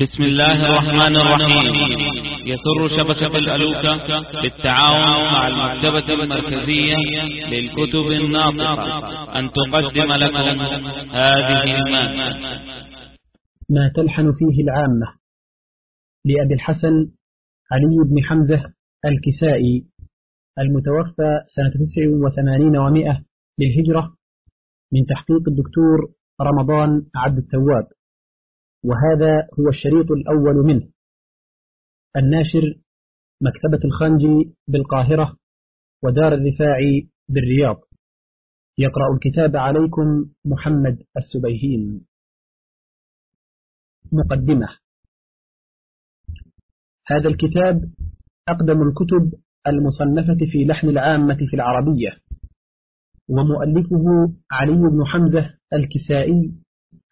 بسم الله الرحمن الرحيم. يسر شبكة الألوكة بالتعاون مع المكتبة المركزية للكتب الناطقة. أن تقدم لكم هذه المادة. ما تلحن فيه العامة. لأبي الحسن علي بن حمزة الكسائي المتوفى سنة 89 ومائة للهجرة من تحقيق الدكتور رمضان عبد التواب. وهذا هو الشريط الأول منه. الناشر مكتبة الخانجي بالقاهرة ودار الرفاعي بالرياض. يقرأ الكتاب عليكم محمد السبيهين. مقدمة. هذا الكتاب أقدم الكتب المصنفة في لحن العامة في العربية ومؤلفه علي بن حمزة الكسائي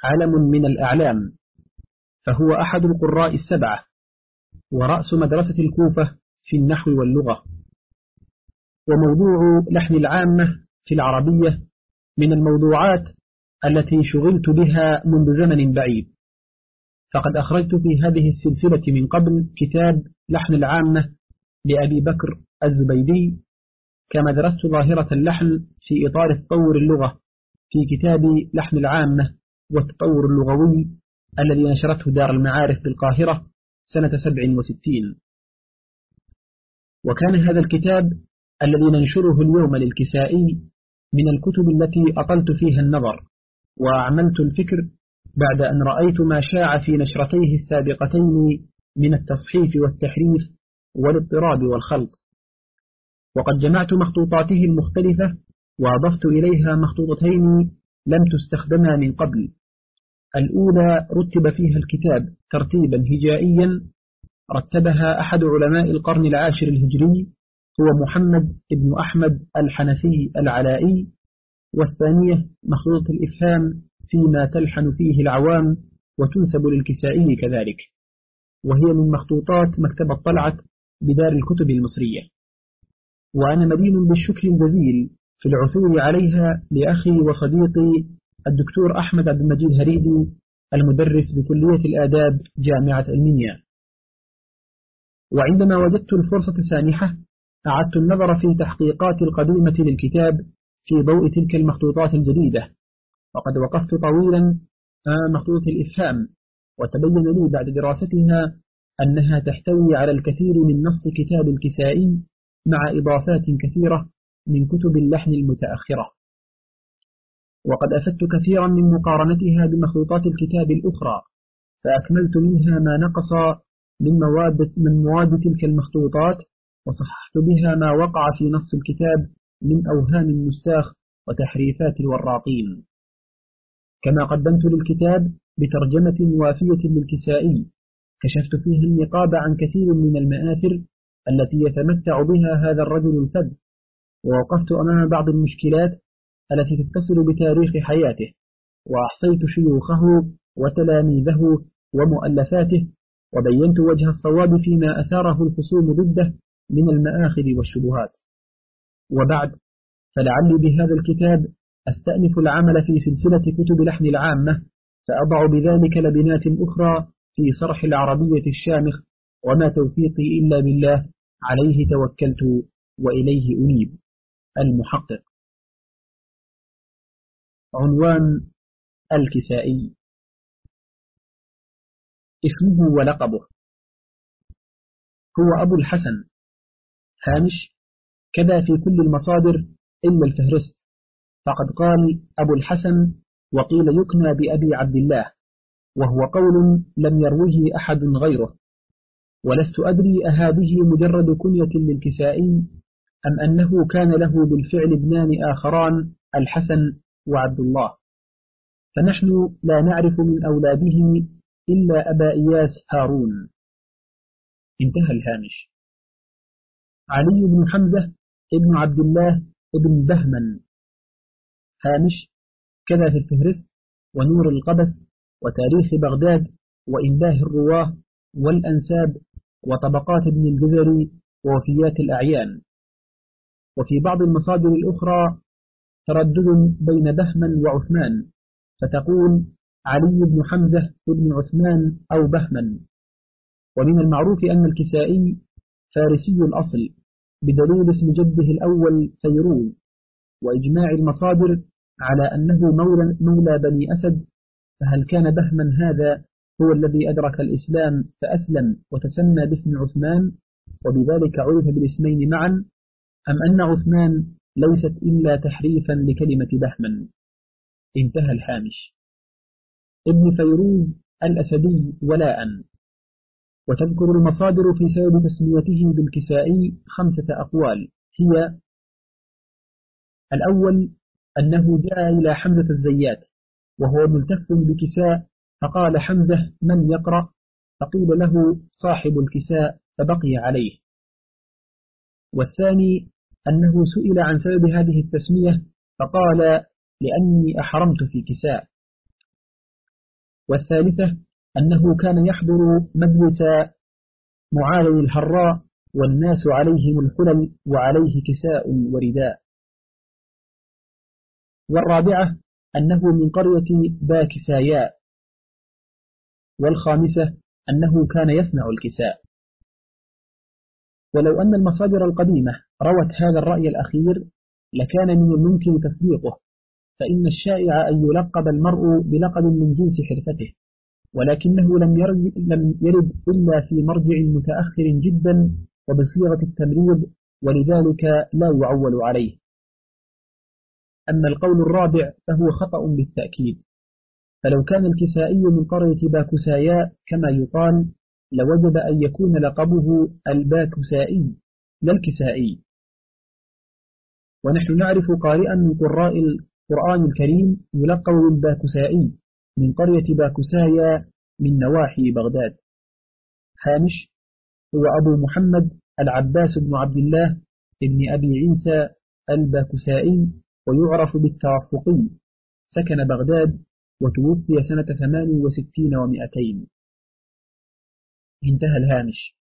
علم من الأعلام. فهو أحد القراء السبعة ورأس مدرسة الكوفة في النحو واللغة. وموضوع لحن العامة في العربية من الموضوعات التي شغلت بها منذ زمن بعيد. فقد أخرجت في هذه السلسلة من قبل كتاب لحن العامة لأبي بكر الزبيدي كما درست ظاهرة اللحن في إطار تطور اللغة في كتاب لحن العامة والتطور اللغوي الذي نشرته دار المعارف بالقاهرة سنة 67 وكان هذا الكتاب الذي ننشره اليوم للكسائي من الكتب التي أطلت فيها النظر وأعملت الفكر بعد أن رأيت ما شاع في نشرتيه السابقتين من التصحيف والتحريف والاضطراب والخلط وقد جمعت مخطوطاته المختلفة وأضفت إليها مخطوطتين لم تستخدما من قبل. الأولى رتب فيها الكتاب ترتيبا هجائيا رتبها أحد علماء القرن العاشر الهجري هو محمد بن أحمد الحنفي العلائي والثانية مخطوطة الإفهام فيما تلحن فيه العوام وتنسب للكسائي كذلك. وهي من مخطوطات مكتبة طلعت بدار الكتب المصرية. وأنا مدين بالشكر الجزيل في العثور عليها لأخي وصديقي الدكتور أحمد عبد المجيد هريدي المدرس بكلية الآداب جامعة المنيا وعندما وجدت الفرصة سانحة أعدت النظر في تحقيقات القديمة للكتاب في ضوء تلك المخطوطات الجديدة. وقد وقفت طويلا أمام مخطوطة الإفهام وتبين لي بعد دراستها أنها تحتوي على الكثير من نص كتاب الكسائي مع إضافات كثيرة من كتب اللحن المتأخرة. وقد أفدت كثيرا من مقارنتها بمخطوطات الكتاب الأخرى فأكملت منها ما نقص من مواد, من مواد تلك المخطوطات وصححت بها ما وقع في نص الكتاب من أوهام النساخ وتحريفات الوراقين. كما قدمت للكتاب بترجمة وافية للكسائي كشفت فيه النقاب عن كثير من المآثر التي يتمتع بها هذا الرجل الفذ ووقفت أمام بعض المشكلات التي تتصل بتاريخ حياته وأحصيت شيوخه وتلاميذه ومؤلفاته وبينت وجه الصواب فيما أثاره الخصوم ضده من المآخذ والشبهات. وبعد فلعلي بهذا الكتاب أستأنف العمل في سلسلة كتب لحن العامة فأضع بذلك لبنات أخرى في صرح العربية الشامخ وما توفيقي إلا بالله عليه توكلت وإليه أنيب. المحقق. عنوان الكسائي. اسمه ولقبه. هو أبو الحسن. هامش كذا في كل المصادر إلا الفهرست. فقد قال أبو الحسن وقيل يكنى بأبي عبد الله وهو قول لم يروه أحد غيره. ولست أدري أهذه مجرد كنية للكسائي أم أنه كان له بالفعل ابنان آخران الحسن وعبد الله. فنحن لا نعرف من أولاده إلا أبا إياس هارون. انتهى الهامش. علي بن حمزة ابن عبد الله ابن بهمن. هامش كذا في الفهرس ونور القبس وتاريخ بغداد وإنباه الرواة والأنساب وطبقات ابن الجزري ووفيات الأعيان. وفي بعض المصادر الأخرى تردد بين بهما وعثمان فتقول علي بن حمزة بن عثمان أو بهما ومن المعروف أن الكسائي فارسي الأصل بدليل اسم جده الأول فيروز وإجماع المصادر على أنه مولى, مولى بني أسد فهل كان بهما هذا هو الذي أدرك الإسلام فأسلم وتسمى باسم عثمان؟ وبذلك عرف بالاسمين معا أم أن عثمان ليست إلا تحريفا لكلمة بهما انتهى الحامش. ابن فيروز الأسدي ولاء. وتذكر المصادر في سبب تسميته بالكسائي خمسة أقوال. هي الأول أنه جاء إلى حمزة الزيات وهو ملتف بكساء فقال حمزة من يقرأ؟ فقيل له صاحب الكساء. فبقي عليه. والثاني أنه سئل عن سبب هذه التسمية فقال لأني أحرمت في كساء. والثالثة أنه كان يحضر مجلس معالي الهراء والناس عليهم الحلل وعليه كساء ورداء. والرابعة أنه من قرية باكساياء. والخامسة أنه كان يصنع الكساء. ولو أن المصادر القديمة روت هذا الرأي الأخير لكان من الممكن تصديقه فإن الشائع أن يلقب المرء بلقب من جنس حرفته ولكنه لم يرد, لم يرد إلا في مرجع متأخر جدا وبصيغة التمريض ولذلك لا يعول عليه. أما القول الرابع فهو خطأ بالتأكيد. فلو كان الكسائي من قرية باكساياء كما يقال لوجب أن يكون لقبه الباكسائي لا الكسائي. ونحن نعرف قارئا من قراء القرآن الكريم يلقب بالباكسائي من قرية باكسايا من نواحي بغداد. هامش هو أبو محمد العباس بن عبد الله ابن أبي عيسى الباكسائي ويعرف بالتوافقي. سكن بغداد وتوفي سنة 68 ومئتين انتهى الهامش.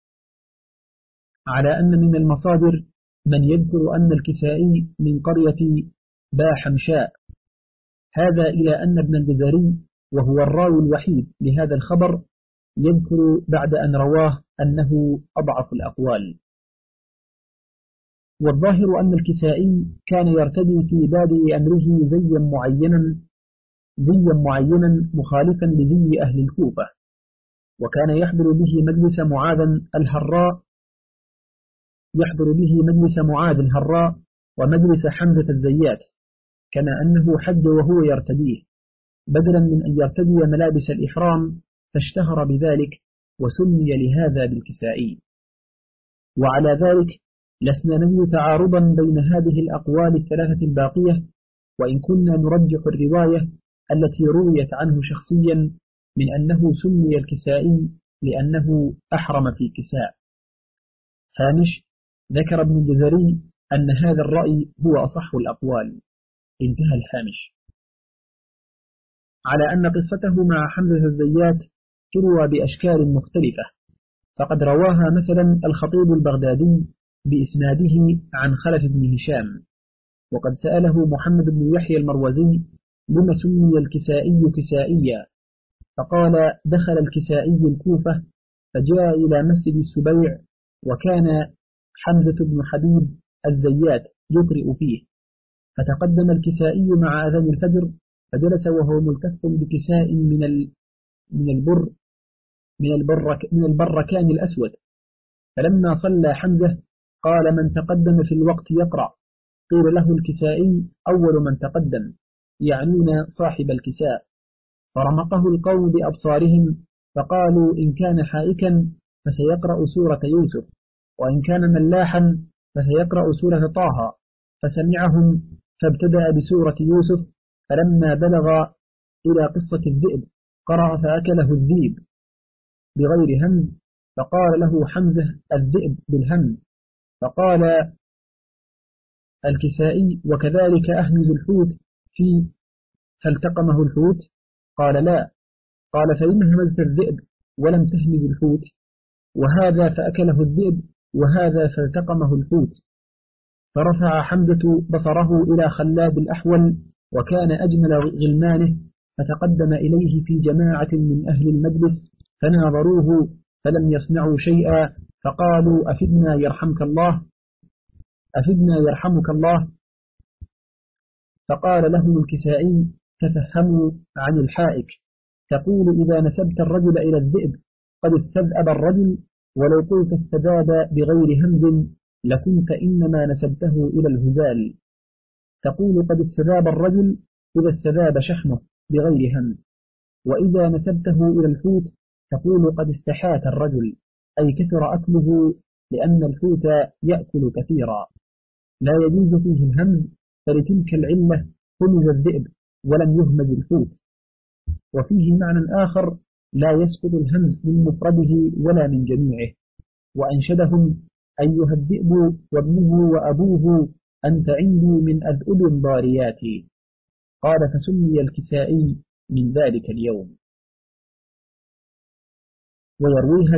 على أن من المصادر من يذكر أن الكسائي من قرية باحمشاء هذا إلى أن ابن الجزري وهو الراوي الوحيد لهذا الخبر يذكر بعد أن رواه أنه أضعف الأقوال. والظاهر أن الكسائي كان يرتدي في بادئ أمره زيا معينا زيا معينا مخالفا لزي أهل الكوفة وكان يحضر به مجلس معاذ الهراء يحضر به مجلس معاذ الهراء ومجلس حمزة الزيات كما أنه حج وهو يرتديه بدلا من أن يرتدي ملابس الإحرام فاشتهر بذلك وسمي لهذا بالكسائي وعلى ذلك لسنا نجد تعارضا بين هذه الأقوال الثلاثة الباقية وإن كنا نرجح الرواية التي رويت عنه شخصيا من أنه سمي الكسائي لأنه أحرم في كساء هامش ذكر ابن الجزري أن هذا الرأي هو أصح الأقوال. انتهى الهامش. على أن قصته مع حمزة الزيات تروى بأشكال مختلفة فقد رواها مثلا الخطيب البغدادي بإسناده عن خلف بن هشام وقد سأله محمد بن يحيى المروزي لما سمي الكسائي كسائيا؟ فقال دخل الكسائي الكوفة فجاء إلى مسجد السبيع وكان حمزة بن حبيب الزيات يقرئ فيه. فتقدم الكسائي مع أذان الفجر فجلس وهو ملتف بكساء من من البر من البرك من البركان الأسود. فلما صلى حمزة قال من تقدم في الوقت يقرأ. قيل له الكسائي أول من تقدم يعنون صاحب الكساء. فرمقه القوم بأبصارهم فقالوا إن كان حائكا فسيقرأ سورة يوسف. وإن كان ملاحا فسيقرأ سورة طه فسمعهم فابتدأ بسورة يوسف فلما بلغ إلى قصة الذئب قرأ فأكله الذئب بغير هم فقال له حمزة الذئب بالهم فقال الكسائي وكذلك أهمز الحوت في فالتقمه الحوت؟ قال لا. قال فإن همزت الذئب ولم تهمز الحوت وهذا فأكله الذئب وهذا فالتقمه الحوت. فرفع حمزة بصره إلى خلاد الأحول وكان أجمل غلمانه فتقدم إليه في جماعة من أهل المجلس فناظروه فلم يصنعوا شيئا فقالوا أفدنا يرحمك الله؟ أفدنا يرحمك الله؟ فقال لهم الكسائي تفهموا عن الحائك. تقول إذا نسبت الرجل إلى الذئب قد استذأب الرجل ولو قلت استذاب بغير همز لكنت إنما نسبته إلى الهزال. تقول قد استذاب الرجل إذا استذاب شحمه بغير هم. وإذا نسبته إلى الحوت تقول قد استحات الرجل أي كثر أكله لأن الحوت يأكل كثيرا. لا يجوز فيه الهم فلتلك العلة همز الذئب ولم يهمز الحوت. وفيه معنى آخر لا يسقط الهمز من مفرده ولا من جميعه. وأنشدهم أيها الذئب وابنه وأبوه أنت عندي من أذئب ضاريات. قال فسمي الكسائي من ذلك اليوم. ويرويها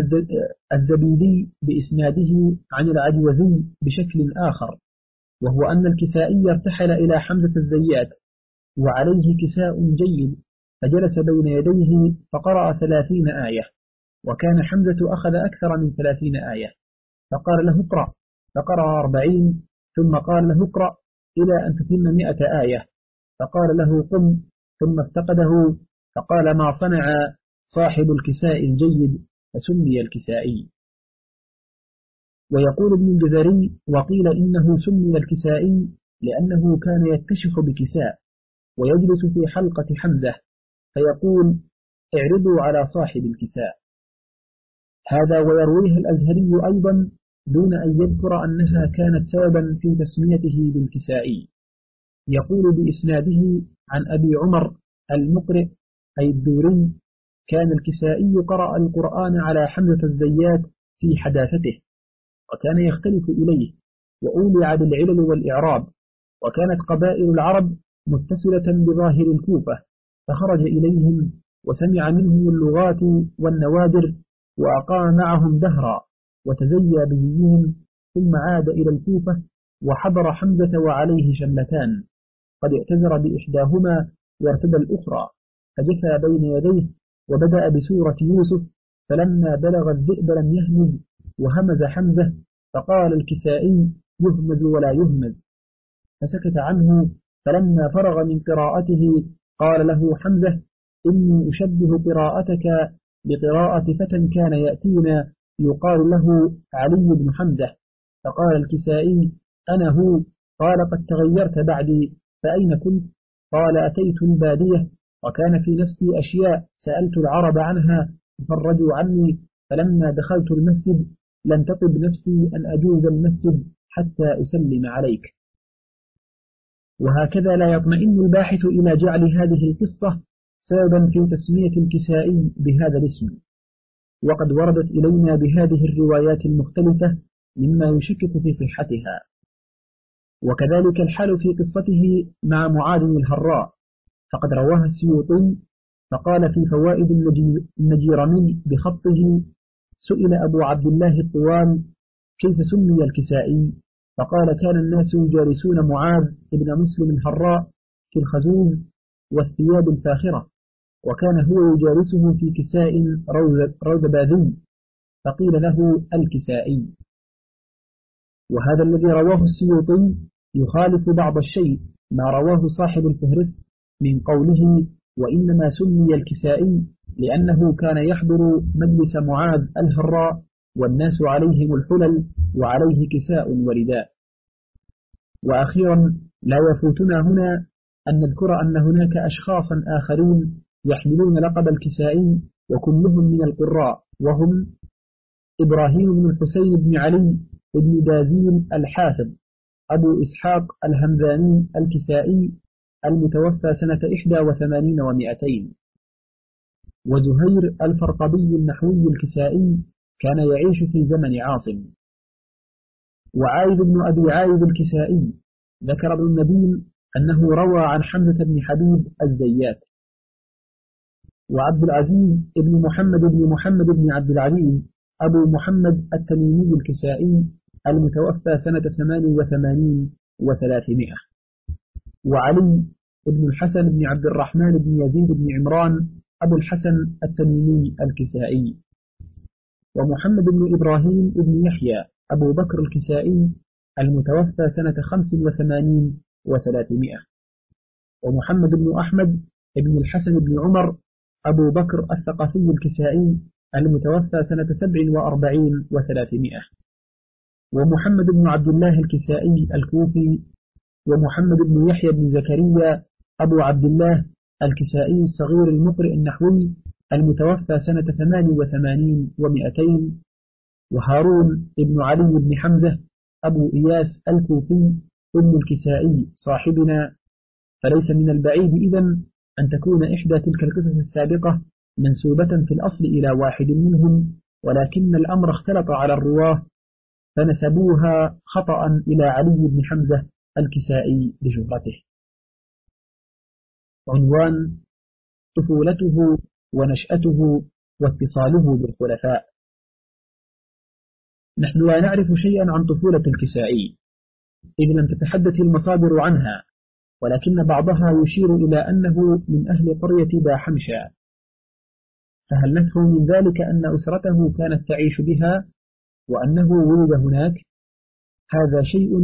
الزبيدي بإسناده عن العجوزي بشكل آخر. وهو أن الكسائي ارتحل إلى حمزة الزيات وعليه كساء جيد. فجلس بين يديه فقرأ ثلاثين آية وكان حمزة أخذ أكثر من ثلاثين آية. فقال له اقرأ. فقرأ أربعين ثم قال له اقرأ إلى أن تتم مئة آية. فقال له قم. ثم افتقده. فقال ما صنع صاحب الكساء الجيد فسمي الكسائي. ويقول ابن الجزري وقيل إنه سمي الكسائي لأنه كان يتشف بكساء ويجلس في حلقة حمزة. فيقول اعرضوا على صاحب الكساء هذا ويرويه الأزهري أيضا دون أن يذكر أنها كانت سببا في تسميته بالكسائي. يقول بإسناده عن أبي عمر المقرئ أي الدوري كان الكسائي قرأ القرآن على حمزة الزيات في حداثته وكان يختلف إليه وأولع بالعلل والإعراب وكانت قبائل العرب متصلة بظاهر الكوفة. فخرج إليهم وسمع منهم اللغات والنوادر وأقام معهم دهرا وتزيى بزيهم ثم عاد إلى الكوفة وحضر حمزة وعليه شملتان. قد اعتذر بإحداهما وارتدى الأخرى فجثى بين يديه وبدأ بسورة يوسف فلما بلغ الذئب لم يهمز وهمز حمزة فقال الكسائي يهمز ولا يهمز. فسكت عنه فلما فرغ من قراءته قال له حمزة إني أشبه قراءتك بقراءة فتى كان يأتينا يقال له علي بن حمزة. فقال الكسائي أنا هو؟ قال قد تغيرت بعدي فأين كنت؟ قال أتيت البادية. وكان في نفسي أشياء سألت العرب عنها ففرجوا عني. فلما دخلت المسجد لم تطب نفسي أن أجوز المسجد حتى أسلم عليك. وهكذا لا يطمئن الباحث إلى جعل هذه القصة سببا في تسمية الكسائي بهذا الاسم. وقد وردت إلينا بهذه الروايات المختلفة مما يشكك في صحتها. وكذلك الحال في قصته مع معاذ الهراء. فقد رواها السيوطي فقال في فوائد النجيرمي بخطه سئل أبو عبد الله الطوال كيف سمي الكسائي؟ فقال كان الناس يجالسون معاذ ابن مسلم الهراء في الخزوم والثياب الفاخرة وكان هو يجالسه في كساء روذباذي فقيل له الكسائي. وهذا الذي رواه السيوطي يخالف بعض الشيء ما رواه صاحب الفهرس من قوله وإنما سمي الكسائي لأنه كان يحضر مجلس معاذ الهراء والناس عليهم الحلل وعليه كساء ورداء. وأخيرا لا يفوتنا هنا أن نذكر أن هناك أشخاصا آخرين يحملون لقب الكسائي وكلهم من القراء وهم إبراهيم بن الحسين بن علي بن دازين الحافظ أبو إسحاق الهمذاني الكسائي المتوفى سنة 81 ومئتين وزهير الفرقبي النحوي الكسائي كان يعيش في زمن عاصم. وعايد بن أبي عايد الكسائي ذكر ابن النبيل أنه روى عن حمزة بن حبيب الزيات. وعبد العزيز بن محمد بن محمد بن عبد العزيز أبو محمد التميمي الكسائي المتوفى سنة 88 و300 وعلي ابن الحسن بن عبد الرحمن بن يزيد بن عمران أبو الحسن التميمي الكسائي. ومحمد بن إبراهيم بن يحيى أبو بكر الكسائي المتوفى سنة 85 وثلاثمائة. ومحمد بن أحمد بن الحسن بن عمر أبو بكر الثقفي الكسائي المتوفى سنة 47 وثلاثمائة. ومحمد بن عبد الله الكسائي الكوفي ومحمد بن يحيى بن زكريا أبو عبد الله الكسائي الصغير المقرئ النحوي المتوفى سنة 88 و200 وهارون بن علي بن حمزة أبو إياس الكوفي ابن الكسائي صاحبنا. فليس من البعيد إذن أن تكون إحدى تلك القصص السابقة منسوبة في الأصل إلى واحد منهم ولكن الأمر اختلط على الرواة فنسبوها خطأ إلى علي بن حمزة الكسائي بشهرته عنوان طفولته ونشأته واتصاله بالخلفاء. نحن لا نعرف شيئا عن طفولة الكسائي. إذ لم تتحدث المصادر عنها ولكن بعضها يشير إلى أنه من أهل قرية باحمشا فهل نفهم من ذلك أن أسرته كانت تعيش بها وأنه ولد هناك؟ هذا شيء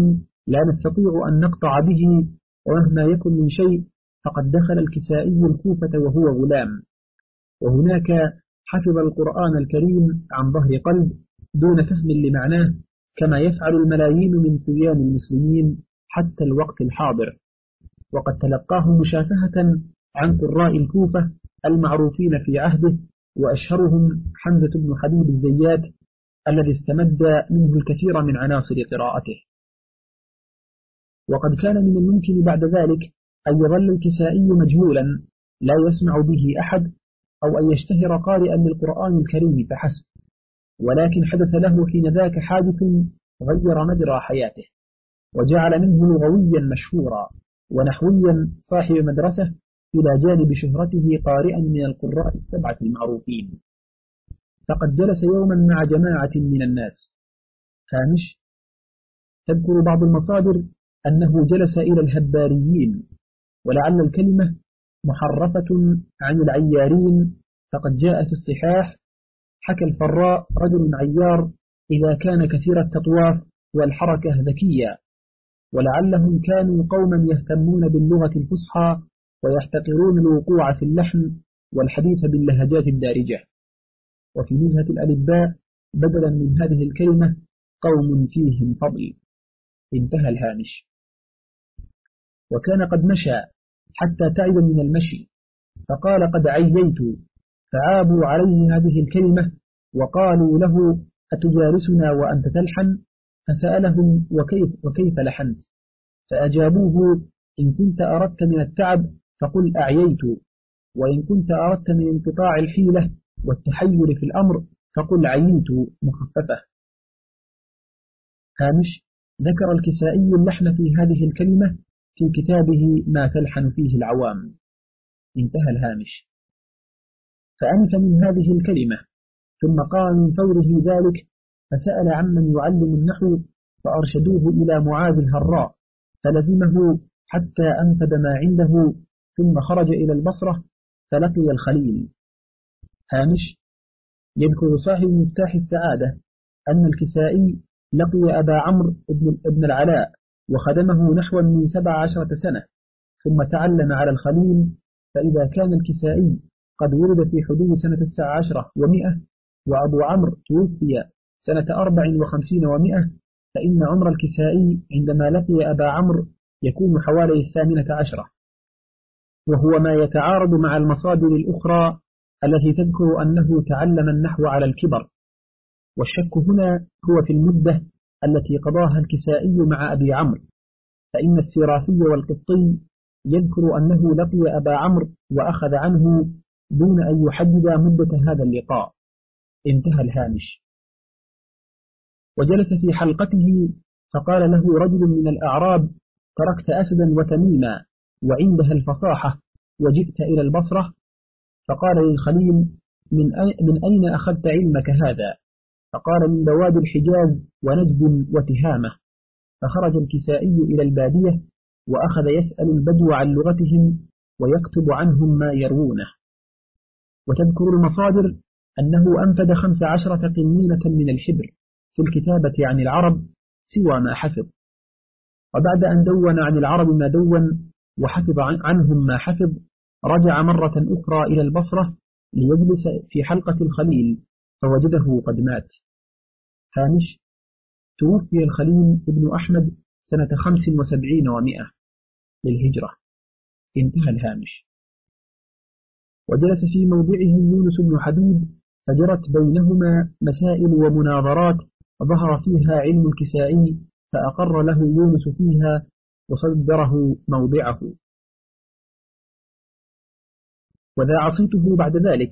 لا نستطيع أن نقطع به ومهما يكن من شيء فقد دخل الكسائي الكوفة وهو غلام. وهناك حفظ القرآن الكريم عن ظهر قلب دون فهم لمعناه كما يفعل الملايين من سيان المسلمين حتى الوقت الحاضر. وقد تلقاه مشافهة عن قراء الكوفة المعروفين في عهده وأشهرهم حمزة بن حبيب الزيات الذي استمد منه الكثير من عناصر قراءته. وقد كان من الممكن بعد ذلك أن يظل الكسائي مجهولا لا يسمع به أحد أو أن يشتهر قارئا للقرآن الكريم فحسب. ولكن حدث له حين ذاك حادث غير مجرى حياته وجعل منه لغويا مشهورا ونحويا صاحب مدرسة إلى جانب شهرته قارئا من القراء السبعة المعروفين. فقد جلس يوما مع جماعة من الناس. هامش تذكر بعض المصادر أنه جلس إلى الهباريين ولعل الكلمة محرفة عن العيارين فقد جاء في الصحاح حكى الفراء رجل عيار إذا كان كثير التطواف والحركة ذكية ولعلهم كانوا قوما يهتمون باللغة الفصحى ويحتقرون الوقوع في اللحن والحديث باللهجات الدارجة وفي نزهة الألباء بدلا من هذه الكلمة قوم فيهم فضل. انتهى الهامش. وكان قد مشى حتى تعب من المشي. فقال قد عييت. فعابوا عليه هذه الكلمة وقالوا له أتجالسنا وأنت تلحن؟ فسألهم وكيف, وكيف لحنت؟ فأجابوه إن كنت أردت من التعب فقل أعييت. وإن كنت أردت من انقطاع الحيلة والتحير في الأمر فقل عييت مخففة. هامش ذكر الكسائي اللحن في هذه الكلمة في كتابه ما تلحن فيه العوام. انتهى الهامش. فأنف من هذه الكلمة ثم قال من فوره ذلك فسأل عمن يعلم النحو فأرشدوه إلى معاذ الهراء فلزمه حتى أنفد ما عنده ثم خرج إلى البصرة فلقي الخليل. هامش يذكر صاحب مفتاح السعادة أن الكسائي لقي أبا عمرو بن العلاء وخدمه نحو من سبع عشرة سنة ثم تعلم على الخليل فإذا كان الكسائي قد ولد في حدود سنة التسع عشرة ومئة وأبو عمرو توفي سنة أربع وخمسين ومئة فإن عمر الكسائي عندما لقي أبا عمرو يكون حوالي الثامنة عشرة. وهو ما يتعارض مع المصادر الأخرى التي تذكر أنه تعلم النحو على الكبر. والشك هنا هو في المدة التي قضاها الكسائي مع أبي عمرو فإن السرافي والقطي يذكر أنه لقي أبا عمرو وأخذ عنه دون أن يحدد مدة هذا اللقاء. انتهى الهامش. وجلس في حلقته فقال له رجل من الأعراب تركت أسدا وتميما وعندها الفصاحة وجئت إلى البصرة؟ فقال للخليل من أين أخذت علمك هذا؟ فقال من بوادي الحجاز ونجد وتهامة. فخرج الكسائي إلى البادية وأخذ يسأل البدو عن لغتهم ويكتب عنهم ما يروونه. وتذكر المصادر أنه أنفد خمس عشرة قنينة من الحبر في الكتابة عن العرب سوى ما حفظ. وبعد أن دون عن العرب ما دون وحفظ عنهم ما حفظ رجع مرة أخرى إلى البصرة ليجلس في حلقة الخليل فوجده قد مات. هامش توفي الخليل ابن أحمد سنة خمس وسبعين ومائة للهجرة. انتهى الهامش. وجلس في موضعه يونس بن حبيب فجرت بينهما مسائل ومناظرات ظهر فيها علم الكسائي فأقر له يونس فيها وصدره موضعه. وذا عصيته بعد ذلك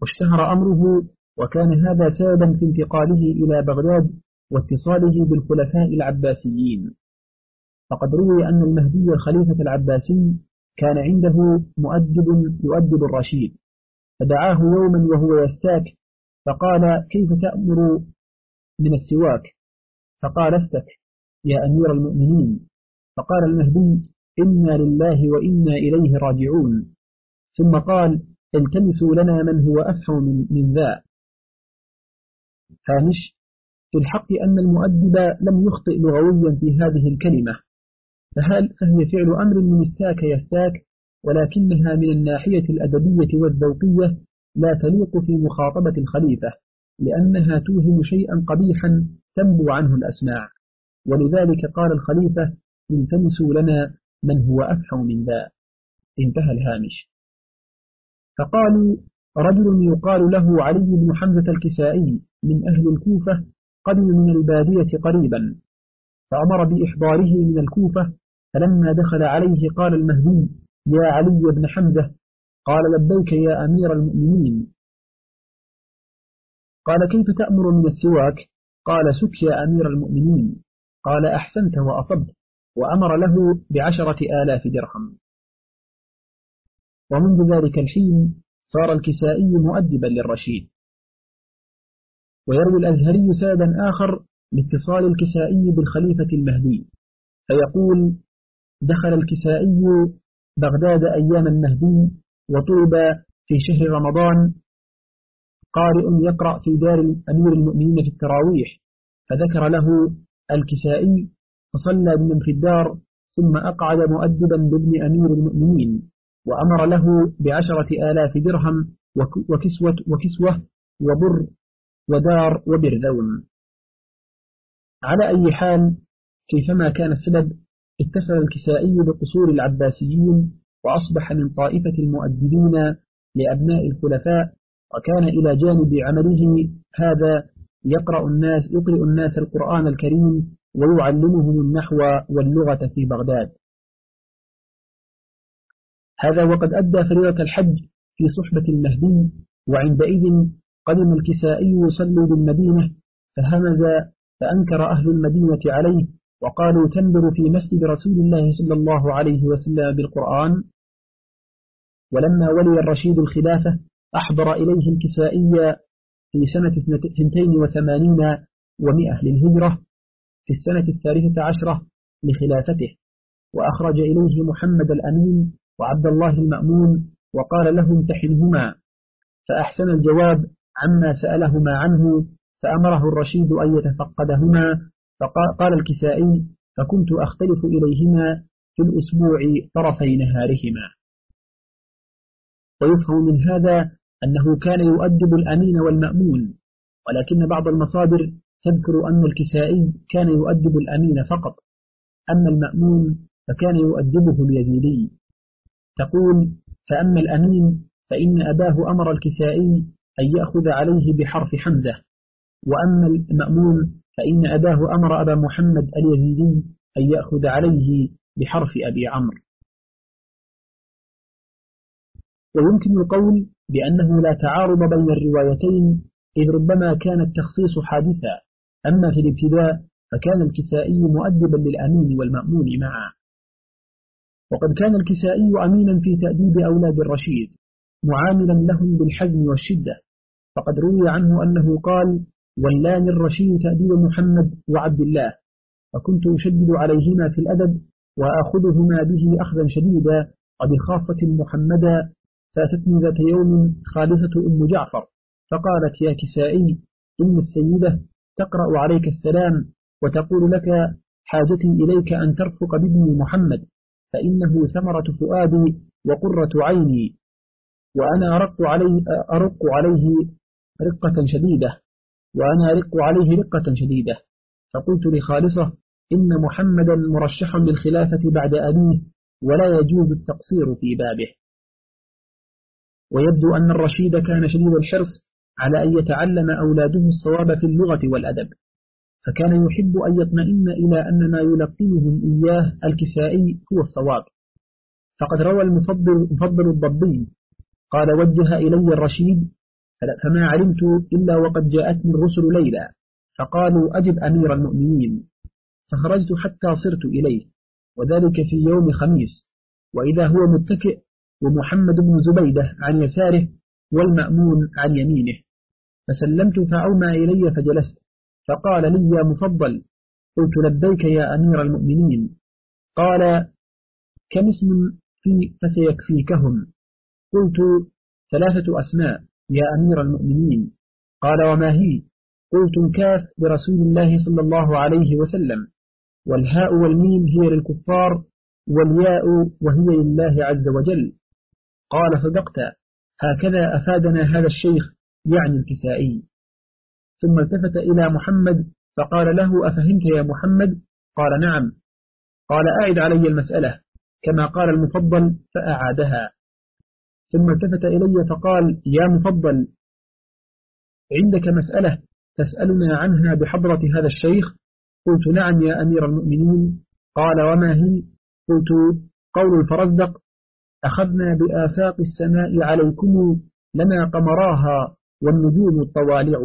واشتهر أمره وكان هذا سببا في انتقاله إلى بغداد واتصاله بالخلفاء العباسيين. فقد روي أن المهدي الخليفة العباسي كان عنده مؤدب يؤدب الرشيد. فدعاه يوما وهو يستاك فقال كيف تأمر من السواك؟ فقال استك يا أمير المؤمنين. فقال المهدي إنا لله وإنا إليه راجعون. ثم قال التمسوا لنا من هو أفهم من, من ذا. هامش في الحق أن المؤدب لم يخطئ لغويا في هذه الكلمة فهل فهي فعل أمر من استاك يستاك؟ ولكنها من الناحية الأدبية والذوقية لا تليق في مخاطبة الخليفة لأنها توهم شيئا قبيحا تنبو عنه الأسماع. ولذلك قال الخليفة التمسوا لنا من هو أفحم من ذا انتهى الهامش. فقالوا رجل يقال له علي بن حمزة الكسائي من أهل الكوفة قدم من البادية قريبا فأمر بإحضاره من الكوفة فلما دخل عليه قال المهدي يا علي بن حمزة. قال لبيك يا أمير المؤمنين. قال كيف تأمر من السواك؟ قال سك يا أمير المؤمنين. قال أحسنت وأصبت. وأمر له بعشرة آلاف درهم. ومنذ ذلك الحين صار الكسائي مؤدبا للرشيد. ويروي الأزهري سادا آخر لاتصال الكسائي بالخليفة المهدي فيقول دخل الكسائي بغداد أيام المهدي وطلب في شهر رمضان قارئ يقرأ في دار أمير المؤمنين في التراويح فذكر له الكسائي فصلى بمن في الدار ثم أقعد مؤدبا بابن أمير المؤمنين. وأمر له بعشرة آلاف درهم وكسوة, وكسوة وبر ودار وبرذون على أي حال كيفما كان السبب اتصل الكسائي بقصور العباسيين وأصبح من طائفة المؤدبين لأبناء الخلفاء وكان إلى جانب عمله هذا يقرأ الناس يقرئ الناس القرآن الكريم ويعلمهم النحو واللغة في بغداد. هذا وقد أدى فريضة الحج في صحبة المهدي وعندئذ قدم الكسائي يصلي بالمدينة فهمز فأنكر أهل المدينة عليه وقالوا تنبر في مسجد رسول الله صلى الله عليه وسلم بالقرآن. ولما ولي الرشيد الخلافة أحضر إليه الكسائي في سنة 82 ومئة للهجرة في السنة الثالثة عشرة لخلافته وأخرج إليه محمد الأمين وعبد الله المأمون وقال له امتحنهما. فأحسن الجواب عما سألهما عنه فأمره الرشيد أن يتفقدهما. فقال الكسائي فكنت أختلف إليهما في الأسبوع طرفي نهارهما. ويفهم من هذا أنه كان يؤدب الأمين والمأمون ولكن بعض المصادر تذكر أن الكسائي كان يؤدب الأمين فقط. أما المأمون فكان يؤدبه اليزيدي. تقول فأما الأمين فإن أباه أمر الكسائي أن يأخذ عليه بحرف حمزة. وأما المأمون فإن أباه أمر أبا محمد اليزيدي أن يأخذ عليه بحرف أبي عمرو. ويمكن القول بأنه لا تعارض بين الروايتين إذ ربما كان التخصيص حادثا. أما في الابتداء فكان الكسائي مؤدبا للأمين والمأمون معا. وقد كان الكسائي أمينا في تأديب أولاد الرشيد معاملا لهم بالحزم والشدة فقد روي عنه أنه قال ولان الرشيد تأديب محمد وعبد الله فكنت أشدد عليهما في الأدب وآخذهما به أخذا شديدا وبخاصة محمدا فاتتني ذات يوم خالصة أم جعفر فقالت يا كسائي إن السيدة تقرأ عليك السلام وتقول لك حاجتي إليك أن ترفق بابني محمد فإنه ثمرة فؤادي وقرة عيني وأنا أرق عليه, أرق عليه رقة شديدة وأنا أرق عليه رقة شديدة. فقلت لخالصة إن محمدا مرشح للخلافة بعد أبيه ولا يجوز التقصير في بابه. ويبدو أن الرشيد كان شديد الحرص على أن يتعلم أولاده الصواب في اللغة والأدب. فكان يحب أن يطمئن إلى أن ما يلقنهم إياه الكسائي هو الصواب. فقد روى المفضل, مفضل الضبي قال وجه إلي الرشيد فما علمت إلا وقد جاءتني الرسل ليلى فقالوا أجب أمير المؤمنين. فخرجت حتى صرت إليه وذلك في يوم خميس. وإذا هو متكئ ومحمد بن زبيدة عن يساره والمأمون عن يمينه. فسلمت فأومى إلي فجلست. فقال لي يا مفضل قلت لبيك يا أمير المؤمنين. قال كم اسم في فسيكفيكهم؟ قلت ثلاثة أسماء يا أمير المؤمنين. قال وما هي؟ قلت كاف برسول الله صلى الله عليه وسلم. والهاء والميم هي للكفار والياء وهي لله عز وجل. قال صدقت. هكذا أفادنا هذا الشيخ يعني الكسائي. ثم التفت إلى محمد فقال له أفهمت يا محمد؟ قال نعم. قال أعد علي المسألة كما قال المفضل فأعادها. ثم التفت إلي فقال يا مفضل عندك مسألة تسألنا عنها بحضرة هذا الشيخ؟ قلت نعم يا أمير المؤمنين. قال وما هي؟ قلت قول الفرزدق أخذنا بآفاق السماء عليكم لنا قمراها والنجوم الطوالع.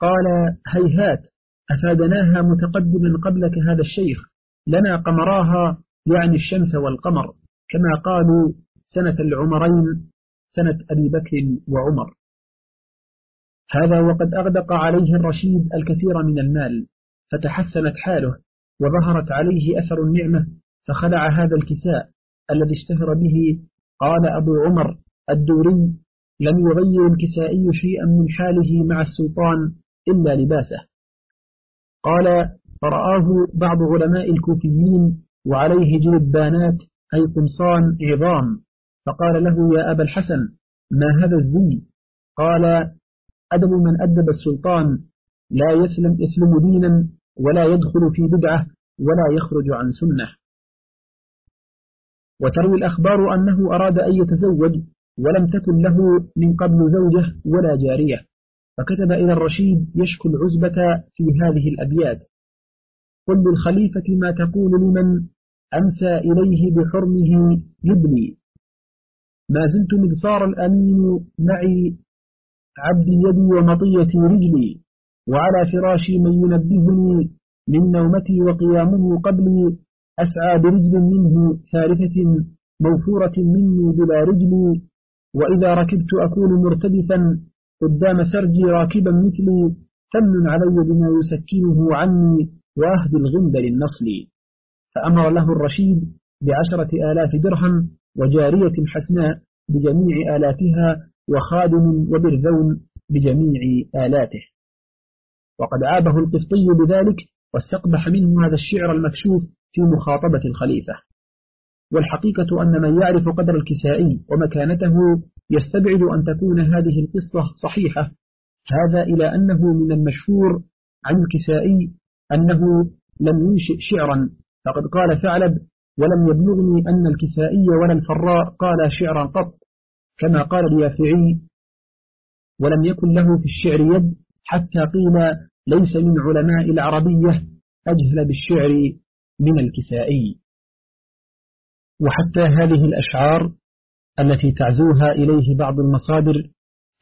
قال هيهات أفادناها متقدما قبلك هذا الشيخ لنا قمراها يعني الشمس والقمر كما قالوا سنة العمرين سنة أبي بكر وعمر. هذا وقد أغدق عليه الرشيد الكثير من المال فتحسنت حاله وظهرت عليه أثر النعمة فخلع هذا الكساء الذي اشتهر به. قال أبو عمر الدوري لم يغير الكسائي شيئا من حاله مع السلطان إلا لباسه. قال فرآه بعض علماء الكوفيين وعليه جلبانات أي قمصان عظام. فقال له يا أبا الحسن ما هذا الزي قال أدب من أدب السلطان لا يسلم يسلم دينا ولا يدخل في بدعة ولا يخرج عن سنة. وتروي الأخبار أنه أراد أن يتزوج ولم تكن له من قبل زوجة ولا جارية. فكتب إلى الرشيد يشكو العزبة في هذه الأبيات قل للخليفة ما تقول لمن أمسى إليه بحرمه يبني. ما زلت مبصار الأمين معي عبدي يدي ومطيتي رجلي وعلى فراشي من ينبهني من نومتي وقيامه قبلي أسعى برجل منه ثالثة موفورة مني بلا رجلي وإذا ركبت أكون مرتدفا قدام سرجي راكبا مثلي فمن علي بما يسكنه عني وأهدي الغند للنصل فأمر له الرشيد بعشرة آلاف درهم وجارية حسناء بجميع آلاتها وخادم وبرذون بجميع آلاته. وقد عابه القفطي بذلك واستقبح منه هذا الشعر المكشوف في مخاطبة الخليفة. والحقيقة أن من يعرف قدر الكسائي ومكانته يستبعد أن تكون هذه القصة صحيحة. هذا إلى أنه من المشهور عن الكسائي أنه لم ينشئ شعرا. فقد قال ثعلب ولم يبلغني أن الكسائي ولا الفراء قال شعرا قط كما قال اليافعي ولم يكن له في الشعر يد حتى قيل ليس من علماء العربية أجهل بالشعر من الكسائي وحتى هذه الأشعار التي تعزوها إليه بعض المصادر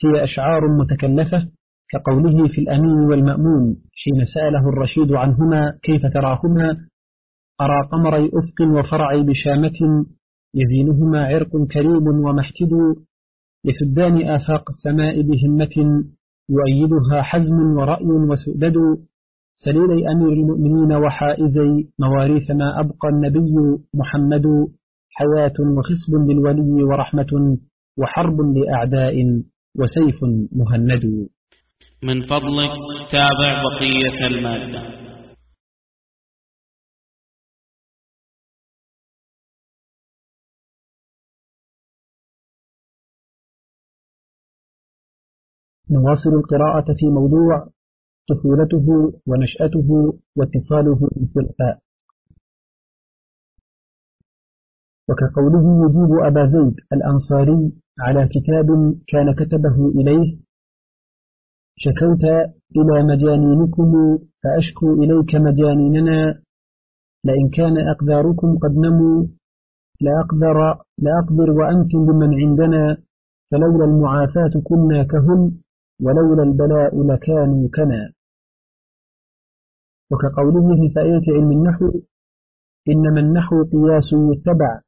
هي أشعار متكلفة كقوله في الأمين والمأمون حين سأله الرشيد عنهما كيف تراهما أرى قمري أفق وفرعي بشامة يزينهما عرق كريم ومحتد لسدان آفاق السماء بهمة يؤيدها حزم ورأي وسؤدد سليلي أمير المؤمنين وحائزي مواريث ما أبقى النبي محمد حياة وخصب للولي ورحمة وحرب لأعداء وسيف مهند. من فضلك تابع بقية المادة. نواصل القراءة في موضوع طفولته ونشأته واتصاله بالخلفاء وكقوله يجيب أبا زيد الأنصاري على كتاب كان كتبه إليه شكوت إلى مجانينكم فأشكو إليك مجانيننا لئن كان أقداركم قد نموا لأقدر, لأقدر وأنتم بمن عندنا فلولا المعافاة كنا كهن ولولا البلاء لكانوا كنا. وكقوله في فائدة علم النحو إنما النحو قياس يتبع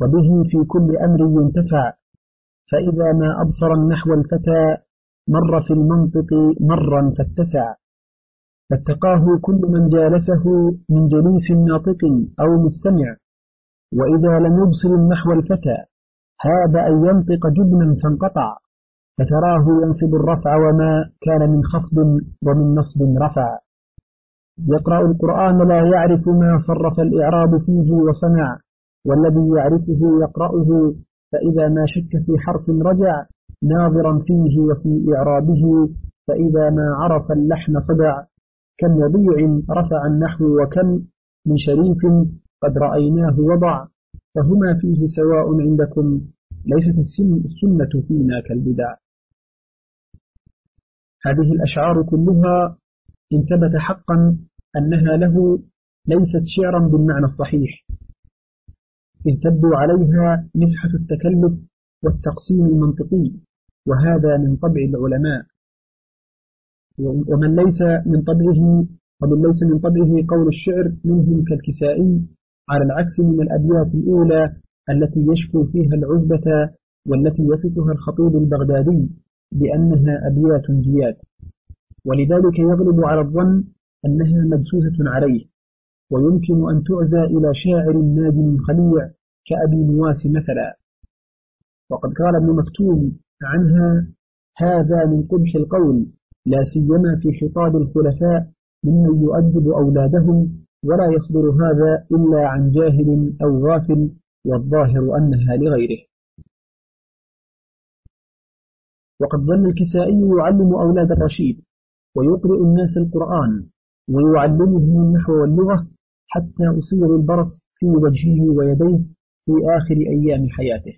وبه في كل أمر ينتفع فإذا ما أبصر النحو الفتى مر في المنطق مرا فاتسع. فاتقاه كل من جالسه من جليس ناطق أو مستمع وإذا لم يبصر النحو الفتى هاب أن ينطق جبنا فانقطع فتراه ينصب الرفع وما كان من خفض ومن نصب رفع. يقرأ القرآن لا يعرف ما صرف الإعراب فيه وصنع والذي يعرفه يقرأه فإذا ما شك في حرف رجع ناظرا فيه وفي إعرابه فإذا ما عرف اللحن صدع. كم وضيع رفع النحو وكم من شريف قد رأيناه وضع. فهما فيه سواء عندكم ليست السنة فينا كالبدع. هذه الأشعار كلها إن ثبت حقا أنها له ليست شعرا بالمعنى الصحيح. تبدو عليها مسحة التكلف والتقسيم المنطقي وهذا من طبع العلماء. ومن ليس من طبعه ومن ليس من طبعه قول الشعر منهم كالكسائي على العكس من الأبيات الأولى التي يشكو فيها العزبة والتي يصفها الخطيب البغدادي بأنها أبيات جياد. ولذلك يغلب على الظن أنها مدسوسة عليه ويمكن أن تعزى إلى شاعر ناجم خليع كأبي نواس مثلا. وقد قال ابن مكتوم عنها هذا من قبح القول لا سيما في خطاب الخلفاء ممن يؤدب أولادهم ولا يصدر هذا إلا عن جاهل أو غافل والظاهر أنها لغيره. وقد ظل الكسائي يعلم أولاد الرشيد ويقرئ الناس القرآن ويعلمهم النحو واللغة حتى أصير البرص في وجهه ويديه في آخر أيام حياته.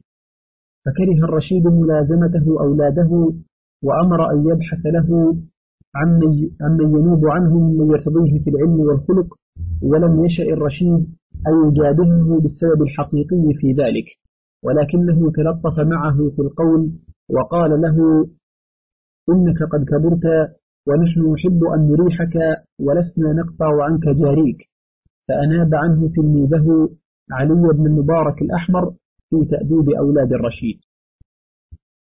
فكره الرشيد ملازمته أولاده وأمر أن يبحث له عمن ينوب عنهم من يرتضيه في العلم والخلق ولم يشأ الرشيد أن يجابهه بالسبب الحقيقي في ذلك. ولكنه تلطف معه في القول وقال له إنك قد كبرت ونحن نحب أن نريحك ولسنا نقطع عنك جاريك. فأناب عنه تلميذه علي بن المبارك الأحمر في تأديب أولاد الرشيد.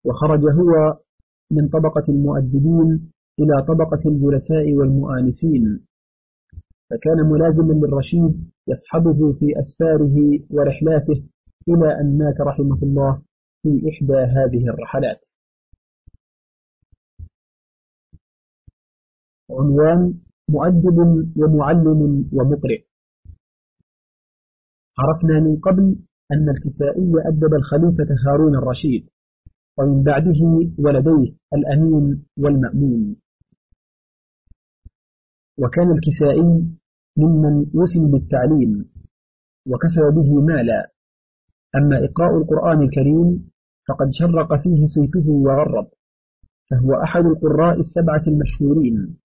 وخرج هو من طبقة المؤدبين إلى طبقة الجلساء والمؤانسين. فكان ملازما للرشيد يصحبه في أسفاره ورحلاته إلى أن مات رحمه الله في إحدى هذه الرحلات. عنوان مؤدب ومعلم ومقرئ عرفنا من قبل أن الكسائي أدب الخليفة هارون الرشيد ومن بعده ولديه الأمين والمأمون. وكان الكسائي ممن وسم بالتعليم وكسب به مالا. أما إقراء القرآن الكريم فقد شرق فيه سيفه وغرب فهو أحد القراء السبعة المشهورين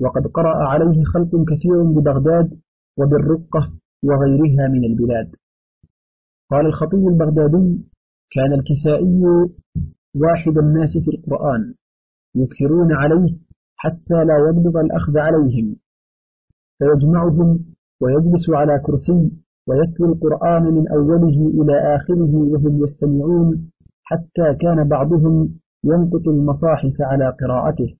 وقد قرأ عليه خلق كثير ببغداد وبالرقة وغيرها من البلاد. قال الخطيب البغدادي كان الكسائي واحد الناس في القرآن يكثرون عليه حتى لا يبلغ الأخذ عليهم. فيجمعهم ويجلس على كرسي ويتلو القرآن من أوله إلى آخره وهم يستمعون حتى كان بعضهم ينقط المصاحف على قراءته.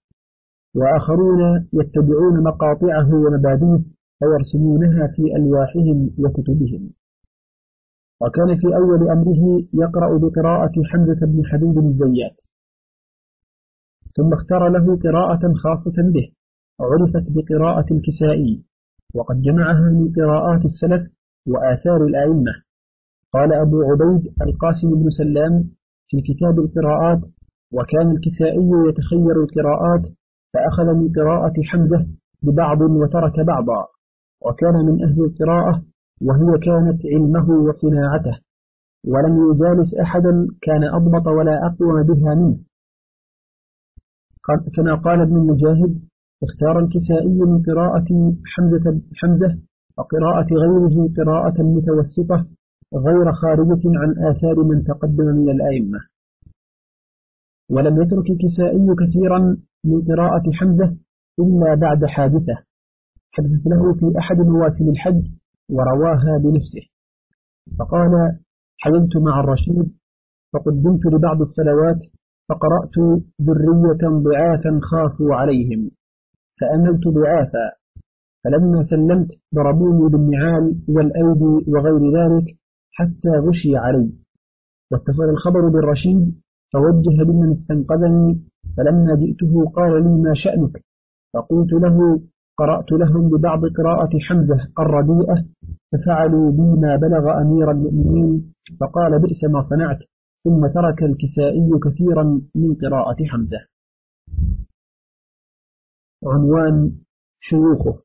وآخرون يتبعون مقاطعه ومبادئه فيرسمونها في ألواحهم وكتبهم. وكان في أول أمره يقرأ بقراءة حمزة بن حبيب الزيات ثم اختار له قراءة خاصة به عرفت بقراءة الكسائي وقد جمعها من قراءات السلف وآثار الأئمة. قال أبو عبيد القاسم بن سلام في كتاب القراءات وكان الكسائي يتخير القراءات فأخذ من قراءة حمزة ببعض وترك بعضا. وكان من أهل القراءة وهي كانت علمه وصناعته. ولم يجالس أحدا كان أضبط ولا أقوى بها منه. كما قال ابن مجاهد اختار الكسائي من قراءة حمزة, حمزة وقراءة غيره قراءة متوسطة غير خارجة عن آثار من تقدم من الأئمة. ولم يترك الكسائي كثيرا من قراءة حمزة إلا بعد حادثة. حدثت له في أحد مواسم الحج ورواها بنفسه. فقال حيلت مع الرشيد فقدمت لبعض الصلوات فقرأت ذرية ضعافا خافوا عليهم فأملت ضعافا فلما سلمت ضربوني بالنعال والأيدي وغير ذلك حتى غشي علي. واتصل الخبر بالرشيد فوجه بمن استنقذني فلما جئته قال لي ما شأنك؟ فقلت له قرأت لهم ببعض قراءة حمزة الرديئة ففعلوا بي ما بلغ أمير المؤمنين فقال بئس ما صنعت ثم ترك الكسائي كثيرا من قراءة حمزة. عنوان شيوخه.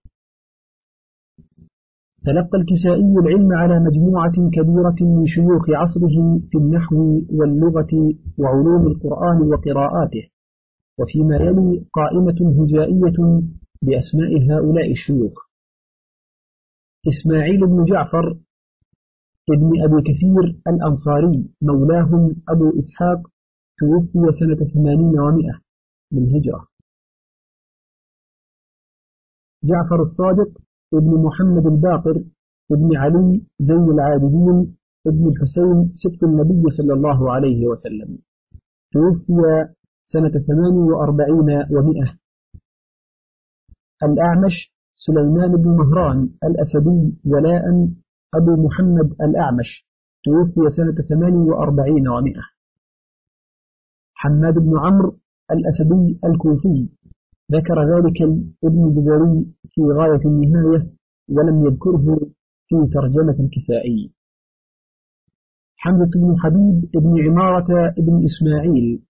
تلقى الكسائي العلم على مجموعة كبيرة من شيوخ عصره في النحو واللغة وعلوم القرآن وقراءاته وفيما يلي قائمة هجائية بأسماء هؤلاء الشيوخ. إسماعيل بن جعفر ابن أبي كثير الأنصاري مولاهم أبو إسحاق توفي سنة ثمانين ومئة من هجرة. جعفر الصادق ابن محمد الباقر ابن علي زين العابدين ابن الحسين سبت النبي صلى الله عليه وسلم. توفي سنة ثمان وأربعين ومئة الأعمش سليمان بن مهران الأسدي ولاء أبو محمد الأعمش توفي سنة ثمان وأربعين ومئة حماد بن عمرو الأسدي الكوفي ذكر ذلك ابن الجزري في غاية النهاية ولم يذكره في ترجمة الكسائي حمزة بن حبيب بن عمارة بن إسماعيل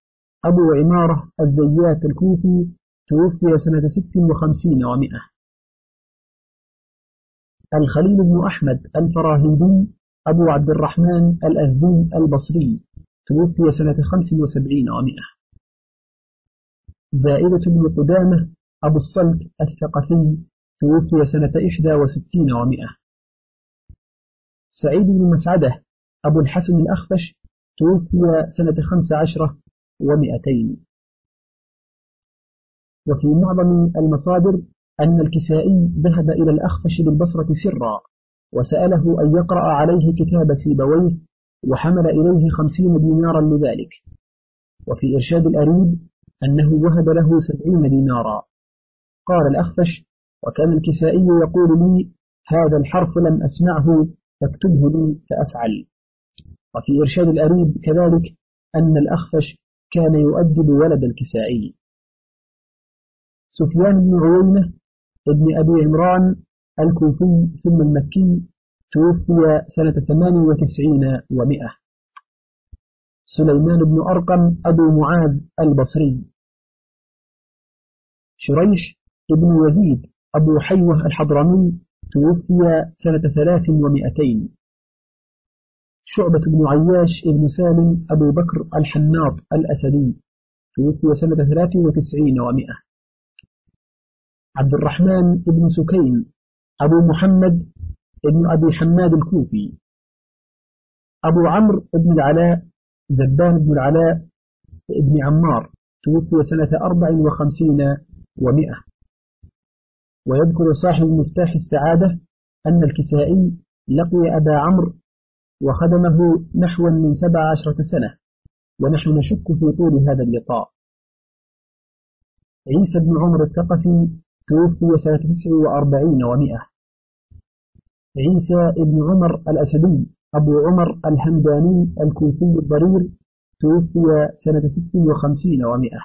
أبو عمارة الزيات الكوفي توفي سنة ست وخمسين ومئة الخليل بن أحمد الفراهيدي أبو عبد الرحمن الأزدي البصري توفي سنة خمس وسبعين ومئة زائدة بن قدامة أبو الصلت الثقفي توفي سنة إحدى وستين ومئة سعيد بن مسعدة أبو الحسن الأخفش توفي سنة خمس عشرة ومئتين وفي معظم المصادر أن الكسائي ذهب إلى الأخفش بالبصرة سرا وسأله أن يقرأ عليه كتاب سيبويه وحمل إليه خمسين دينارا لذلك. وفي إرشاد الأريد أنه وهب له سبعين دينارا. قال الأخفش وكان الكسائي يقول لي هذا الحرف لم أسمعه فاكتبه لي فأفعل. وفي إرشاد الأريد كذلك أن الأخفش كان يؤدب ولد الكسائي. سفيان بن عيينة ابن أبي عمران الكوفي ثم المكي توفي سنة 98 ومئة. سليمان بن أرقم أبو معاذ البصري. شريش ابن يزيد أبو حيوة الحضرمي توفي سنة ثلاث ومئتين شعبة بن عياش ابن سالم أبو بكر الحناط الأسدي توفي سنة ثلاث وتسعين ومئة. عبد الرحمن بن سكين أبو محمد ابن أبي حماد الكوفي أبو عمرو بن العلاء زبان بن العلاء ابن عمار توفي سنة أربع وخمسين ومئة ويذكر صاحب مفتاح السعادة أن الكسائي لقي أبا عمرو وخدمه نحو من سبع عشرة سنة ونحن نشك في طول هذا اللقاء. عيسى بن عمر الثقفي توفي سنة 49 ومئة عيسى بن عمر الأسدي أبو عمر الهمداني الكوفي الضرير توفي سنة 56 ومئة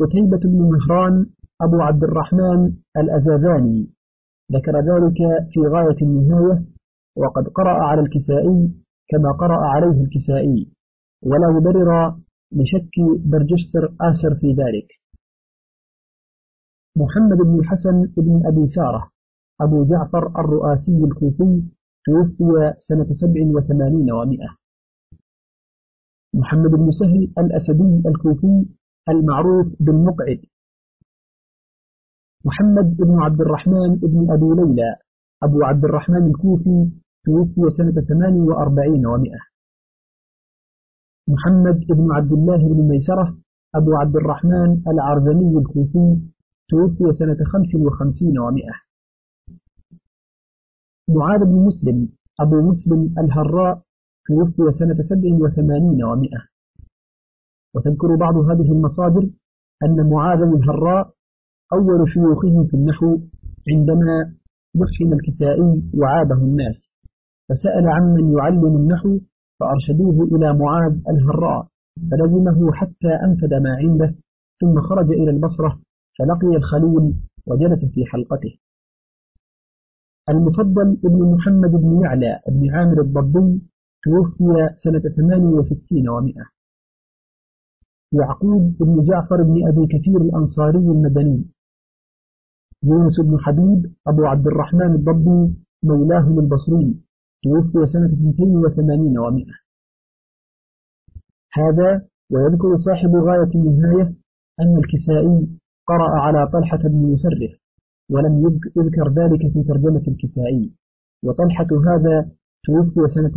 قتيبة بن مهران أبو عبد الرحمن الأزاذاني ذكر ذلك في غاية النهاية وقد قرأ على الكسائي كما قرأ عليه الكسائي ولا مبرر لشك برجستر آسر في ذلك. محمد بن الحسن بن أبي سارة أبو جعفر الرؤاسي الكوفي توفي سنة سبع وثمانين ومئة محمد بن سهل الأسدي الكوفي المعروف بالمقعد. محمد بن عبد الرحمن بن أبي ليلى أبو عبد الرحمن الكوفي توفي سنة ثمان وأربعين ومئة محمد بن عبد الله بن ميسرة أبو عبد الرحمن العرزمي الكوفي توفي سنة خمس وخمسين ومئة معاذ بن مسلم أبو مسلم الهراء توفي سنة سبع وثمانين ومئة وتذكر بعض هذه المصادر أن معاذ الهراء أول شيوخه في النحو عندما دفن الكسائي وعابه الناس فسأل عمن يعلم النحو فأرشدوه إلى معاذ الهراء فلزمه حتى أنفد ما عنده ثم خرج إلى البصرة فلقي الخليل وجلس في حلقته. المفضل ابن محمد بن يعلى بن عامر الضبي توفي سنة 68 ومئة يعقوب بن جعفر بن أبي كثير الأنصاري المدني. يونس بن حبيب أبو عبد الرحمن الضبي مولاهم البصري توفي سنة 82 ومئة هذا ويذكر صاحب غاية النهاية أن الكسائي قرأ على طلحة بن مسرف ولم يذكر ذلك في ترجمة الكسائي وطلحة هذا توفي سنة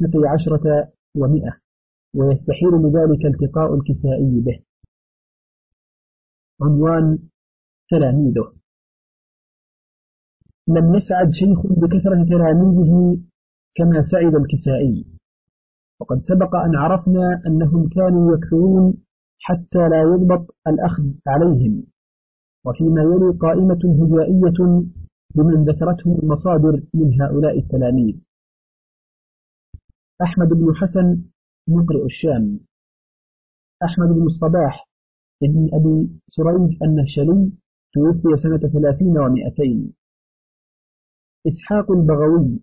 12 ومئة ويستحيل لذلك التقاء الكسائي به. عنوان تلاميذه. لم يسعد شيخ بكثرة تلاميذه كما سعد الكسائي وقد سبق أن عرفنا أنهم كانوا يكثرون حتى لا يضبط الأخذ عليهم. وفيما يلي قائمة هجائية بمن ذكرتهم المصادر من هؤلاء التلاميذ. أحمد بن حسن مقرئ الشام. أحمد بن الصباح ابن أبي سريج النهشلي توفي سنة ثلاثين ومئتين إسحاق البغوي.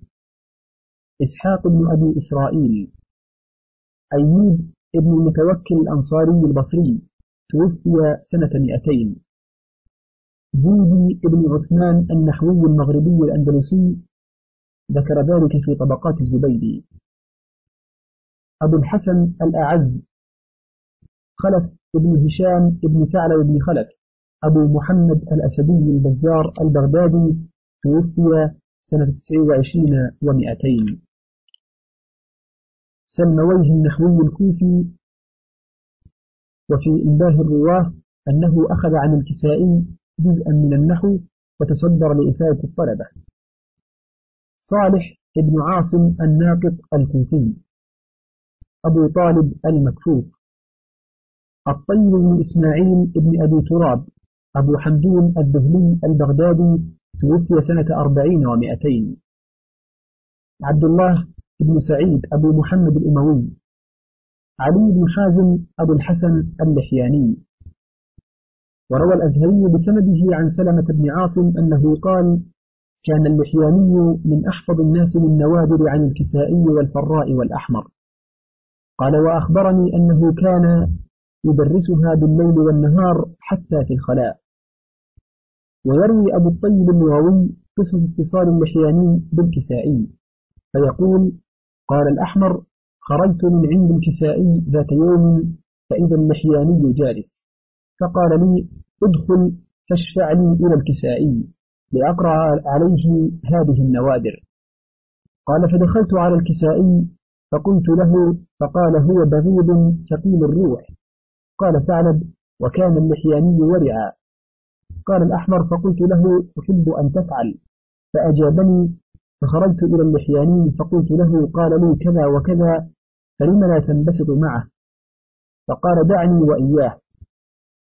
إسحاق بن أبي إسرائيل. أيوب ابن المتوكل الأنصاري البصري توفي سنة مئتين. بودي ابن عثمان النحوي المغربي الأندلسي ذكر ذلك في طبقات الزبيدي. أبو الحسن الأعز خلف ابن هشام ابن ثعلب بن خلف. أبو محمد الأسدي البزار البغدادي توفي سنة 29 و200 سلمويه النحوي الكوفي وفي إنباه الرواة أنه أخذ عن الكسائي جزءا من النحو وتصدر لإفادة الطلبة. صالح ابن عاصم الناقط الكوفي. أبو طالب المكفوف. الطيب بن إسماعيل بن أبي تراب. أبو حمدون الذهلي البغدادي توفي سنة أربعين ومئتين. عبد الله بن سعيد أبو محمد الأموي علي بن حازم أبو الحسن اللحياني. وروى الأزهري بسنده عن سلمة بن عاصم أنه قال كان اللحياني من أحفظ الناس للنوادر عن الكسائي والفراء والأحمر قال وأخبرني أنه كان يدرسها بالليل والنهار حتى في الخلاء ويروي أبو الطيب اللغوي قصة اتصال اللحياني بالكسائي فيقول قال الأحمر خرجت من عند الكسائي ذات يوم فإذا اللحياني جالس. فقال لي ادخل فاشفع لي إلى الكسائي لأقرأ عليه هذه النوادر. قال فدخلت على الكسائي فقلت له فقال هو بغيض ثقيل الروح. قال ثعلب وكان اللحياني ورعا. قال الأحمر فقلت له أحب أن تفعل. فأجابني فخرجت إلى اللحياني فقلت له قال لي كذا وكذا فلم لا تنبسط معه؟ فقال دعني وإياه.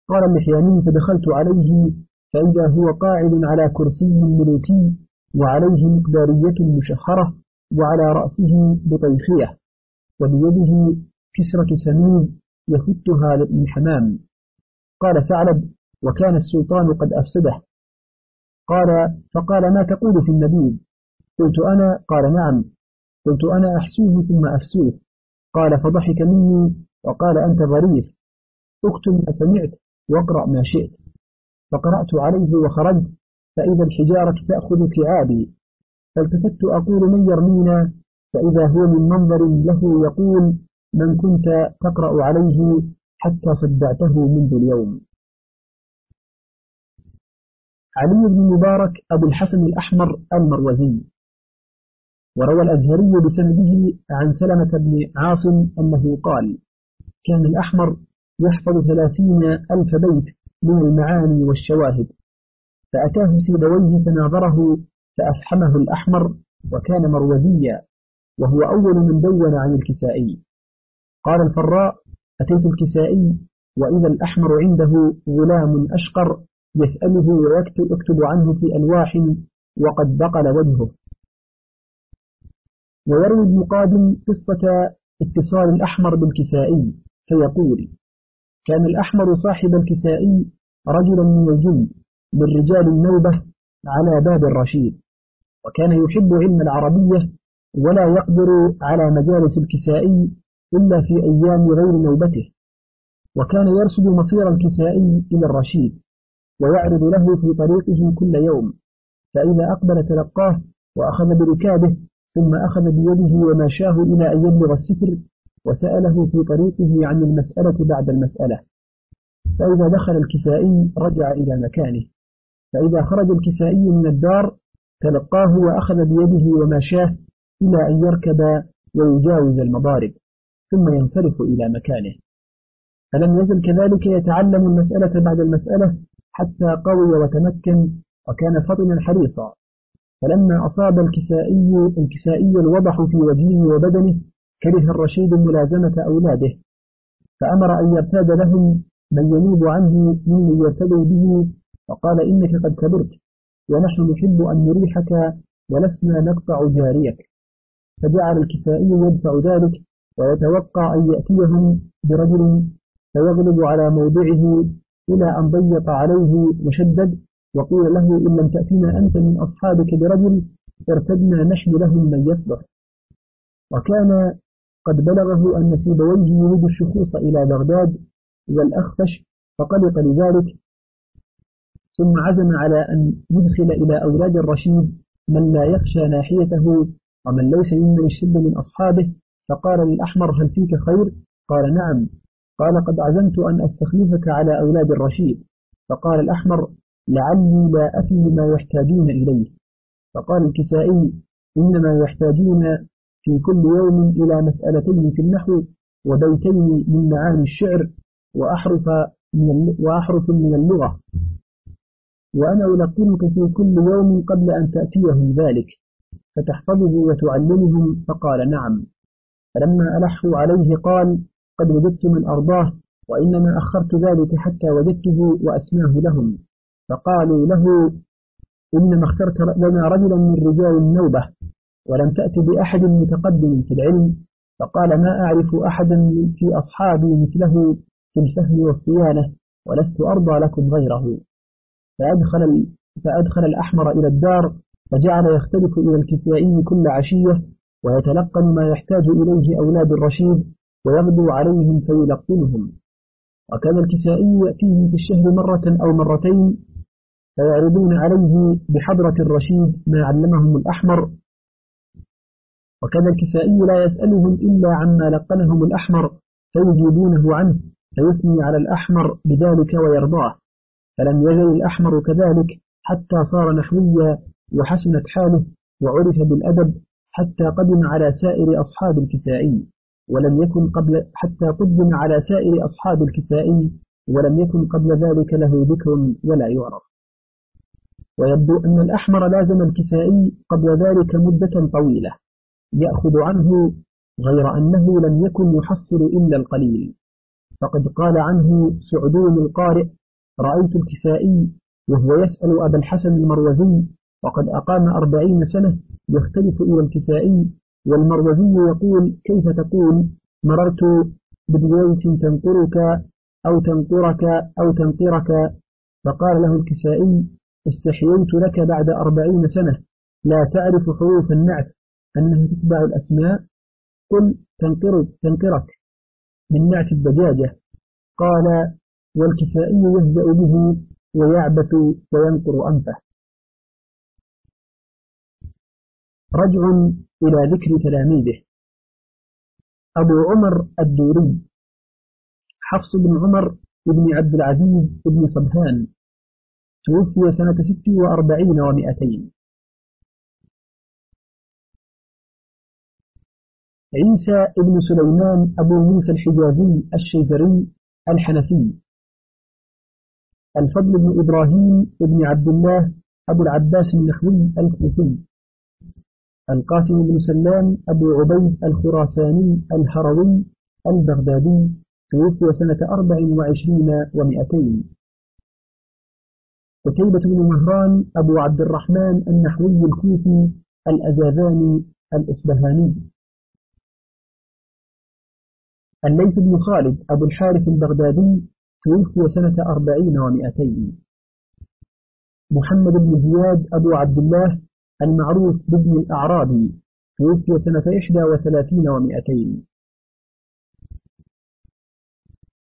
قال اللحياني فدخلت عليه فإذا هو قاعد على كرسي ملوكي وعليه مقدارية مشخرة وعلى رأسه بطيخية وبيده كسرة سمين يفتها من حمام. قال ثعلب وكان السلطان قد أفسده. قال فقال ما تقول في النبيذ؟ قلت أنا؟ قال نعم. قلت أنا أحسوه ثم أفسوه. قال فضحك مني وقال أنت ظريف. اكتب ما سمعت واقرأ ما شئت. فقرأت عليه وخرجت. فإذا الحجارة تأخذ كعابي. فالتفت أقول من يرمينا؟ فإذا هو من منظر له يقول من كنت تقرأ عليه حتى صدعته منذ اليوم. علي بن مبارك أبو الحسن الأحمر المروزي. وروى الأزهري بسنده عن سلمة بن عاصم أنه قال كان الأحمر يحفظ ثلاثين ألف بيت من المعاني والشواهد فأتاه سيبويه فناظره فأفحمه الأحمر وكان مروزيا وهو أول من دون عن الكسائي. قال الفراء أتيت الكسائي وإذا الأحمر عنده غلام أشقر يسأله ويكتب عنه في ألواح وقد بقل وجهه. ويروي ابن قادم قصة اتصال الأحمر بالكسائي فيقول كان الأحمر صاحب الكسائي رجلا من الجن من رجال النوبة على باب الرشيد وكان يحب علم العربية ولا يقدر على مجالس الكسائي إلا في أيام غير نوبته وكان يرصد مصير الكسائي إلى الرشيد ويعرض له في طريقه كل يوم فإذا أقبل تلقاه وأخذ بركابه ثم أخذ بيده وماشاه إلى أن يبلغ الستر وسأله في طريقه عن المسألة بعد المسألة. فإذا دخل الكسائي رجع إلى مكانه. فإذا خرج الكسائي من الدار تلقاه وأخذ بيده وماشاه إلى أن يركب ويجاوز المضارب ثم ينصرف إلى مكانه. فلم يزل كذلك يتعلم المسألة بعد المسألة حتى قوي وتمكن وكان فطنا حريصا. فلما أصاب الكسائي الكسائي الوضح في وجهه وبدنه كره الرشيد ملازمة أولاده فأمر أن يرتاد لهم من ينوب عنه ممن يرتدوا به فقال إنك قد كبرت ونحن نحب أن نريحك ولسنا نقطع جاريك. فجعل الكسائي يدفع ذلك ويتوقع أن يأتيهم برجل فيغلب على موضعه إلى أن ضيق عليه وشدد وقيل له إن لم تأتنا أنت من أصحابك برجل ارتدنا نحن لهم من يصبر. وكان قد بلغه أن سيبويه يريد الشخوص إلى بغداد والأخفش فقلق لذلك ثم عزم على أن يدخل إلى أولاد الرشيد من لا يخشى ناحيته ومن ليس ممن يشد من أصحابه فقال للأحمر هل فيك خير؟ قال نعم. قال قد عزمت أن أستخلفك على أولاد الرشيد. فقال الأحمر لعلي لا أفي ما يحتاجون إليه. فقال الكسائي إنما يحتاجون في كل يوم إلى مسألتين في النحو وبيتين من معاني الشعر وأحرف من, وأحرف من اللغة. وأنا ألقنك في كل يوم قبل أن تأتيهم ذلك فتحفظه وتعلمهم؟ فقال نعم. فلما ألحوا عليه قال قد وجدت من أرضاه وإنما أخرت ذلك حتى وجدته وأسماه لهم. فقالوا له إنما اخترت لنا رجلا من رجال النوبة ولم تأت بأحد متقدم في العلم فقال ما أعرف أحدا في أصحابي مثله في الفهم والصيانة ولست أرضى لكم غيره. فأدخل, فأدخل الأحمر إلى الدار فجعل يختلف إلى الكسائي كل عشية ويتلقن ما يحتاج إليه أولاد الرشيد ويغدو عليهم فيلقنهم. وكان الكسائي يأتيه في الشهر مرة أو مرتين فيعرضون عليه بحضرة الرشيد ما علمهم الأحمر. وكان الكسائي لا يسألهم إلا عما لقنهم الأحمر فيجيبونه عنه فيثني على الأحمر بذلك ويرضاه. فلم يزل الأحمر كذلك حتى صار نحويا وحسنت حاله وعرف بالأدب حتى قدم على سائر أصحاب الكسائي. ولم يكن قبل حتى قدم على سائر أصحاب الكسائي ولم يكن قبل ذلك له ذكر ولا يعرف. ويبدو أن الأحمر لازم الكسائي قبل ذلك مدة طويلة يأخذ عنه غير أنه لم يكن يحصل إلا القليل. فقد قال عنه سعدون القارئ رأيت الكسائي وهو يسأل أبا الحسن المروزي وقد أقام أربعين سنة يختلف إلى الكسائي والمروزي يقول كيف تقول؟ مررت ببيوت تنقرك أو تنقرك أو تنقرك. فقال له الكسائي استحييت لك بعد أربعين سنة. لا تعرف حروف النعت. أنها تتبع الأسماء. قل تنقرك, تنقرك. من نعت الدجاجة. قال والكسائي يهزأ به ويعبث وينقر أنفه. رجع إلى ذكر تلاميذه. أبو عمر الدوري. حفص بن عمر بن عبد العزيز بن صبهان. توفي سنة ست وأربعين ومئتين. عيسى بن سليمان أبو موسى الحجازي الشيفري الحنفي. الفضل بن إبراهيم بن عبد الله أبو العباس النحوي الكوفي. القاسم بن سلام أبو عبيد الخراساني الهروي البغدادي توفي سنة أربع وعشرين ومئتين. قتيبة بن مهران أبو عبد الرحمن النحوي الكوفي الأزاذاني الإصبهاني. الليث بن خالد أبو الحارث البغدادي توفي سنة أربعين ومئتين. محمد بن زياد أبو عبد الله المعروف بابن الأعرابي توفي سنة إحدى وثلاثين ومئتين.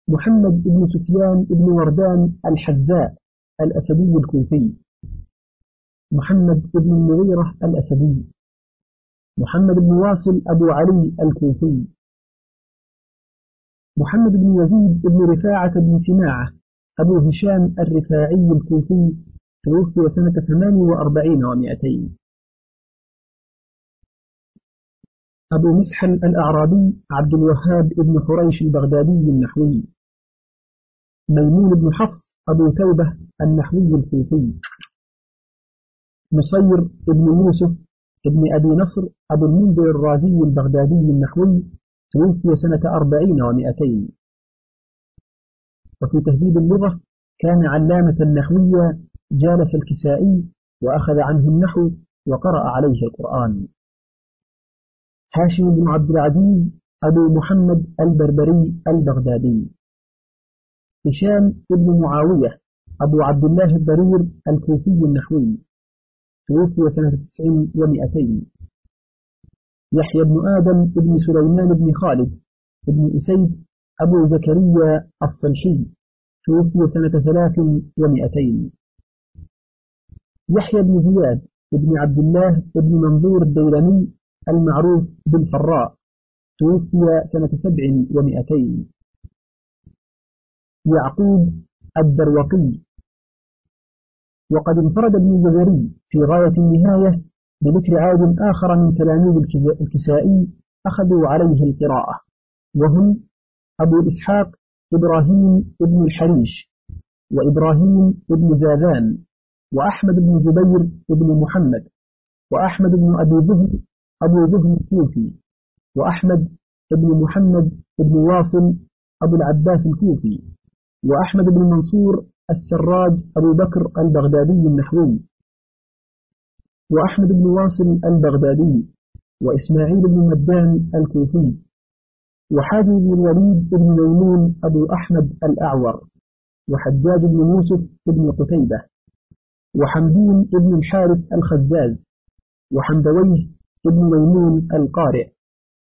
محمد بن سفيان بن وردان الحذاء الأسدي الكوفي. محمد بن المغيرة الأسدي. محمد بن واصل أبو علي الكوفي. محمد بن يزيد بن رفاعة بن سماعة أبو هشام الرفاعي الكوفي توفي سنة 48 و200 أبو مسحل الأعرابي عبد الوهاب بن حريش البغدادي النحوي. ميمون بن حفص أبو توبة النحوي الكوفي. مصير بن يوسف بن أبي نصر أبو المنذر الرازي البغدادي النحوي توفي سنة أربعين ومئتين. وفي تهذيب اللغة كان علامة نحويا جالس الكسائي وأخذ عنه النحو وقرأ عليه القرآن. هاشم بن عبد العزيز أبو محمد البربري البغدادي. هشام بن معاوية أبو عبد الله الضرير الكوفي النحوي توفي سنة تسعين ومئتين. يحيى بن آدم بن سليمان بن خالد بن أسيد أبو زكريا الصلحي توفي سنة ثلاث ومئتين. يحيى بن زياد بن عبد الله بن منظور الديلمي المعروف بالفراء توفي سنة سبع ومئتين. يعقوب الدروقي. وقد انفرد ابن الجزري في غاية النهاية بذكر عاد آخر من تلاميذ الكسائي أخذوا عليه القراءة وهم أبو إسحاق إبراهيم بن الحريش وإبراهيم بن زاذان وأحمد بن جبير بن محمد وأحمد بن أبي ذهن أبو ذهن الكوفي وأحمد بن محمد بن واصل أبو العباس الكوفي. وأحمد بن منصور السراج أبو بكر البغدادي النحوي وأحمد بن واصل البغدادي وإسماعيل بن مدان الكوفي وحاجب بن الوليد بن ميمون أبو أحمد الأعور وحجاج بن يوسف بن قتيبة وحمدين بن الحارث الخزاز وحمدويه بن ميمون القارئ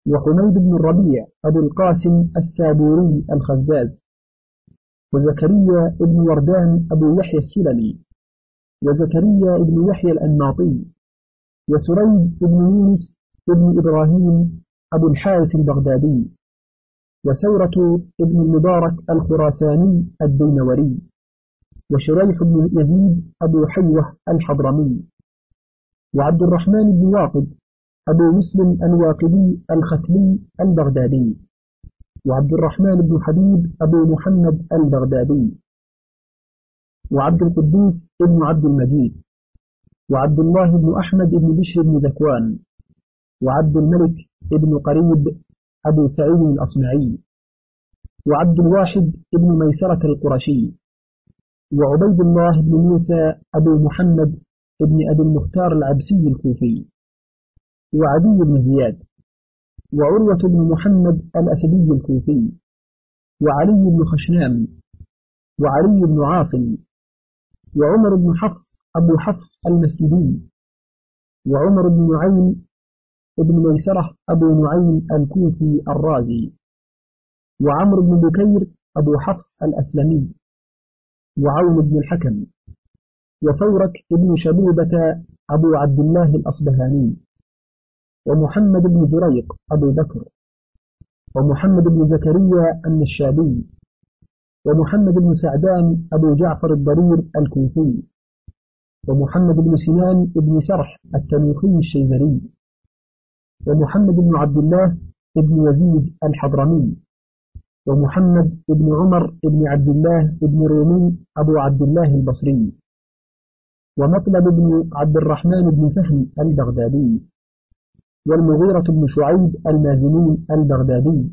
وحميد بن الربيع أبو القاسم السابوري الخزاز. وزكريا بن وردان أبو يحيى السلمي وزكريا بن يحيى الأنماطي وسريج بن يونس بن إبراهيم أبو الحارث البغدادي وسورة بن المبارك الخراساني الدينوري وشريح بن يزيد أبو حيوة الحضرمي وعبد الرحمن بن واقد أبو مسلم الواقدي الختلي البغدادي. وعبد الرحمن بن حبيب أبو محمد البغدادي وعبد القدوس بن عبد المجيد وعبد الله بن أحمد بن بشر بن ذكوان وعبد الملك بن قريب أبو سعيد الأصمعي وعبد الواحد بن ميسرة القرشي وعبيد الله بن موسى أبو محمد ابن أبي المختار العبسي الكوفي وعدي بن زياد. وعروة بن محمد الأسدي الكوفي وعلي بن خشنام وعلي بن عاصم وعمر بن حفص أبو حفص المسجدي وعمر بن نعيم ابن ميسرة أبو نعيم الكوفي الرازي وعمر بن بكير أبو حفص الأسلمي وعون بن الحكم وفورك بن شبوبة أبو عبد الله الأصبهاني. ومحمد بن زريق أبو بكر. ومحمد بن زكريا النشابي. ومحمد بن سعدان أبو جعفر الضرير الكوفي. ومحمد بن سنان بن سرح التنوخي الشيبري. ومحمد بن عبد الله بن يزيد الحضرمي. ومحمد بن عمر بن عبد الله بن رومي أبو عبد الله البصري. ومطلب بن عبد الرحمن بن فهم البغدادي. والمغيرة بن شعيب المازني البغدادي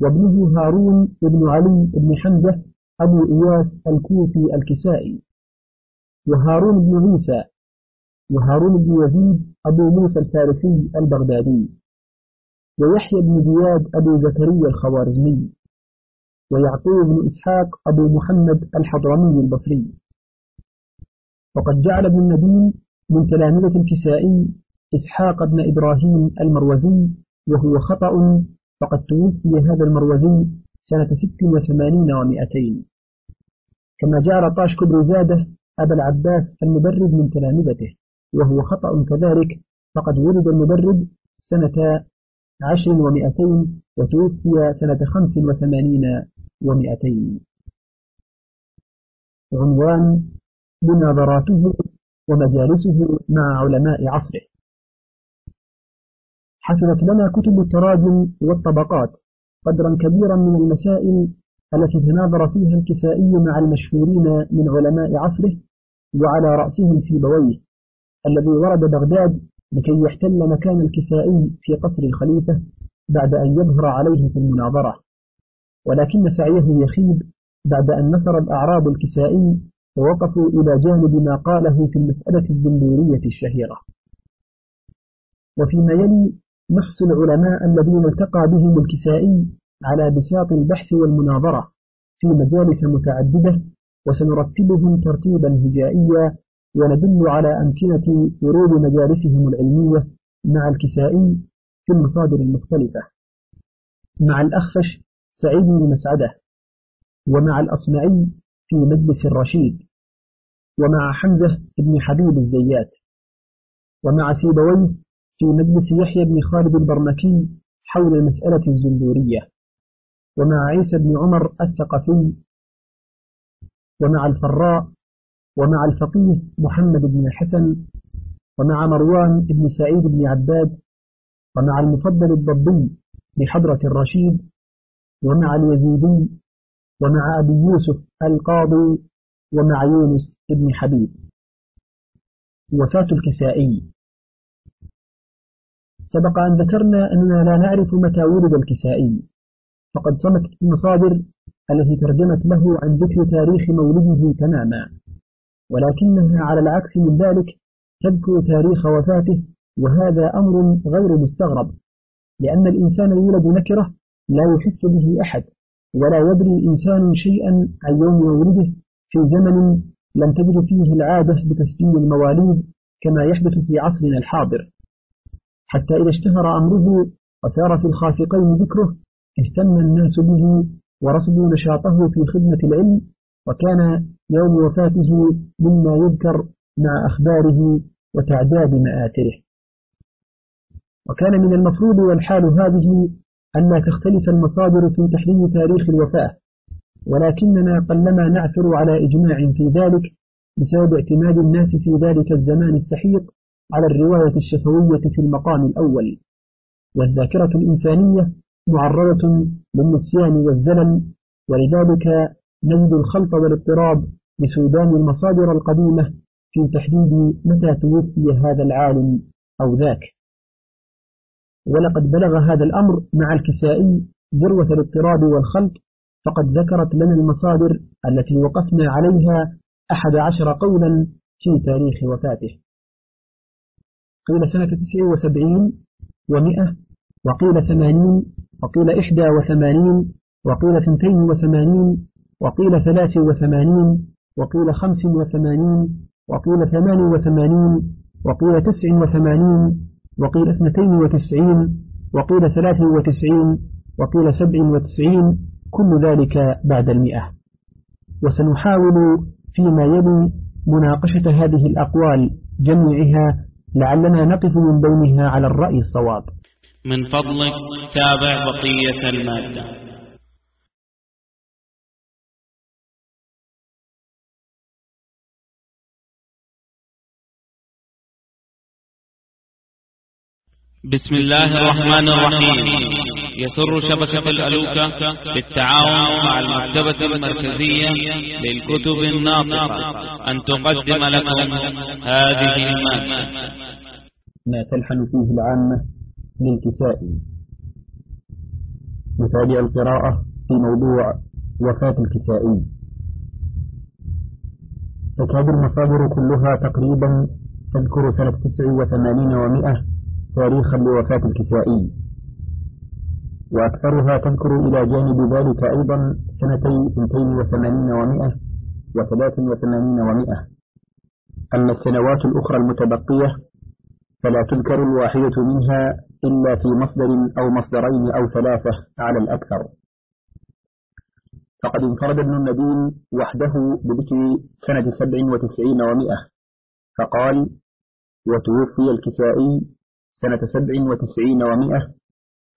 وابنه هارون بن علي بن حمزة أبو إياس الكوفي الكسائي وهارون بن موسى وهارون بن يزيد أبو موسى الفارسي البغدادي ويحيى بن زياد أبو زكريا الخوارزمي ويعقوب بن إسحاق أبو محمد الحضرمي البصري. وقد جعل ابن الندين من تلامذة الكسائي إسحاق بن إبراهيم المروزي وهو خطأ فقد توفي هذا المروزي سنة ست وثمانين ومئتين كما جعل طاش كبر زاده أبا العباس المبرد من تلامذته وهو خطأ كذلك فقد ولد المبرد سنة عشر ومئتين وتوفي سنة خمس وثمانين ومئتين عنوان مناظراته ومجالسه مع علماء عصره. حفظت لنا كتب التراجم والطبقات قدرا كبيرا من المسائل التي تناظر فيها الكسائي مع المشهورين من علماء عصره وعلى رأسهم سيبويه الذي ورد بغداد لكي يحتل مكان الكسائي في قصر الخليفة بعد أن يظهر عليه في المناظرة. ولكن سعيه يخيب بعد أن نصر الأعراب الكسائي ووقفوا إلى جانب ما قاله في المسألة الزنبورية الشهيرة. وفيما يلي نحص العلماء الذين التقى بهم الكسائي على بساط البحث والمناظرة في مجالس متعددة وسنرتبهم ترتيبا هجائيا وندل على أمكنة ورود مجالسهم العلمية مع الكسائي في المصادر المختلفة. مع الأخفش سعيد بن مسعدة ومع الأصمعي في مجلس الرشيد ومع حمزة بن حبيب الزيات ومع سيبويه في مجلس يحيى بن خالد البرمكي حول المسألة الزندورية. ومع عيسى بن عمر الثقفي ومع الفراء ومع الفقيه محمد بن الحسن ومع مروان بن سعيد بن عباد ومع المفضل الضبي بحضرة الرشيد ومع اليزيدي ومع أبي يوسف القاضي ومع يونس بن حبيب. وفاة الكسائي. سبق أن ذكرنا أننا لا نعرف متى ولد الكسائي. فقد صمت المصادر التي ترجمت له عن ذكر تاريخ مولده تماما. ولكنها على العكس من ذلك تذكر تاريخ وفاته وهذا أمر غير مستغرب. لأن الإنسان يولد نكرة لا يحس به أحد ولا يدري إنسان شيئا عن يوم مولده في زمن لم تجد فيه العادة بتسجيل المواليد كما يحدث في عصرنا الحاضر. حتى إذا اشتهر أمره وسار في الخافقين ذكره اهتم الناس به ورصدوا نشاطه في خدمة العلم وكان يوم وفاته مما يذكر مع أخباره وتعداد مآثره. وكان من المفروض والحال هذه أن تختلف المصادر في تحليل تاريخ الوفاة ولكننا قلما نعثر على إجماع في ذلك بسبب اعتماد الناس في ذلك الزمان السحيق على الرواية الشفوية في المقام الأول والذاكرة الإنسانية معرضة للنسيان والزلل ولذلك نجد الخلط والاضطراب بسودان المصادر القديمة في تحديد متى توفي هذا العالم أو ذاك. ولقد بلغ هذا الأمر مع الكسائي ذروة الاضطراب والخلط فقد ذكرت لنا المصادر التي وقفنا عليها أحد عشر قولا في تاريخ وفاته. قيل سنة تسع وسبعين ومئة وقيل ثمانين وقيل إحدى وثمانين وقيل ثنتين وثمانين وقيل ثلاث وثمانين وقيل خمس وثمانين وقيل ثمان وثمانين وقيل تسع وثمانين وقيل اثنتين وتسعين وقيل ثلاث وتسعين وقيل سبع وتسعين كل ذلك بعد المئة. وسنحاول فيما يلي مناقشة هذه الأقوال جميعها لعلنا نقف من بينها على الرأي الصواب. من فضلك تابع بقية المادة. بسم الله الرحمن الرحيم. يسر شبكة الألوكة بالتعاون مع المكتبة المركزية للكتب الناطقة. أن تقدم لكم هذه المادة. ما تلحن فيه العامة للكساء نتابع القراءة في موضوع وفاة الكسائي تكاد المصادر كلها تقريبا تذكر سنة تسع وثمانين ومئة تاريخا لوفاة الكسائي وأكثرها تذكر إلى جانب ذلك أيضا سنتي 280 ومئة وثلاث وثمانين ومئة. أما السنوات الأخرى المتبقية فلا تذكر الواحدة منها إلا في مصدر أو مصدرين أو ثلاثة على الأكثر. فقد انفرد ابن الندين وحده بذكر سنة سبع وتسعين ومئة فقال وتوفي الكسائي سنة سبع وتسعين ومئة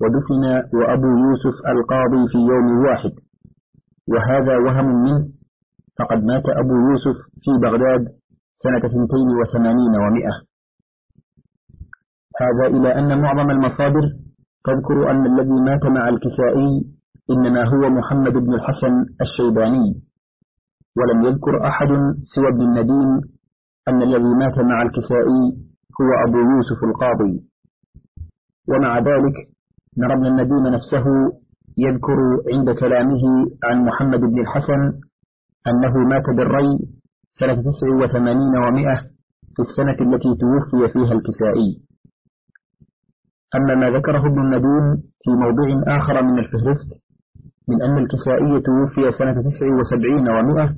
ودفن وأبو يوسف القاضي في يوم واحد وهذا وهم منه فقد مات أبو يوسف في بغداد سنة ثنتين وثمانين ومئة هذا إلى أن معظم المصادر تذكر أن الذي مات مع الكسائي إنما هو محمد بن الحسن الشيباني ولم يذكر أحد سوى ابن الندين أن الذي مات مع الكسائي هو أبو يوسف القاضي. ومع ذلك نرى ابن النديم نفسه يذكر عند كلامه عن محمد بن الحسن أنه مات بالري سنة تسع وثمانين ومائة في السنة التي توفي فيها الكسائي. أما ما ذكره ابن النديم في موضوع آخر من الفهرست من أن الكسائي توفي سنة تسع وسبعين ومائة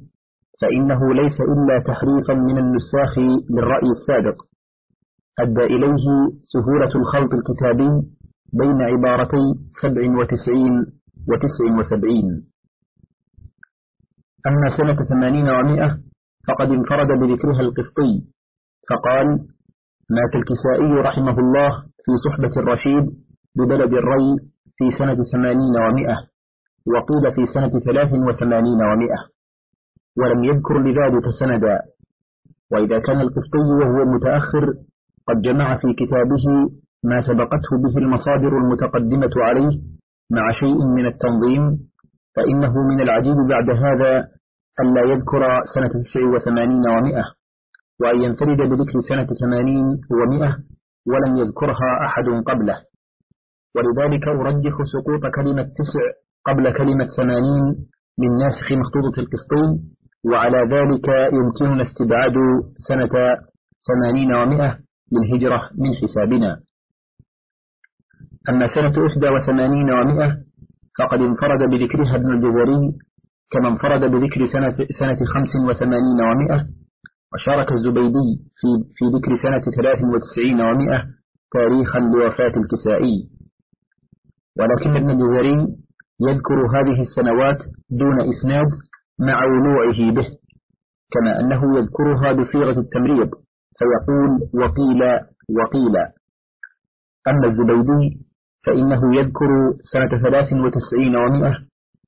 فإنه ليس إلا تحريفا من النساخ للرأي السابق أدى إليه سهولة الخلط الكتابي بين عبارتي سبع وتسعين وتسع وسبعين. أما سنة ثمانين ومائة فقد انفرد بذكرها القفطي فقال مات الكسائي رحمه الله في صحبة الرشيد ببلد الري في سنة ثمانين ومائة وقيل في سنة ثلاث وثمانين ومائة ولم يذكر لذلك سندا وإذا كان القفطي وهو متأخر قد جمع في كتابه ما سبقته به المصادر المتقدمة عليه مع شيء من التنظيم فإنه من العجيب بعد هذا ألا يذكر سنة 89 ومئة وأن ينفرد بذكر سنة 80 ومئة ولم يذكرها أحد قبله. ولذلك أرجح سقوط كلمة تسع قبل كلمة ثمانين من ناسخ مخطوطة القسطين وعلى ذلك يمكننا استبعاد سنة ثمانين ومئة للهجرة من حسابنا. أما سنة أحدى وثمانين ومائة فقد انفرد بذكرها ابن الجزري كما انفرد بذكر سنة, سنة خمس وثمانين ومائة وشارك الزبيدي في, في ذكر سنة ثلاث وتسعين ومائة تاريخا لوفاة الكسائي. ولكن ابن الجزري يذكر هذه السنوات دون إسناد مع ولوعه به كما أنه يذكرها بصيغة التمريض فيقول وقيل وقيل. أما الزبيدي فإنه يذكر سنة ثلاث وتسعين ومئة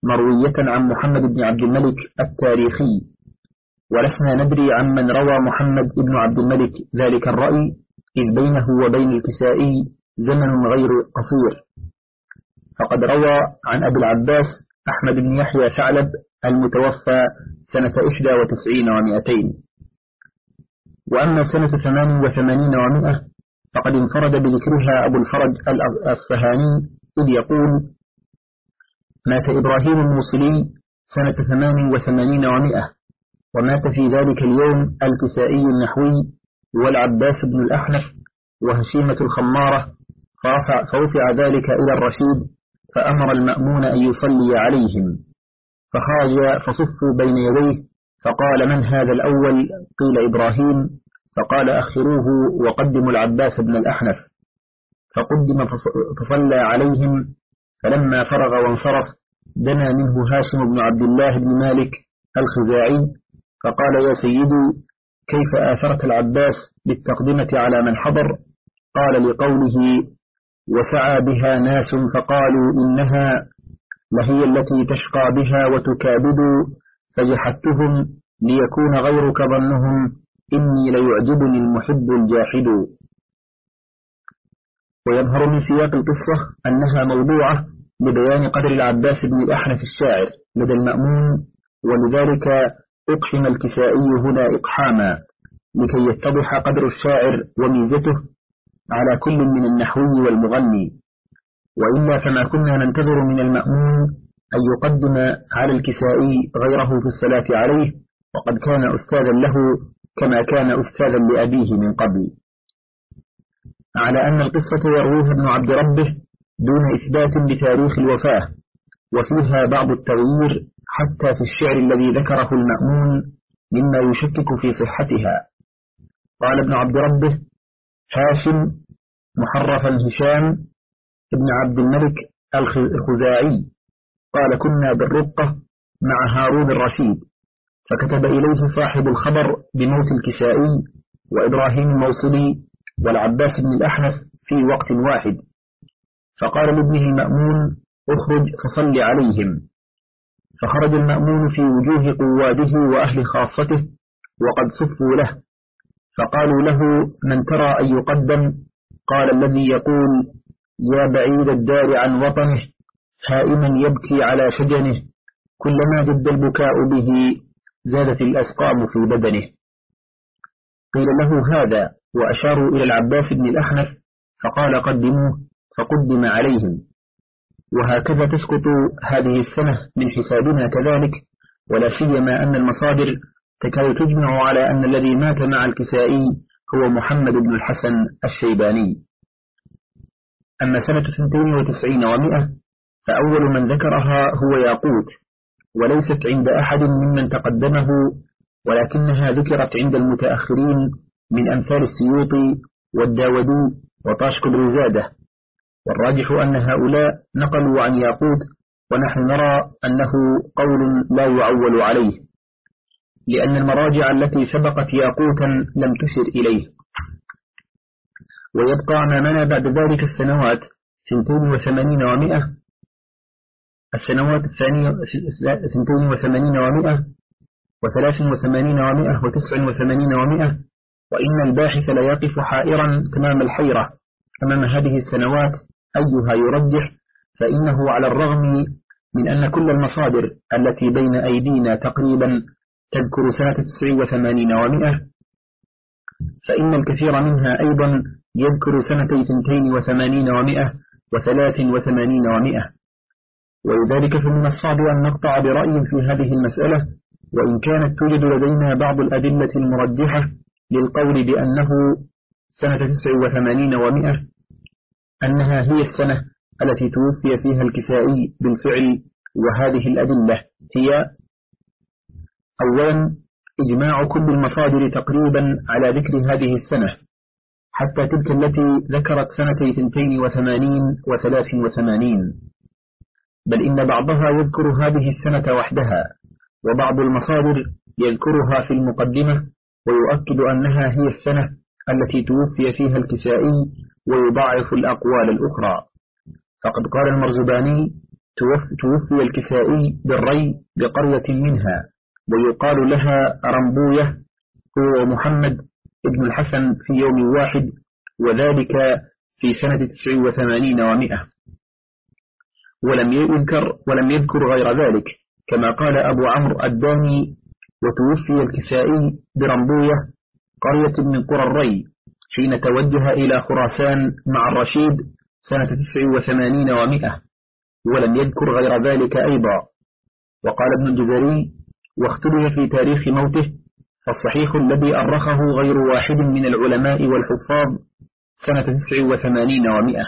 مروية عن محمد بن عبد الملك التاريخي. ولسنا ندري عمن روى محمد بن عبد الملك ذلك الرأي إذ بينه وبين الكسائي زمن غير قصير فقد روى عن أبي العباس أحمد بن يحيى ثعلب المتوفى سنة إحدى وتسعين ومئتين وأما سنة ثمان وثمانين ومائة فقد انفرد بذكرها أبو الفرج الأصفهاني إذ يقول مات إبراهيم الموصلي سنة ثمان وثمانين ومائة. ومات في ذلك اليوم الكسائي النحوي والعباس بن الأحنف وهشيمة الخمارة فرفع ذلك إلى الرشيد فأمر المأمون أن يصلي عليهم. فخرج فصفوا بين يديه فقال من هذا الأول؟ قيل إبراهيم. فقال أخروه وقدموا العباس بن الأحنف فقدم فصلى عليهم فلما فرغ وانصرف دنا منه هاشم بن عبد الله بن مالك الخزاعي فقال يا سيدي كيف آثرت العباس بالتقدمة على من حضر؟ قال لقوله وسعى بها ناس فقالوا إنها لهي التي تشقى بها وتكابد فجحدتهم ليكون غيرك ظنهم إني ليعجبني المحب الجاحد. ويظهر من سياق القصة أنها موضوعة لبيان قدر العباس بن الأحنف الشاعر لدى المأمون ولذلك أقحم الكسائي هنا إقحاما لكي يتضح قدر الشاعر وميزته على كل من النحوي والمغني. وإلا فما كنا ننتظر من المأمون أن يقدم على الكسائي غيره في الصلاة عليه وقد كان أستاذا له كما كان أستاذا لأبيه من قبل. على أن القصة يرويها ابن عبد ربه دون إثبات بتاريخ الوفاة وفيها بعض التغيير حتى في الشعر الذي ذكره المأمون مما يشكك في صحتها. قال ابن عبد ربه هاشم محرفا هشام ابن عبد الملك الخزاعي. قال كنا بالرقة مع هارون الرشيد. فكتب إليه صاحب الخبر بموت الكسائي وإبراهيم الموصلي والعباس بن الأحنف في وقت واحد. فقال لابنه المأمون اخرج فصل عليهم. فخرج المأمون في وجوه قواده وأهل خاصته وقد صفوا له فقالوا له من ترى أن يقدم؟ قال الذي يقول يا بعيد الدار عن وطنه هائما يبكي على شجنه كلما جد البكاء به زادت الأسقام في بدنه. قيل له هذا وأشاروا إلى العباس بن الأحنف فقال قدموه. فقدم عليهم. وهكذا تسقط هذه السنة من حسابنا كذلك ولا سيما أن المصادر تكاد تجمع على أن الذي مات مع الكسائي هو محمد بن الحسن الشيباني. أما سنة سنتين وتسعين ومئة فأول من ذكرها هو ياقوت وليست عند أحد ممن تقدمه ولكنها ذكرت عند المتأخرين من أمثال السيوطي والداودي وطاشق برزادة والراجح أن هؤلاء نقلوا عن ياقوت ونحن نرى أنه قول لا يعول عليه لأن المراجع التي سبقت ياقوتا لم تشر إليه. ويبقى أمامنا بعد ذلك السنوات سنتين وثمانين ومئة السنوات الثانية سنتين وثمانين ومئة وثلاث وثمانين ومئة وتسع وثمانين ومئة وإن الباحث لا يقف حائرا تمام الحيرة أمام هذه السنوات. أيها يرجح فإنه على الرغم من أن كل المصادر التي بين أيدينا تقريبا تذكر سنة تسع وثمانين ومئة فإن الكثير منها أيضا يذكر سنتي ثنتين وثمانين ومئة وثلاث وثمانين ومئة ولذلك فمن الصعب أن نقطع برأي في هذه المسألة وإن كانت توجد لدينا بعض الأدلة المرجحة للقول بأنه سنة تسع وثمانين ومئة أنها هي السنة التي توفي فيها الكسائي بالفعل وهذه الأدلة هي أولا إجماع كل المصادر تقريبا على ذكر هذه السنة حتى تلك التي ذكرت سنتي ثنتين وثمانين وثلاث وثمانين. بل إن بعضها يذكر هذه السنة وحدها وبعض المصادر يذكرها في المقدمة ويؤكد أنها هي السنة التي توفي فيها الكسائي ويضاعف الأقوال الأخرى. فقد قال المرزباني توفي الكسائي بالري بقرية منها ويقال لها رمبوية هو محمد ابن الحسن في يوم واحد وذلك في سنة تسع وثمانين ومئة. ولم يذكر ولم يذكر غير ذلك كما قال أبو عمرو الداني وتوفي الكسائي برمبوية قرية من قرى الري. حين توجه إلى خراسان مع الرشيد سنة تسع وثمانين ومئة ولم يذكر غير ذلك أيضا. وقال ابن الجزري واختلف في تاريخ موته فالصحيح الذي أرخه غير واحد من العلماء والحفاظ سنة تسع وثمانين ومئة.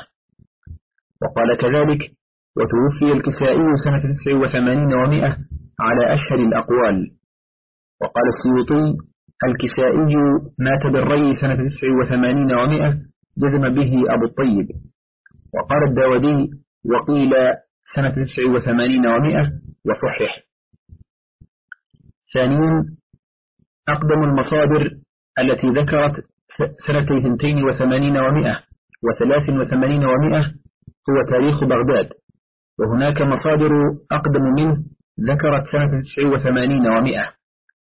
وقال كذلك وتوفي الكسائي سنة تسع وثمانين ومئة على أشهر الأقوال. وقال السيوطي الكسائي مات بالري سنة تسع وثمانين ومئة جزم به أبو الطيب. وقال الداودي وقيل سنة تسع وثمانين ومئة وصحح ثانيا أقدم المصادر التي ذكرت سنة ثنتين وثمانين ومئة وثلاث وثمانين ومئة هو تاريخ بغداد. وهناك مصادر أقدم منه ذكرت سنة تسع وثمانين ومئة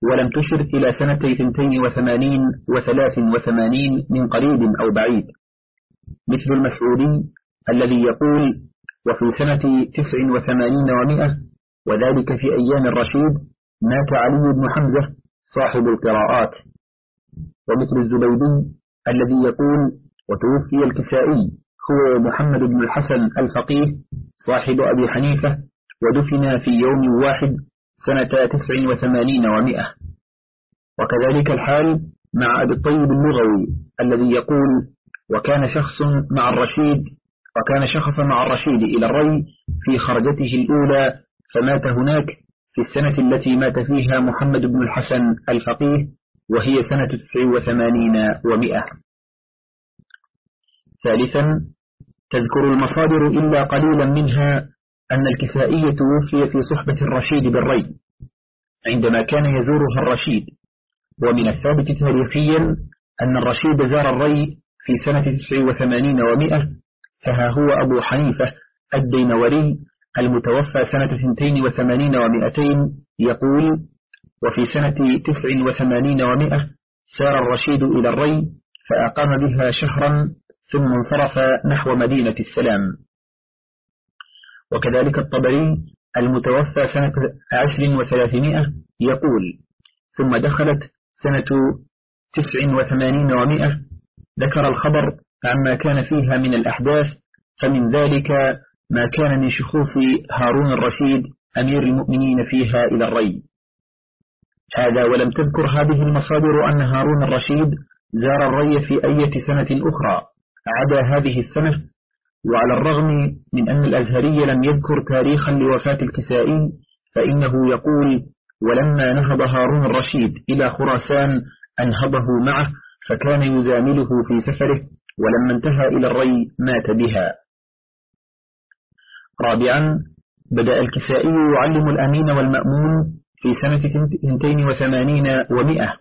ولم تشر إلى سنتي ثنتين وثمانين وثلاث وثمانين من قريب أو بعيد. مثل المسعودي الذي يقول وفي سنة تسع وثمانين ومئة وذلك في أيام الرشيد مات علي بن حمزة صاحب القراءات. ومثل الزبيدي الذي يقول وتوفي الكسائي هو محمد بن الحسن الفقيه صاحب أبي حنيفة ودفن في يوم واحد سنة تسع وثمانين ومئة وكذلك الحال مع أبي الطيب اللغوي الذي يقول وكان شخص مع الرشيد وكان شخص مع الرشيد إلى الري في خرجته الأولى فمات هناك في السنة التي مات فيها محمد بن الحسن الفقيه وهي سنة تسع وثمانين ومئة ثالثا تذكر المصادر إلا قليلا منها أن الكسائية توفي في صحبة الرشيد بالري عندما كان يزورها الرشيد. ومن الثابت تاريخيا أن الرشيد زار الري في سنة تسع وثمانين ومئة فها هو أبو حنيفة الدينوري المتوفى سنة ثنتين وثمانين ومئتين يقول وفي سنة تسع وثمانين ومئة سار الرشيد إلى الري فأقام بها شهرا ثم انصرف نحو مدينة السلام. وكذلك الطبري المتوفى سنة عشر وثلاثمائة يقول ثم دخلت سنة تسع وثمانين ومائة ذكر الخبر عما كان فيها من الأحداث فمن ذلك ما كان من شخوص هارون الرشيد أمير المؤمنين فيها إلى الري. هذا ولم تذكر هذه المصادر أن هارون الرشيد زار الري في أي سنة أخرى عدا هذه السنة وعلى الرغم من أن الأزهري لم يذكر تاريخا لوفاة الكسائي فإنه يقول ولما نهض هارون الرشيد إلى خراسان أنهضه معه فكان يزامله في سفره ولما انتهى إلى الري مات بها. رابعا بدأ الكسائي يعلم الأمين والمأمون في سنة 82 ومئة.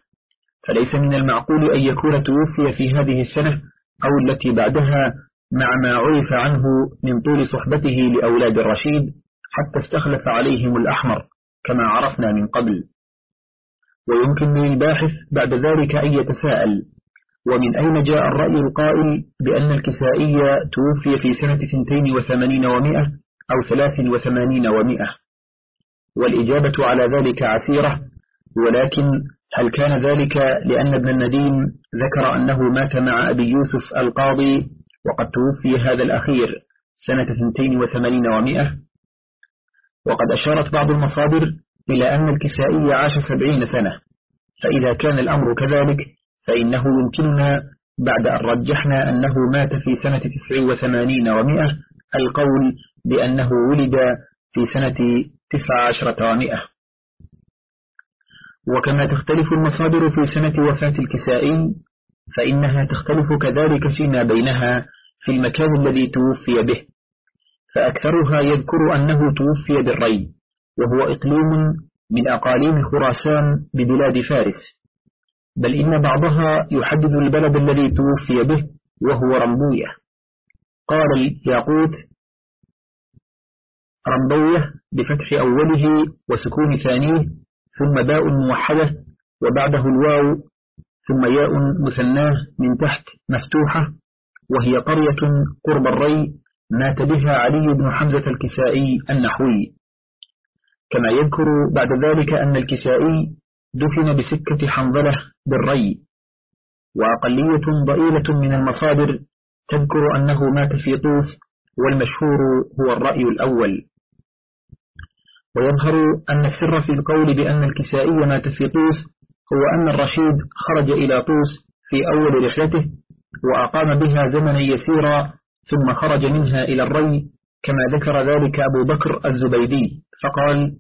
فليس من المعقول أن يكون توفي في هذه السنة أو التي بعدها مع ما عرف عنه من طول صحبته لأولاد الرشيد حتى استخلف عليهم الأحمر كما عرفنا من قبل. ويمكن للباحث بعد ذلك أن يتساءل ومن أين جاء الرأي القائل بأن الكسائي توفي في سنة 82 ومئة أو 83 ومئة؟ والإجابة على ذلك عسيرة ولكن هل كان ذلك لأن ابن النديم ذكر أنه مات مع أبي يوسف القاضي وقد توفي هذا الأخير سنة 82 ومئة وقد أشارت بعض المصادر إلى أن الكسائي عاش سبعين سنة. فإذا كان الأمر كذلك فإنه يمكننا بعد أن رجحنا أنه مات في سنة 89 ومئة القول بأنه ولد في سنة 19 ومئة وكما تختلف المصادر في سنة وفاة الكسائي فإنها تختلف كذلك فيما بينها في المكان الذي توفي به. فأكثرها يذكر أنه توفي بالري وهو إقليم من أقاليم خراسان ببلاد فارس. بل إن بعضها يحدد البلد الذي توفي به وهو رمبوية. قال الياقوت رمبوية بفتح أوله وسكون ثانية ثم باء موحدة وبعده الواو ثم ياء مثناه من تحت مفتوحة وهي قرية قرب الري مات بها علي بن حمزة الكسائي النحوي. كما يذكر بعد ذلك أن الكسائي دفن بسكة حنظلة بالري. وأقلية ضئيلة من المصادر تذكر أنه مات في طوس والمشهور هو الرأي الأول. ويظهر أن السر في القول بأن الكسائي مات في طوس هو أن الرشيد خرج إلى طوس في أول رحلته وأقام بها زمنا يسيرا ثم خرج منها إلى الري كما ذكر ذلك أبو بكر الزبيدي. فقال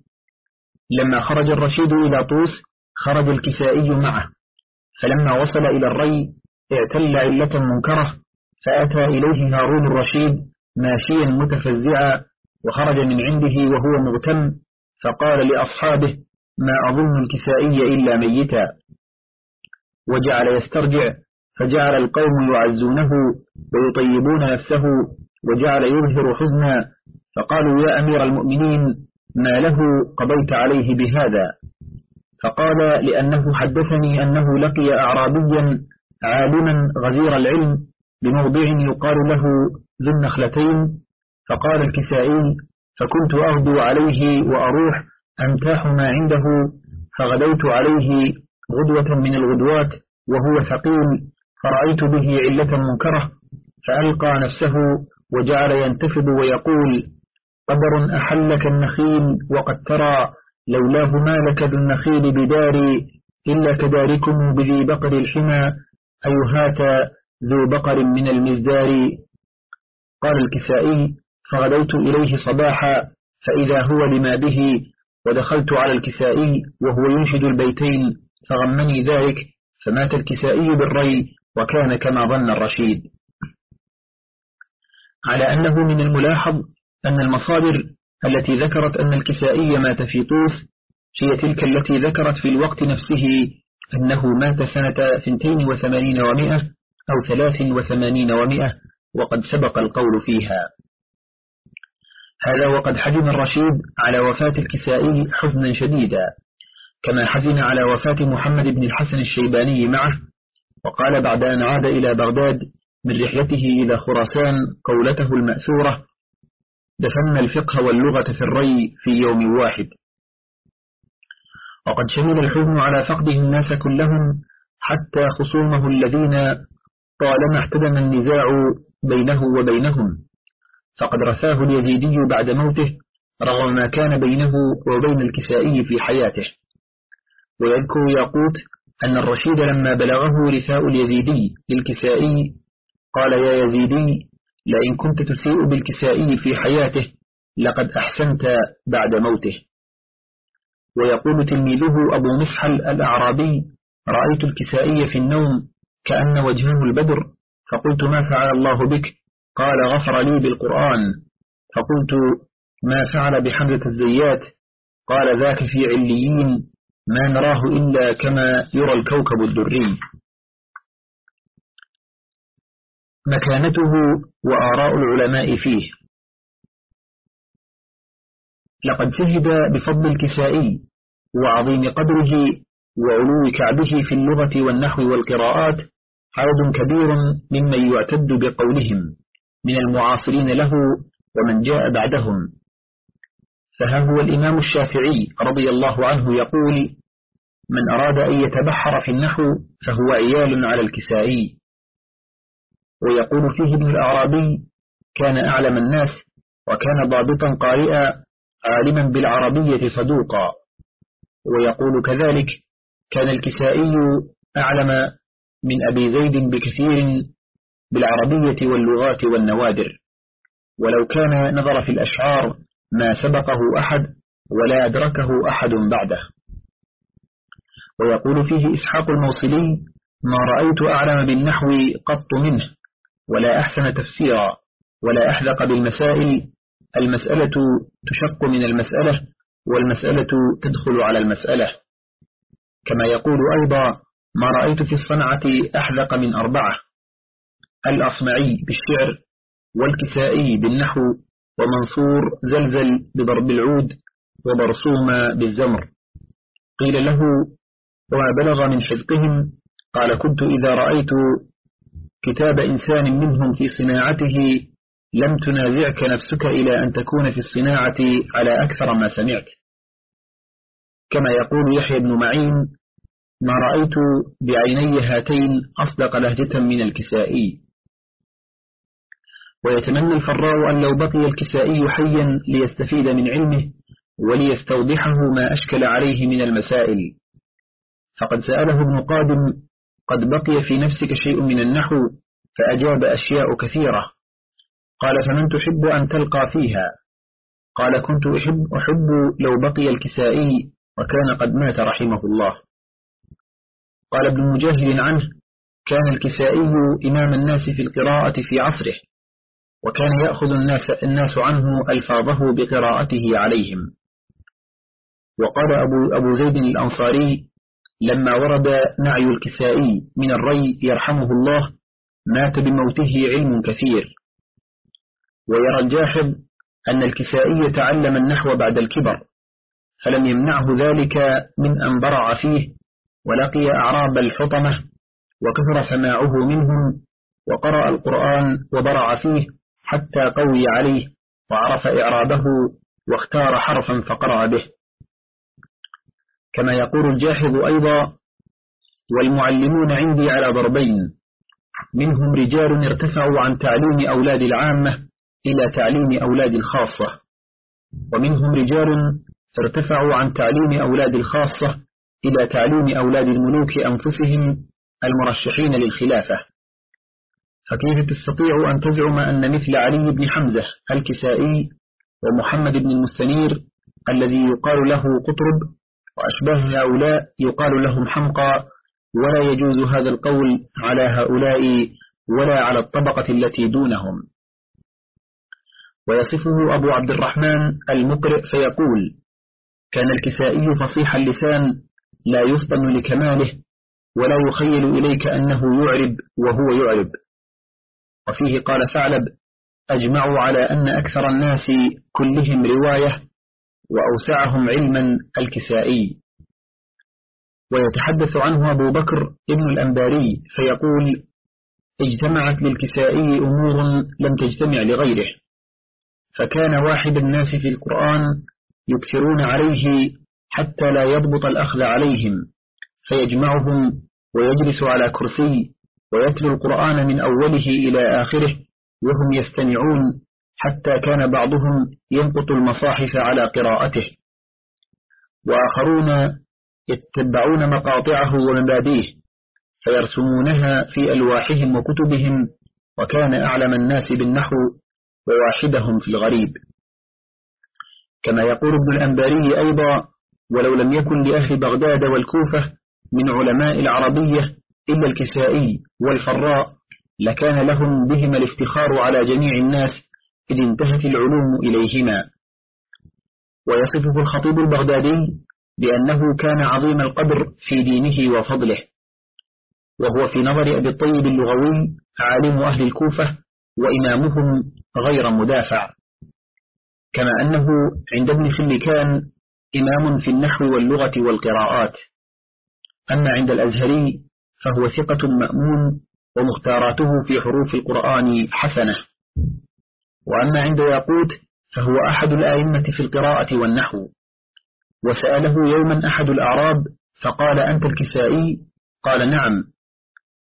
لما خرج الرشيد إلى طوس خرج الكسائي معه. فلما وصل إلى الري اعتل علة منكرة فأتى إليه هارون الرشيد ماشيا متفزعا وخرج من عنده وهو مغتم. فقال لأصحابه ما أظن الكسائي إلا ميتا. وجعل يسترجع فجعل القوم يعزونه ويطيبون نفسه وجعل يظهر حزنا. فقالوا يا أمير المؤمنين ما له قضيت عليه بهذا؟ فقال لأنه حدثني أنه لقي أعرابيا عالما غزير العلم بموضع يقال له ذو النخلتين. فقال الكسائي فكنت أغدو عليه وأروح أمتاح ما عنده فغدوت عليه غدوة من الغدوات وهو ثقيل فرأيت به علة منكرة فألقى نفسه وجعل ينتفض ويقول قدر أحلك النخيل وقد ترى لولاه ما لك ذو النخيل بداري إلا كداركم بذي بقر الحمى أيهات ذو بقر من المزدار. قال الكسائي فغدوت إليه صباحا فإذا هو لما به ودخلت على الكسائي وهو ينشد البيتين فغمني ذلك فمات الكسائي بالري وكان كما ظن الرشيد. على أنه من الملاحظ أن المصادر التي ذكرت أن الكسائي مات في طوس هي تلك التي ذكرت في الوقت نفسه أنه مات سنة ثنتين وثمانين ومئة أو ثلاث وثمانين ومئة وقد سبق القول فيها. هذا وقد حزن الرشيد على وفاة الكسائي حزنا شديدا كما حزن على وفاة محمد بن الحسن الشيباني معه وقال بعد أن عاد إلى بغداد من رحلته إلى خراسان قولته المأثورة دفن الفقه واللغة في الري في يوم واحد وقد شمل الحزن على فقده الناس كلهم حتى خصومه الذين طالما احتدم النزاع بينه وبينهم. فقد رثاه اليزيدي بعد موته رغم ما كان بينه وبين الكسائي في حياته. ويذكر ياقوت أن الرشيد لما بلغه رثاء اليزيدي للكسائي قال يا يزيدي لئن كنت تسيء بالكسائي في حياته لقد أحسنت بعد موته. ويقول تلميذه أبو مصحل الأعرابي رأيت الكسائي في النوم كأن وجهه البدر فقلت ما فعل الله بك؟ قال غفر لي بالقرآن. فقلت ما فعل بحمزة الزيات؟ قال ذاك في عليين ما نراه إلا كما يرى الكوكب الدري. مكانته وآراء العلماء فيه. لقد شهد بفضل الكسائي وعظيم قدره وعلو كعبه في اللغة والنحو والقراءات عدد كبير ممن يعتد بقولهم. من المعاصرين له ومن جاء بعدهم. فها هو الإمام الشافعي رضي الله عنه يقول من أراد أن يتبحر في النحو فهو عيال على الكسائي ويقول فيه ابن الأعرابي كان أعلم الناس وكان ضابطا قارئا عالما بالعربية صدوقا ويقول كذلك كان الكسائي أعلم من أبي زيد بكثير بالعربية واللغات والنوادر. ولو كان نظر في الأشعار ما سبقه أحد ولا أدركه أحد بعده. ويقول فيه إسحاق الموصلي ما رأيت أعلم بالنحو قط منه ولا أحسن تفسيرا ولا أحذق بالمسائل. المسألة تشق من المسألة والمسألة تدخل على المسألة. كما يقول أيضا ما رأيت في الصنعة أحذق من أربعة الأصمعي بالشعر والكسائي بالنحو ومنصور زلزل بضرب العود وبرسوم بالزمر. قيل له وما بلغ من حذقهم؟ قال كنت إذا رأيت كتاب إنسان منهم في صناعته لم تنازعك نفسك إلى أن تكون في الصناعة على أكثر ما سمعت. كما يقول يحيى بن معين ما رأيت بعيني هاتين أصدق لهجة من الكسائي. ويتمنى الفراء أن لو بقي الكسائي حيا ليستفيد من علمه وليستوضحه ما أشكل عليه من المسائل. فقد سأله ابن قادم قد بقي في نفسك شيء من النحو؟ فأجاب أشياء كثيرة. قال فمن تحب أن تلقى فيها؟ قال كنت أحب, أحب لو بقي الكسائي وكان قد مات رحمه الله. قال ابن مجاهد عنه كان الكسائي إمام الناس في القراءة في عصره. وكان يأخذ الناس, الناس عنه ألفاظه بقراءته عليهم. وقال أبو, أبو زيد الأنصاري لما ورد نعي الكسائي من الري يرحمه الله مات بموته علم كثير. ويرى الجاحظ أن الكسائي تعلم النحو بعد الكبر فلم يمنعه ذلك من أن برع فيه ولقي أعراب الحطمة وكثر سماعه منهم وقرأ القرآن وبرع فيه حتى قوي عليه وعرف إعرابه واختار حرفا فقرأ به. كما يقول الجاحظ أيضا والمعلمون عندي على ضربين منهم رجال ارتفعوا عن تعليم أولاد العامة إلى تعليم أولاد الخاصة ومنهم رجال ارتفعوا عن تعليم أولاد الخاصة إلى تعليم أولاد الملوك أنفسهم المرشحين للخلافة. فكيف تستطيع أن تزعم أن مثل علي بن حمزة الكسائي ومحمد بن المستنير الذي يقال له قطرب وأشباه هؤلاء يقال لهم حمقى ولا يجوز هذا القول على هؤلاء ولا على الطبقة التي دونهم. ويصفه أبو عبد الرحمن المقرئ فيقول كان الكسائي فصيح اللسان لا يفطن لكماله ولا يخيل إليك أنه يعرب وهو يعرب. وفيه قال ثعلب أجمعوا على أن أكثر الناس كلهم رواية وأوسعهم علما الكسائي. ويتحدث عنه أبو بكر ابن الأنباري فيقول اجتمعت للكسائي أمور لم تجتمع لغيره فكان واحد الناس في القرآن يكثرون عليه حتى لا يضبط الأخذ عليهم فيجمعهم ويجلس على كرسي ويتلو القرآن من أوله إلى آخره وهم يستمعون حتى كان بعضهم ينقط المصاحف على قراءته. وآخرون يتبعون مقاطعه ومباديه فيرسمونها في ألواحهم وكتبهم وكان أعلم الناس بالنحو وواحدهم في الغريب. كما يقول ابن الأنباري أيضا ولو لم يكن لأهل بغداد والكوفة من علماء العربية إلا الكسائي والفراء لكان لهم بهما الافتخار على جميع الناس إذ انتهت العلوم إليهما. ويصفه الخطيب البغدادي بأنه كان عظيم القدر في دينه وفضله. وهو في نظر أبي الطيب اللغوي عالم أهل الكوفة وإمامهم غير مدافع. كما أنه عند ابن خلكان إمام في النحو واللغة والقراءات. أما عند الأزهري فهو ثقة مأمون ومختاراته في حروف القرآن حسنة. وأما عند ياقوت فهو أحد الآئمة في القراءة والنحو. وسأله يوما أحد الأعراب فقال أنت الكسائي؟ قال نعم.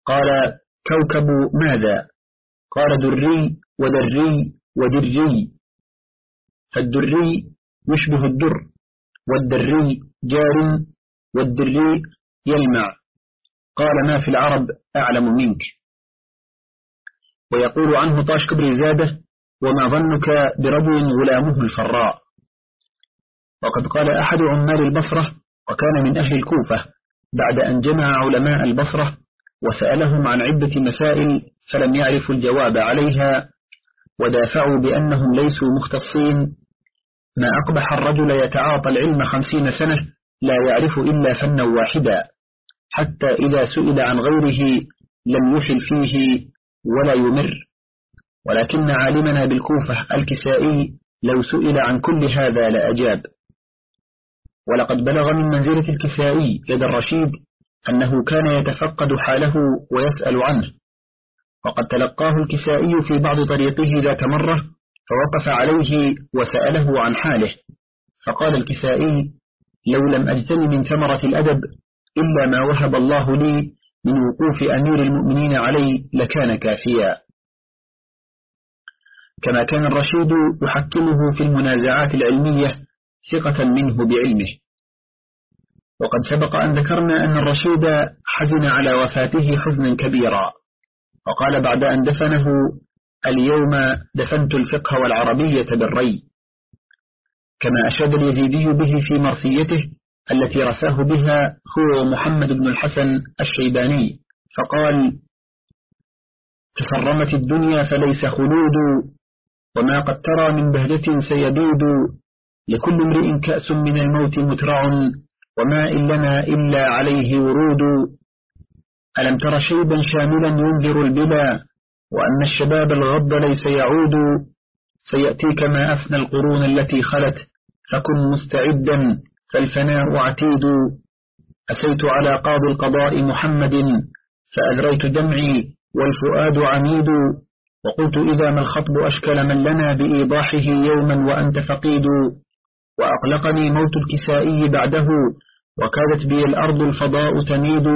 قال كوكب ماذا؟ قال دري ودري ودري. فالدري يشبه الدر والدري جار والدري يلمع. قال ما في العرب أعلم منك؟ ويقول عنه طاش كبر زاده وما ظنك برجل غلامه الفراء. وقد قال أحد عمال البصرة وكان من أهل الكوفة بعد أن جمع علماء البصرة وسألهم عن عدة مسائل فلم يعرفوا الجواب عليها ودافعوا بأنهم ليسوا مختصين. ما أقبح الرجل يتعاطى العلم خمسين سنة لا يعرف إلا فنا واحدا. حتى إذا سئل عن غيره لم يحل فيه ولا يمر. ولكن عالمنا بالكوفة الكسائي لو سئل عن كل هذا لأجاب. ولقد بلغ من منزلة الكسائي يد الرشيد أنه كان يتفقد حاله ويسأل عنه. وقد تلقاه الكسائي في بعض طريقه ذات مرة فوقف عليه وسأله عن حاله. فقال الكسائي لو لم أجتن من ثمرة الأدب إلا ما وهب الله لي من وقوف أمير المؤمنين علي لكان كافيا. كما كان الرشيد يحكمه في المنازعات العلمية ثقة منه بعلمه. وقد سبق أن ذكرنا أن الرشيد حزن على وفاته حزنا كبيرا. وقال بعد أن دفنه اليوم دفنت الفقه والعربية بالري. كما أشاد اليزيدي به في مرثيته التي رساه بها هو محمد بن الحسن الشيباني فقال تفرمت الدنيا فليس خلود وما قد ترى من بهجة سيدود لكل امرئ كأس من الموت مترع وما لنا إلا عليه ورود. ألم تر شيبا شاملا ينذر البلا وأن الشباب الغض ليس يعود سيأتيك ما أفنى القرون التي خلت فكن مستعدا فالفناء عتيد أسيت على قاضي القضاء محمد فأذريت دمعي والفؤاد عميد. وقلت إذا ما الخطب أشكل من لنا بإيضاحه يوما وأنت فقيد. وأقلقني موت الكسائي بعده وكادت بي الأرض الفضاء تميد.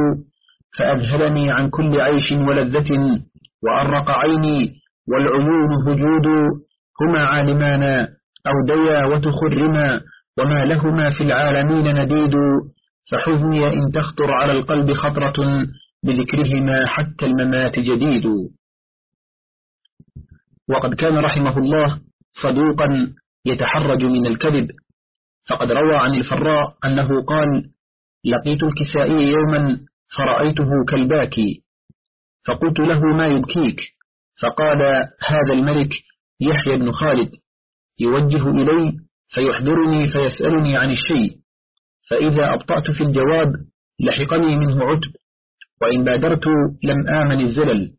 فأذهلني عن كل عيش ولذة وأرق عيني والعيون هجود. هما عالمان أوديا وتخرما. وما لهما في العالمين نديد فحزني إن تخطر على القلب خطرة بذكرهما حتى الممات جديد. وقد كان رحمه الله صدوقا يتحرج من الكذب. فقد روى عن الفراء أنه قال لقيت الكسائي يوما فرأيته كالباكي فقلت له ما يبكيك؟ فقال هذا الملك يحيى بن خالد. يوجه إلي فيحضرني فيسألني عن الشيء فإذا أبطأت في الجواب لحقني منه عتب وإن بادرت لم آمن الزلل.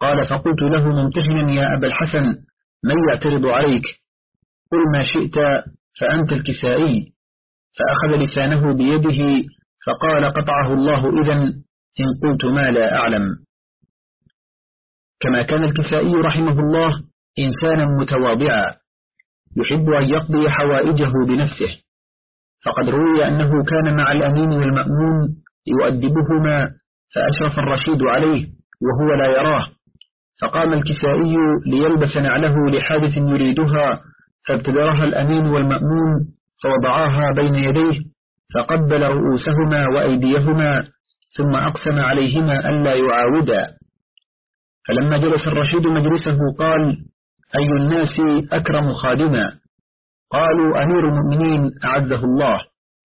قال فقلت له ممتحنا يا أبا الحسن من يعترض عليك؟ قل ما شئت فأنت الكسائي. فأخذ لسانه بيده فقال قطعه الله إذا إن قلت ما لا أعلم. كما كان الكسائي رحمه الله إنسانا متواضعا. يحب أن يقضي حوائجه بنفسه. فقد روي أنه كان مع الأمين والمأمون يؤدبهما فأشرف الرشيد عليه وهو لا يراه. فقام الكسائي ليلبس نعله لحادث يريدها فابتدرها الأمين والمأمون فوضعاها بين يديه فقبل رؤوسهما وأيديهما ثم أقسم عليهما ألا يعاودا. فلما جلس الرشيد مجلسه قال أي الناس أكرم خادما. قالوا أمير المؤمنين أعزه الله.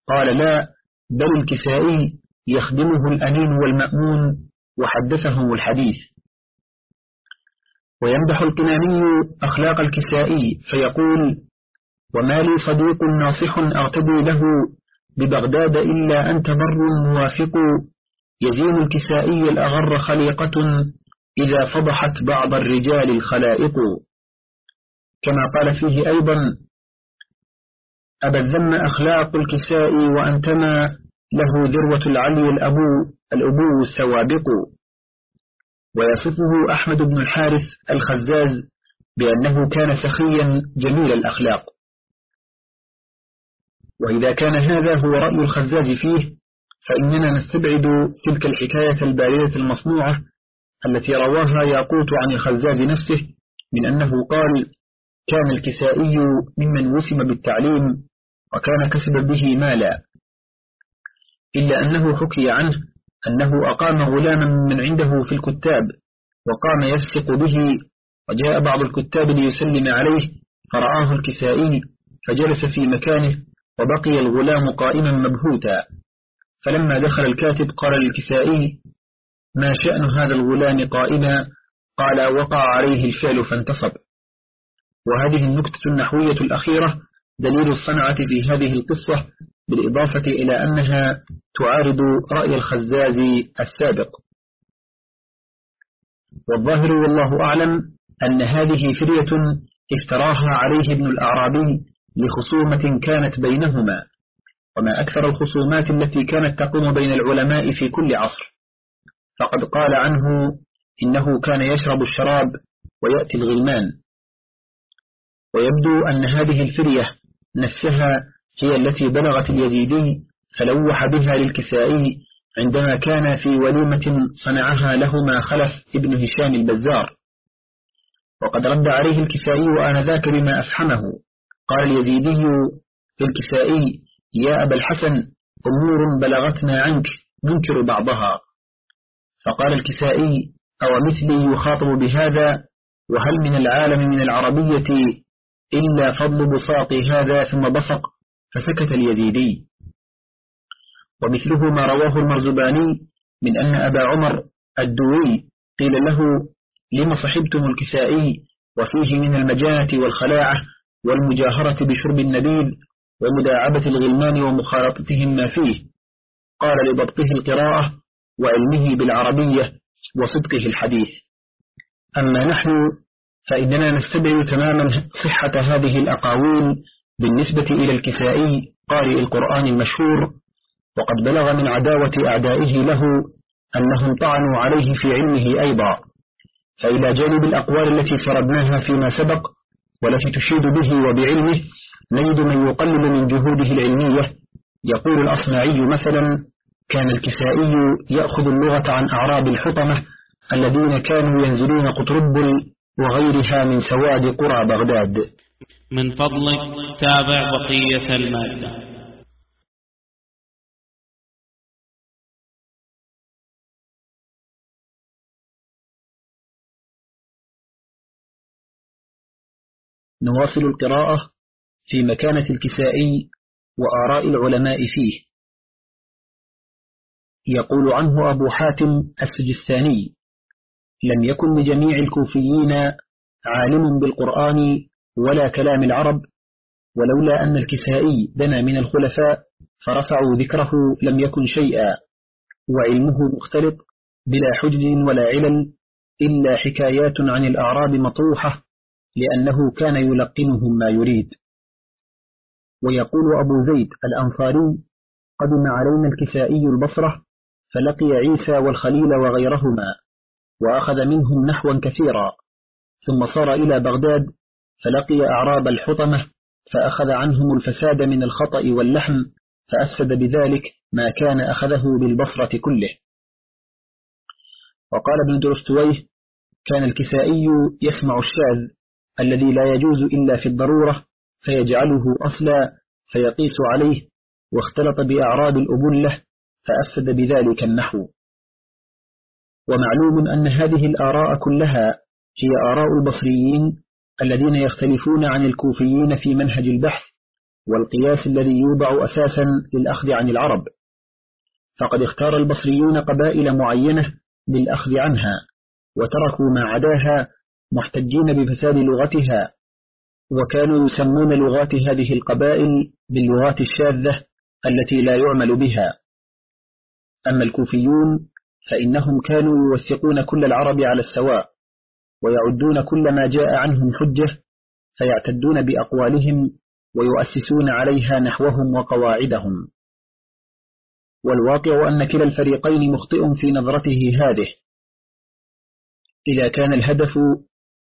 قال لا بل الكسائي يخدمه الأمين والمأمون وحدثهم الحديث. ويمدح الكناني أخلاق الكسائي فيقول وما لي صديق ناصح أغتدي له ببغداد إلا أنت بر موافق. يزين الكسائي الأغر خليقة إذا فضحت بعض الرجال الخلائق. كما قال فيه أيضا أبا الذم أخلاق الكساء وأنتما له ذروة العلي الأبو الأبو السوابق. ويصفه أحمد بن الحارث الخزاز بأنه كان سخيا جميل الأخلاق. وإذا كان هذا هو رأي الخزاز فيه فإننا نستبعد تلك الحكاية الباردة المصنوعة التي رواها ياقوت عن الخزاز نفسه من أنه قال كان الكسائي ممن وسم بالتعليم وكان كسب به مالا. إلا أنه حكي عنه أنه أقام غلاما من عنده في الكتاب وقام يفسق به وجاء بعض الكتاب ليسلم عليه فرآه الكسائي فجلس في مكانه وبقي الغلام قائما مبهوتا. فلما دخل الكاتب قال للكسائي ما شأن هذا الغلام قائما؟ قال وقع عليه الفعل فانتصب. وهذه النكتة النحوية الأخيرة دليل الصنعة في هذه القصة بالإضافة إلى أنها تعارض رأي الخزاز السابق. والظاهر والله أعلم أن هذه فرية افتراها عليه ابن الأعرابي لخصومة كانت بينهما وما أكثر الخصومات التي كانت تقوم بين العلماء في كل عصر. فقد قال عنه إنه كان يشرب الشراب ويأتي الغلمان. ويبدو أن هذه الفرية نفسها هي التي بلغت اليزيدي فلوح بها للكسائي عندما كان في وليمة صنعها لهما خلف ابن هشام البزار. وقد رد عليه الكسائي وآنذاك بما أفحمه قال اليزيدي في الكسائي يا أبا الحسن أمور بلغتنا عنك ننكر بعضها. فقال الكسائي أو مثلي يخاطب بهذا؟ وهل من العالم من العربية إلا فضل بساط هذا ثم بصق فسكت اليزيدي. ومثله ما رواه المرزباني من أن أبا عمر الدوي قيل له لما صحبتم الكسائي؟ وفيه من المجانة والخلاعة والمجاهرة بشرب النبيل ومداعبة الغلمان ومخالطتهم ما فيه. قال لضبطه القراءة وعلمه بالعربية وصدقه الحديث. أما نحن فإننا نستبعد تماما صحة هذه الأقاويل بالنسبة إلى الكسائي قارئ القرآن المشهور وقد بلغ من عداوة أعدائه له أنهم طعنوا عليه في علمه أيضا. فإلى جانب الأقوال التي فردناها فيما سبق والتي تشيد به وبعلمه نجد من يقلل من جهوده العلمية. يقول الأصمعي مثلا كان الكسائي يأخذ اللغة عن أعراب الحطمة الذين كانوا ينزلون قطربل وغيرها من سواد قرى بغداد. من فضلك تابع بقية المادة. نواصل القراءة في مكانة الكسائي وآراء العلماء فيه. يقول عنه أبو حاتم السجستاني. لم يكن لجميع الكوفيين عالم بالقرآن ولا كلام العرب ولولا أن الكسائي دنا من الخلفاء فرفعوا ذكره لم يكن شيئا وعلمه مختلط بلا حجج ولا علل إلا حكايات عن الأعراب مطروحة لأنه كان يلقنهم ما يريد. ويقول أبو زيد الأنصاري قدم علينا الكسائي البصرة فلقي عيسى والخليل وغيرهما وأخذ منهم نحوا كثيرا ثم صار إلى بغداد فلقي أعراب الحطمة فأخذ عنهم الفساد من الخطأ واللحم فأفسد بذلك ما كان أخذه بالبصرة كله. وقال ابن درستويه كان الكسائي يسمع الشاذ الذي لا يجوز إلا في الضرورة فيجعله أصلا فيقيس عليه واختلط بأعراض الأبلة فأفسد بذلك النحو. ومعلوم أن هذه الآراء كلها هي آراء البصريين الذين يختلفون عن الكوفيين في منهج البحث والقياس الذي يوضع أساسا للأخذ عن العرب. فقد اختار البصريون قبائل معينة للأخذ عنها وتركوا ما عداها محتجين بفساد لغتها وكانوا يسمون لغات هذه القبائل باللغات الشاذة التي لا يعمل بها. أما الكوفيون فإنهم كانوا يوثقون كل العرب على السواء ويعدون كل ما جاء عنهم حجة فيعتدون بأقوالهم ويؤسسون عليها نحوهم وقواعدهم. والواقع أن كلا الفريقين مخطئ في نظرته هذه. إذا كان الهدف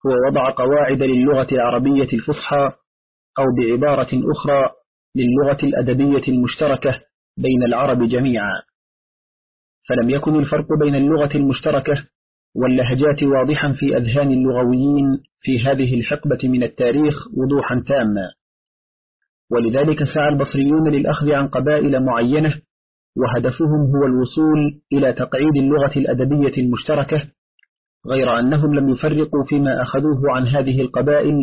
هو وضع قواعد للغة العربية الفصحى أو بعبارة أخرى للغة الأدبية المشتركة بين العرب جميعا. فلم يكن الفرق بين اللغة المشتركة واللهجات واضحا في أذهان اللغويين في هذه الحقبة من التاريخ وضوحا تاما. ولذلك سعى البصريون للأخذ عن قبائل معينة وهدفهم هو الوصول إلى تقعيد اللغة الأدبية المشتركة غير أنهم لم يفرقوا فيما أخذوه عن هذه القبائل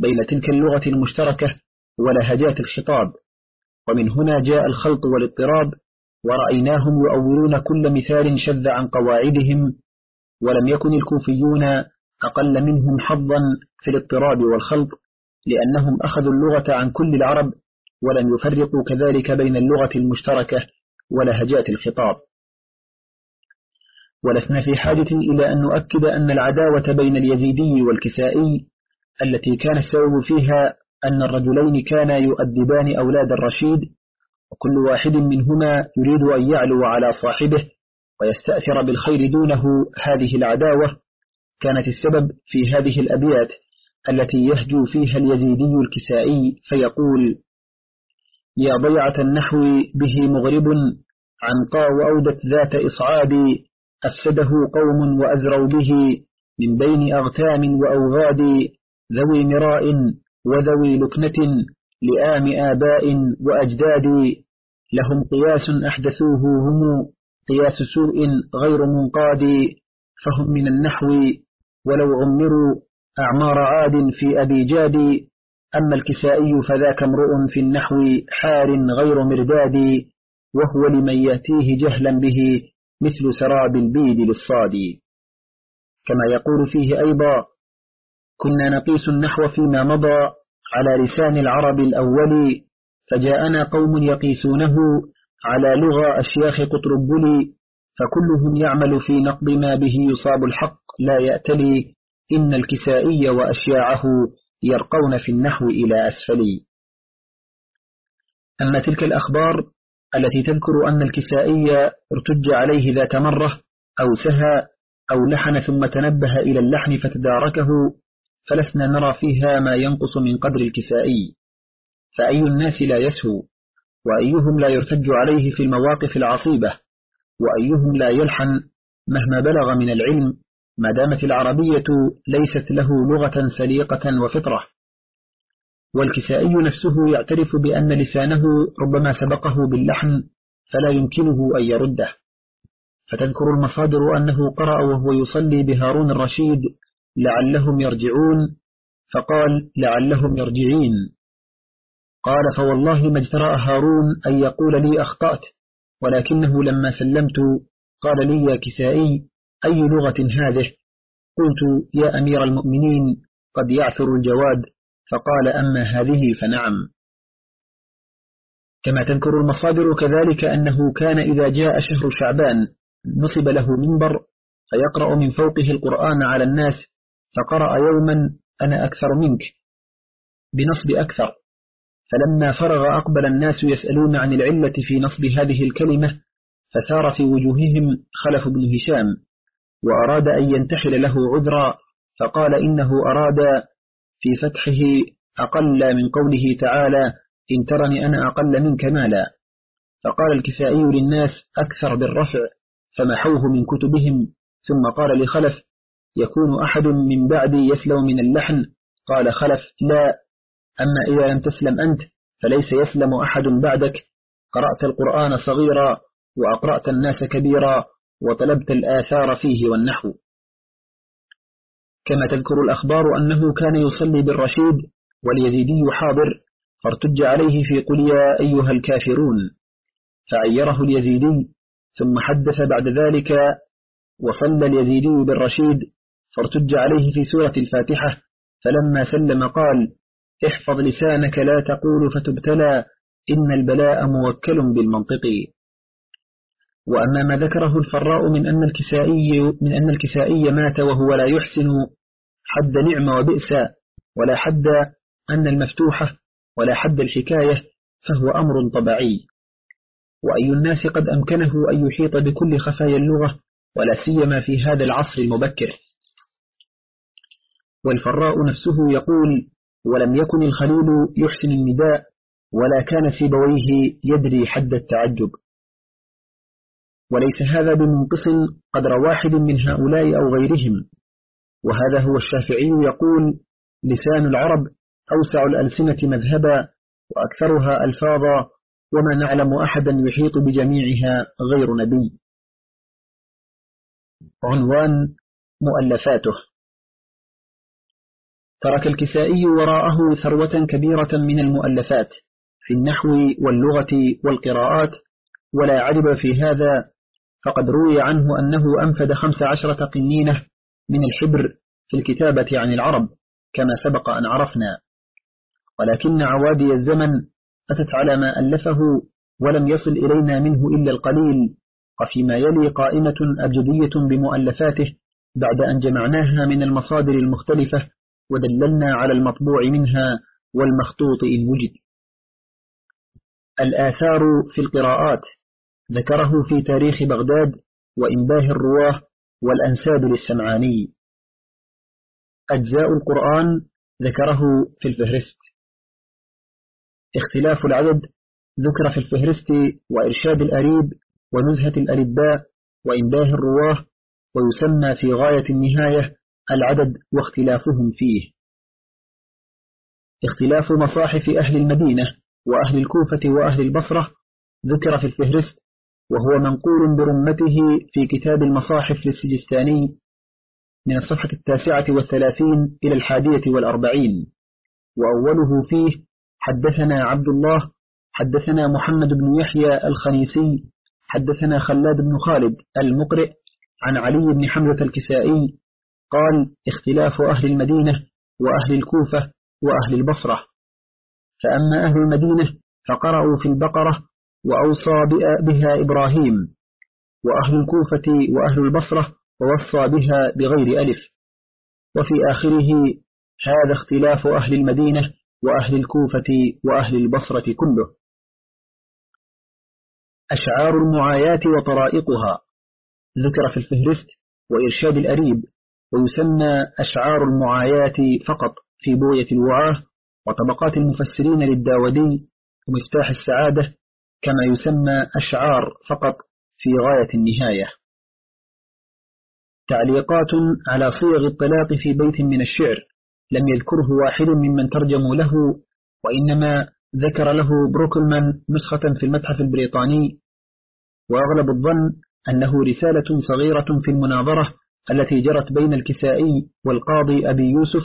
بين تلك اللغة المشتركة ولهجات الخطاب. ومن هنا جاء الخلط والاضطراب ورأيناهم يؤولون كل مثال شذ عن قواعدهم ولم يكن الكوفيون أقل منهم حظا في الاضطراب والخلط لأنهم أخذوا اللغة عن كل العرب ولم يفرقوا كذلك بين اللغة المشتركة ولهجات الخطاب. ولسنا في حاجة إلى أن نؤكد أن العداوة بين اليزيدي والكسائي التي كان السبب فيها أن الرجلين كانا يؤدبان أولاد الرشيد وكل واحد منهما يريد أن يعلو على صاحبه ويستأثر بالخير دونه. هذه العداوة كانت السبب في هذه الأبيات التي يهجو فيها اليزيدي الكسائي فيقول يا ضيعة النحو به مغرب عنقا وأودت ذات إصعاب أفسده قوم وأزروا به من بين أغتام وأوغاد ذوي مراء وذوي لكنة لآم آباء وأجداد لهم قياس أحدثوه هم قياس سوء غير منقاد فهم من النحو ولو عمروا أعمار عاد في أبي جاد أما الكسائي فذاك امرؤ في النحو حار غير مرداد وهو لمن يأتيه جهلا به مثل سراب البيد للصاد. كما يقول فيه أيضا كنا نقيس النحو فيما مضى على لسان العرب الأول فجاءنا قوم يقيسونه على لغة أشياخ قطربلي فكلهم يعمل في نقض ما به يصاب الحق لا يأتلي إن الكسائي وأشياعه يرقون في النحو إلى أسفلي. أما تلك الأخبار التي تذكر أن الكسائي ارتج عليه ذات مرة أو سهى أو لحن ثم تنبه إلى اللحن فتداركه فلسنا نرى فيها ما ينقص من قدر الكسائي فأي الناس لا يسهو وأيهم لا يرتج عليه في المواقف العصيبة وأيهم لا يلحن مهما بلغ من العلم ما دامت العربية ليست له لغة سليقة وفطرة. والكسائي نفسه يعترف بأن لسانه ربما سبقه باللحن فلا يمكنه أن يرده. فتذكر المصادر أنه قرأ وهو يصلي بهارون الرشيد لعلهم يرجعون. فقال لعلهم يرجعين. قال فوالله ما اجترأ هارون أن يقول لي أخطأت ولكنه لما سلمت قال لي يا كسائي أي لغة هذه؟ قلت يا أمير المؤمنين قد يعثر الجواد. فقال أما هذه فنعم. كما تذكر المصادر كذلك أنه كان إذا جاء شهر شعبان نصب له منبر فيقرأ من فوقه القرآن على الناس فقرأ يوما أنا أكثر منك بنصب أكثر. فلما فرغ أقبل الناس يسألون عن العلة في نصب هذه الكلمة فسار في وجوههم خلف بن هشام وأراد أن ينتحل له عذرا فقال إنه أراد في فتحه أقل من قوله تعالى إن ترني أنا أقل منك مالا. فقال الكسائي للناس أكثر بالرفع فمحوه من كتبهم ثم قال لخلف يكون أحد من بعدي يسلم من اللحن. قال خلف لا أما إذا لم تسلم أنت فليس يسلم أحد بعدك. قرأت القرآن صغيرا وأقرأت الناس كبيرا وطلبت الآثار فيه والنحو. كما تذكر الأخبار أنه كان يصلي بالرشيد واليزيدي حاضر فارتج عليه في قل يا أيها الكافرون. فعيره اليزيدي ثم حدث بعد ذلك وصلى اليزيدي بالرشيد فارتج عليه في سورة الفاتحة فلما سلم قال احفظ لسانك لا تقول فتبتلى إن البلاء موكل بالمنطق. وأما ما ذكره الفراء من أن الكسائي من أن الكسائي مات وهو لا يحسن حد نعم وبئس ولا حد أن المفتوحة ولا حد الحكاية فهو أمر طبيعي. وأي الناس قد أمكنه أن يحيط بكل خفايا اللغة ولا سيما في هذا العصر المبكر. والفراء نفسه يقول ولم يكن الخليل يحسن النداء ولا كان سيبويه يدري حد التعجب. وليس هذا بمنقص قدر واحد من هؤلاء أو غيرهم. وهذا هو الشافعي يقول لسان العرب أوسع الألسنة مذهبا وأكثرها ألفاظا وما نعلم أحدا يحيط بجميعها غير نبي. عنوان مؤلفاته. ترك الكسائي وراءه ثروة كبيرة من المؤلفات في النحو واللغة والقراءات ولا عجب في هذا فقد روي عنه أنه أنفد خمس عشرة قنينة من الحبر في الكتابة عن العرب كما سبق أن عرفنا. ولكن عوادي الزمن أتت على ما ألفه ولم يصل إلينا منه إلا القليل وفيما يلي قائمة أبجدية بمؤلفاته بعد أن جمعناها من المصادر المختلفة ودللنا على المطبوع منها والمخطوط إن وجد. الآثار في القراءات. ذكره في تاريخ بغداد وإنباه الرواه والأنساب للسمعاني. أجزاء القرآن ذكره في الفهرست. اختلاف العدد. ذكر في الفهرست وإرشاد الأريب ونزهة الأرباء وإنباه الرواه ويسمى في غاية النهاية العدد واختلافهم فيه. اختلاف مصاحف أهل المدينة وأهل الكوفة وأهل البصرة ذكر في الفهرست وهو منقول برمته في كتاب المصاحف للسجستاني من الصفحة التاسعة والثلاثين إلى الحادية والأربعين وأوله فيه حدثنا عبد الله حدثنا محمد بن يحيى الخنيسي حدثنا خلاد بن خالد المقرئ عن علي بن حمزة الكسائي قال اختلاف أهل المدينة وأهل الكوفة وأهل البصرة. فأما أهل المدينة فقرأوا في البقرة وأوصى بها إبراهيم وأهل الكوفة وأهل البصرة ووصى بها بغير ألف. وفي آخره هذا اختلاف أهل المدينة وأهل الكوفة وأهل البصرة كله. أشعار المعايات وطرائقها. ذكر في الفهرست وإرشاد الأريب ويسمى أشعار المعايات فقط في بوية الوعاة وطبقات المفسرين للداودي ومفتاح السعادة كما يسمى أشعار فقط في غاية النهاية. تعليقات على صيغ الطلاق في بيت من الشعر لم يذكره واحد ممن ترجموا له وإنما ذكر له بروكلمان نسخة في المتحف البريطاني. وأغلب الظن أنه رسالة صغيرة في المناظرة التي جرت بين الكسائي والقاضي أبي يوسف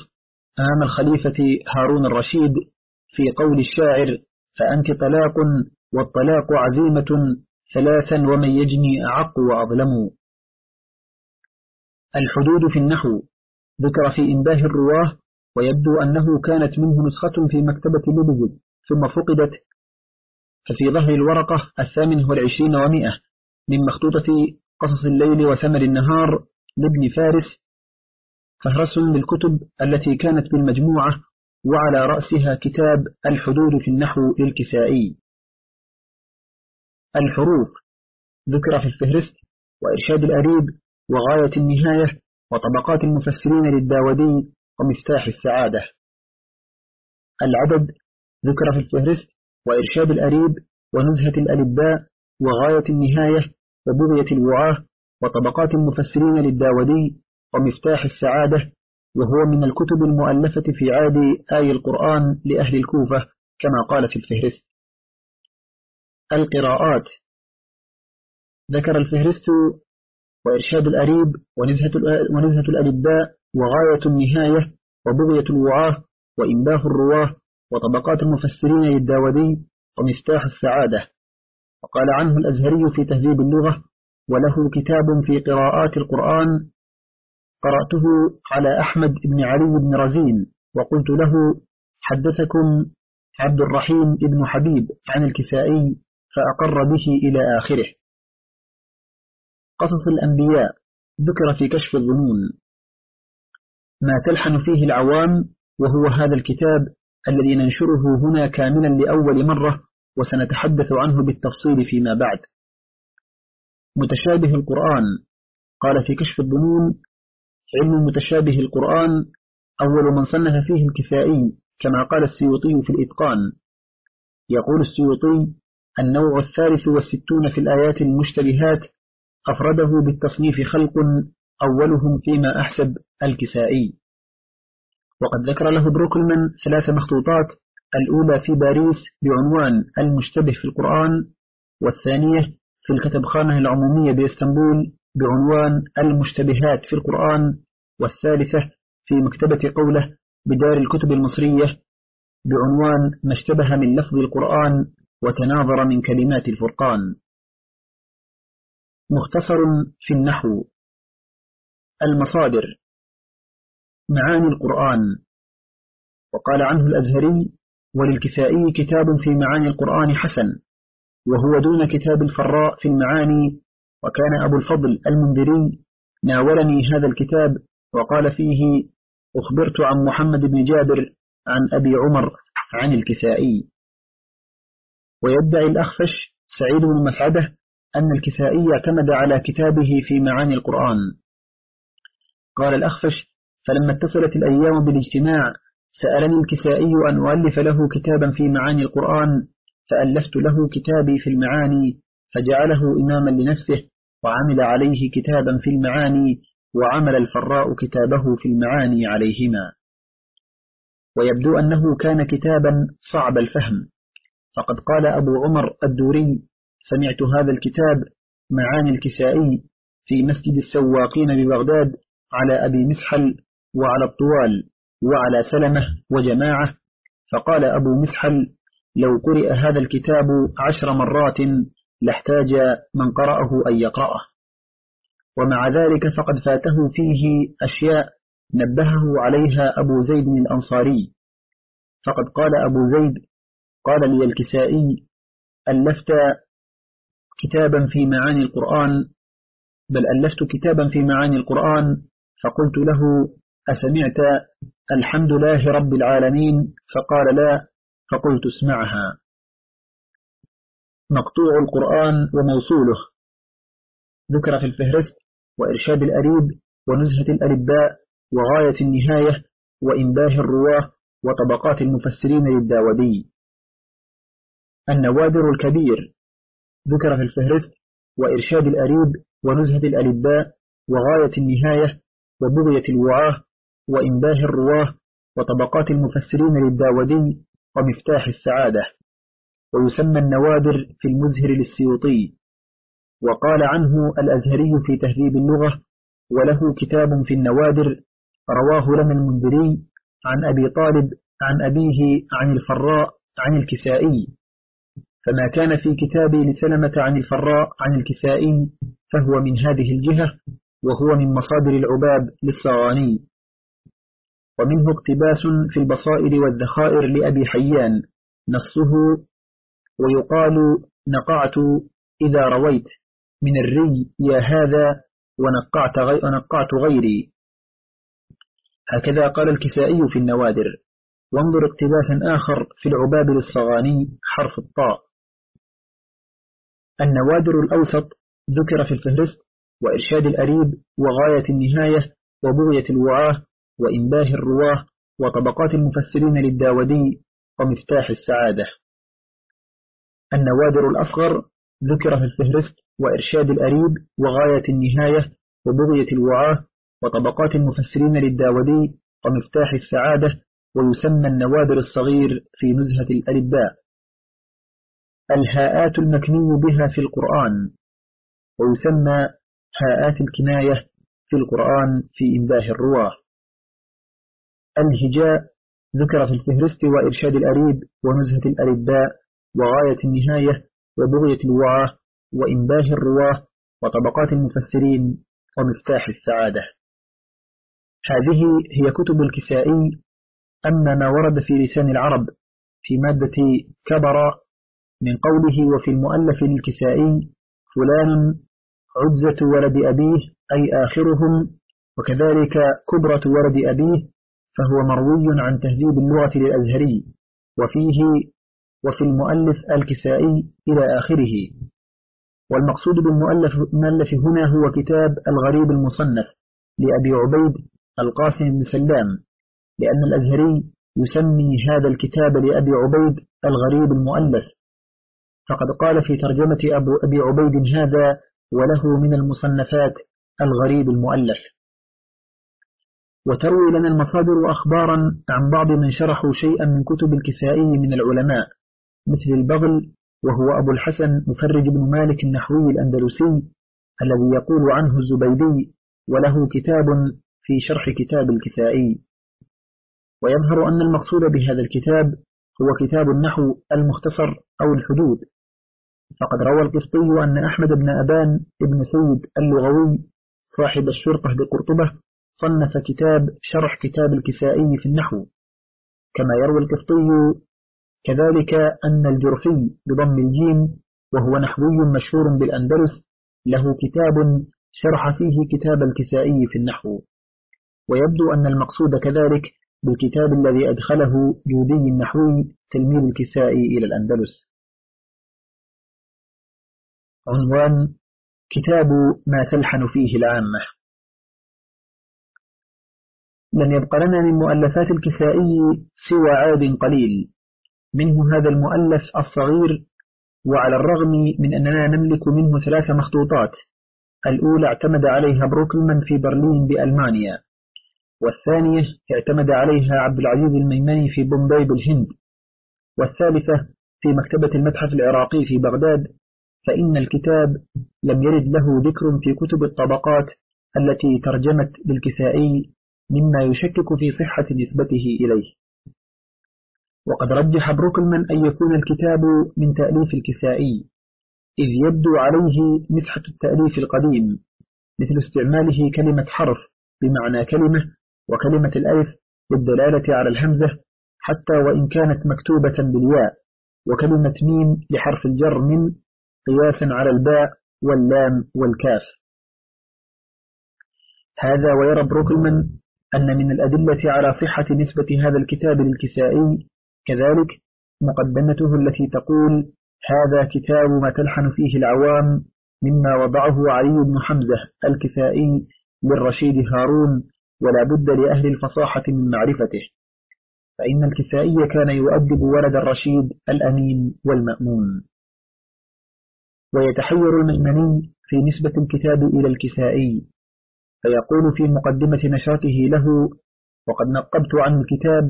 أمام الخليفة هارون الرشيد في قول الشاعر فأنت طلاق والطلاق عزيمة ثلاثا ومن يجني أعق وأظلم. الحدود في النحو ذكر في إنباه الرواة ويبدو أنه كانت منه نسخة في مكتبة لبزل ثم فقدت. ففي ظهر الورقة الثامن والعشرين ومئة من مخطوطة قصص الليل وثمر النهار لابن فارس فهرس للكتب التي كانت بالمجموعة وعلى رأسها كتاب الحدود في النحو للكسائي. الحروف ذكر في الفهرست وإرشاد الأريب وغاية النهاية وطبقات المفسرين للداودي ومفتاح السعادة. العدد ذكر في الفهرست وإرشاد الأريب ونزهة الألباء وغاية النهاية وبغية الوعاة وطبقات المفسرين للداودي ومفتاح السعادة وهو من الكتب المؤلفة في عاد آي القرآن لأهل الكوفة كما قال في الفهرست. القراءات. ذكر الفهرست وإرشاد الأريب ونزهة, الألباء وغاية النهاية وبغية الوعاة وإنباه الرواة وطبقات المفسرين للداودي ومفتاح السعادة. وقال عنه الأزهري في تهذيب اللغة وله كتاب في قراءات القرآن. قرأته على أحمد بن علي بن رزين وقلت له حدثكم عبد الرحيم بن حبيب عن الكسائي فأقر به إلى آخره. قصص الأنبياء ذكر في كشف الظنون. ما تلحن فيه العوام وهو هذا الكتاب الذي ننشره هنا كاملا لأول مرة وسنتحدث عنه بالتفصيل فيما بعد. متشابه القرآن. قال في كشف الظنون علم متشابه القرآن أول من صنف فيه الكفائي كما قال السيوطي في الإتقان. يقول السيوطي النوع الثالث والستون في الآيات المشتبهات أفرده بالتصنيف خلق أولهم فيما أحسب الكسائي وقد ذكر له بروكلمان ثلاث مخطوطات الأولى في باريس بعنوان المشتبه في القرآن والثانية في الكتبخانة العمومية بإسطنبول بعنوان المشتبهات في القرآن والثالثة في مكتبة قوله بدار الكتب المصرية بعنوان ما اشتبه من لفظ القرآن وتناظر من كلمات الفرقان. مختصر في النحو. المصادر. معاني القرآن. وقال عنه الأزهري وللكسائي كتاب في معاني القرآن حسن. وهو دون كتاب الفراء في المعاني وكان أبو الفضل المنذري ناولني هذا الكتاب وقال فيه أخبرت عن محمد بن جابر عن أبي عمر عن الكسائي. ويدعي الأخفش سعيد بن مسعدة أن الكسائي اعتمد على كتابه في معاني القرآن. قال الأخفش فلما اتصلت الأيام بالاجتماع سألني الكسائي أن أؤلف له كتابا في معاني القرآن فألفت له كتابي في المعاني فجعله إماما لنفسه وعمل عليه كتابا في المعاني وعمل الفراء كتابه في المعاني عليهما. ويبدو أنه كان كتابا صعب الفهم. فقد قال أبو عمر الدوري سمعت هذا الكتاب معاني الكسائي في مسجد السواقين ببغداد على أبي مسحل وعلى الطوال وعلى سلمة وجماعة. فقال أبو مسحل لو قرئ هذا الكتاب عشر مرات لاحتاج من قرأه أن يقرأه. ومع ذلك فقد فاته فيه أشياء نبهه عليها أبو زيد الأنصاري. فقد قال أبو زيد قال لي الكسائي ألفت كتابا في معاني القرآن بل ألفت كتابا في معاني القرآن فقلت له أسمعت؟ الحمد لله رب العالمين. فقال لا. فقلت اسمعها. مقطوع القرآن وموصوله. ذكر في الفهرست وإرشاد الأريب ونزهة الأرباء وغاية النهاية وإنباه الرواة وطبقات المفسرين للداودي. النوادر الكبير. ذكر في الفهرست وإرشاد الأريب ونزهة الألباء وغاية النهاية وبغية الوعاة وإنباه الرواة وطبقات المفسرين للداودي ومفتاح السعادة ويسمى النوادر في المزهر للسيوطي. وقال عنه الأزهري في تهذيب اللغة وله كتاب في النوادر رواه لنا المنذري عن أبي طالب عن أبيه عن الفراء عن الكسائي. فما كان في كتابي لسلمة عن الفراء عن الكسائي فهو من هذه الجهة وهو من مصادر العباب للصغاني. ومنه اقتباس في البصائر والذخائر لأبي حيان نصه ويقال نقعت إذا رويت من الري يا هذا ونقعت, غي ونقعت غيري. هكذا قال الكسائي في النوادر. وانظر اقتباسا آخر في العباب للصغاني حرف الطاء. النوادر الأوسط ذكر في الفهرست وإرشاد الأريب وغاية النهاية وبغية الوعاة وإنباه الرواة وطبقات المفسرين للداودي ومفتاح السعادة. النوادر الأصغر ذكر في الفهرست وإرشاد الأريب وغاية النهاية وبغية الوعاة وطبقات المفسرين للداودي ومفتاح السعادة ويسمى النوادر الصغير في نزهة الألباء. الهاءات المكني بها في القرآن ويسمى هاءات الكناية في القرآن في إنباه الرواة. الهجاء ذكر في الفهرست وإرشاد الأريب ونزهة الأرباء وغاية النهاية وبغية الوعاة وإنباه الرواة وطبقات المفسرين ومفتاح السعادة. هذه هي كتب الكسائي أما ما ورد في لسان العرب في مادة كبر من قوله وفي المؤلف للكسائي فلان عجزة ولد أبيه أي آخرهم وكذلك كبرة ولد أبيه فهو مروي عن تهذيب اللغة للأزهري وفيه وفي المؤلف الكسائي إلى آخره. والمقصود بالمؤلف هنا هو كتاب الغريب المصنف لأبي عبيد القاسم بن سلام لأن الأزهري يسمي هذا الكتاب لأبي عبيد الغريب المؤلف. فقد قال في ترجمة أبو أبي عبيد هذا وله من المصنفات الغريب المؤلف. وتروي لنا المصادر أخبارا عن بعض من شرحوا شيئا من كتب الكسائي من العلماء مثل البغل وهو أبو الحسن مفرج بن مالك النحوي الأندلسي الذي يقول عنه الزبيدي وله كتاب في شرح كتاب الكسائي. ويظهر أن المقصود بهذا الكتاب هو كتاب النحو المختصر أو الحدود. فقد روى القسطي أن أحمد بن أبان ابن سيد اللغوي صاحب الشرطة بقرطبة صنف كتاب شرح كتاب الكسائي في النحو كما يروي القسطي كذلك أن الجرفي بضم الجيم وهو نحوي مشهور بالأندلس له كتاب شرح فيه كتاب الكسائي في النحو. ويبدو أن المقصود كذلك بالكتاب الذي أدخله جودي النحوي تلميذ الكسائي إلى الأندلس. عنوان كتاب ما تلحن فيه العامة. لم يبق لنا من مؤلفات الكسائي سوى عاد قليل. منه هذا المؤلف الصغير وعلى الرغم من أننا نملك منه ثلاث مخطوطات. الأولى اعتمد عليها بروكلمان في برلين بألمانيا. والثانية اعتمد عليها عبد العزيز الميمني في بومباي بالهند. والثالثة في مكتبة المتحف العراقي في بغداد. فإن الكتاب لم يرد له ذكر في كتب الطبقات التي ترجمت للكسائي مما يشكك في صحة نسبته إليه. وقد رجح بروكلمان أن يكون الكتاب من تأليف الكسائي إذ يبدو عليه مسحة التأليف القديم مثل استعماله كلمة حرف بمعنى كلمة وكلمة الألف للدلالة على الهمزة حتى وإن كانت مكتوبة بالياء وكلمة ميم لحرف الجر من قياسا على الباء واللام والكاف. هذا ويرى بروكلمان أن من الأدلة على صحة نسبة هذا الكتاب للكسائي كذلك مقدمته التي تقول هذا كتاب ما تلحن فيه العوام مما وضعه علي بن حمزة الكسائي للرشيد هارون ولا بد لأهل الفصاحة من معرفته. فإن الكسائي كان يؤدب ولد الرشيد الأمين والمأمون. ويتحير الميمني في نسبة الكتاب إلى الكسائي. فيقول في مقدمة نشاته له وقد نقبت عن الكتاب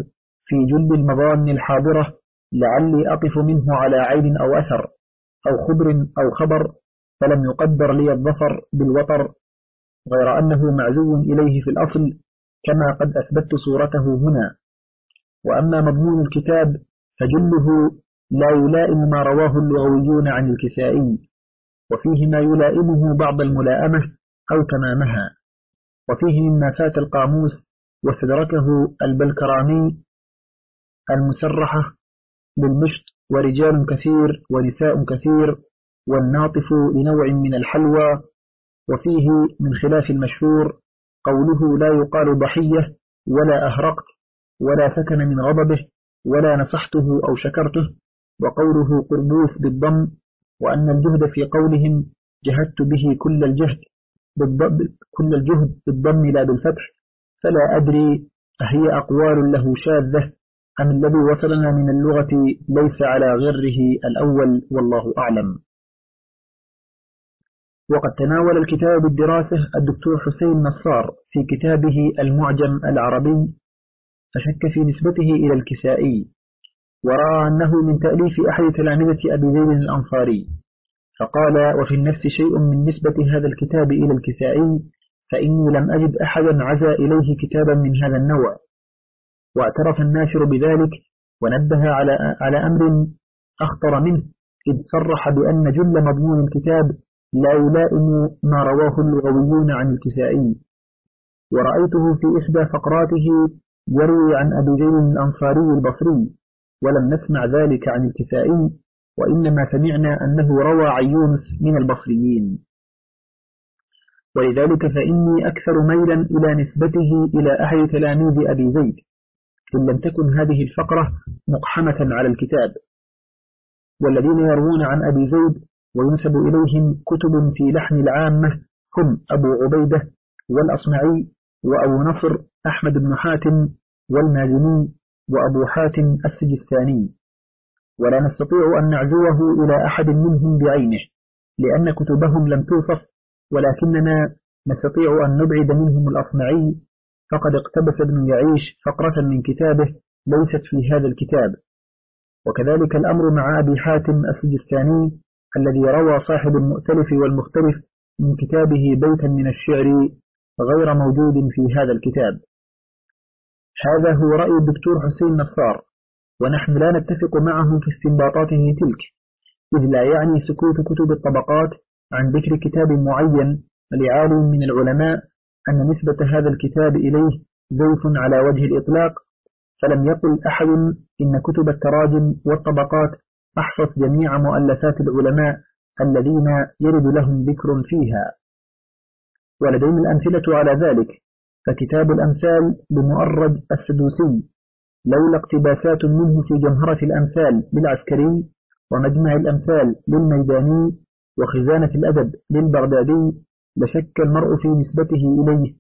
في جل المظان الحاضرة لعلي أقف منه على عين أو أثر أو خبر أو خبر فلم يقدر لي الظفر بالوطر غير أنه معزو إليه في الأصل كما قد أثبت صورته هنا. وأما مضمون الكتاب فجله لا يلائم ما رواه اللغويون عن الكسائي وفيه ما يلائمه بعض الملائمة أو تمامها. وفيه مما فات القاموس واستدركه البلكرامي المسرحة بالمشط ورجال كثير ونساء كثير والناطف لنوع من الحلوى وفيه من خلاف المشهور قوله لا يقال ضحية ولا أهرقت ولا سكن من غضبه ولا نصحته أو شكرته وقوله قربوث بالضم وأن الجهد في قولهم جهدت به كل الجهد. كل الجهد بالضم لا بالفتح فلا أدري أهي أقوال له شاذة أم الذي وصلنا من اللغة ليس على غره الأول والله أعلم. وقد تناول الكتاب بالدراسة الدكتور حسين نصار في كتابه المعجم العربي فشك في نسبته إلى الكسائي ورأى أنه من تأليف أحد تلامذة أبي زيد الأنصاري. فقال وفي النفس شيء من نسبة هذا الكتاب إلى الكسائي فإني لم أجد أحدا عزى إليه كتابا من هذا النوع. واعترف الناشر بذلك ونبه على, على أمر أخطر منه إذ صرح بأن جل مضمون الكتاب لا يلائم ما رواه اللغويون عن الكسائي ورأيته في إحدى فقراته يروي عن أبي جيل الأنصاري البصري ولم نسمع ذلك عن الكسائي وإنما سمعنا أنه روى عن يونس من البصريين. ولذلك فإني أكثر ميلا إلى نسبته إلى أحد تلاميذ أبي زيد إن لم تكن هذه الفقرة مقحمة على الكتاب. والذين يروون عن أبي زيد وينسب إليهم كتب في لحن العامة هم أبو عبيدة والأصمعي وأبو نصر أحمد بن حاتم والمازني وأبو حاتم السجستاني. ولا نستطيع أن نعزوه إلى أحد منهم بعينه لأن كتبهم لم توصف ولكننا نستطيع أن نبعد منهم الأصمعي. فقد اقتبس ابن يعيش فقرة من كتابه ليست في هذا الكتاب. وكذلك الأمر مع أبي حاتم السجستاني الذي روى صاحب المؤتلف والمختلف من كتابه بيتا من الشعر غير موجود في هذا الكتاب. هذا هو رأي الدكتور حسين نصار. ونحن لا نتفق معه في استنباطاته تلك إذ لا يعني سكوت كتب الطبقات عن ذكر كتاب معين لعالم من العلماء أن نسبة هذا الكتاب إليه زيف على وجه الإطلاق فلم يقل أحد إن كتب التراجم والطبقات أحفظ جميع مؤلفات العلماء الذين يرد لهم ذكر فيها. ولدينا الأمثلة على ذلك فكتاب الأمثال لمؤرد السدوسي. لولا اقتباسات منه في جمهرة الأمثال للعسكري ومجمع الأمثال للميداني وخزانة الأدب للبغدادي لشك المرء في نسبته إليه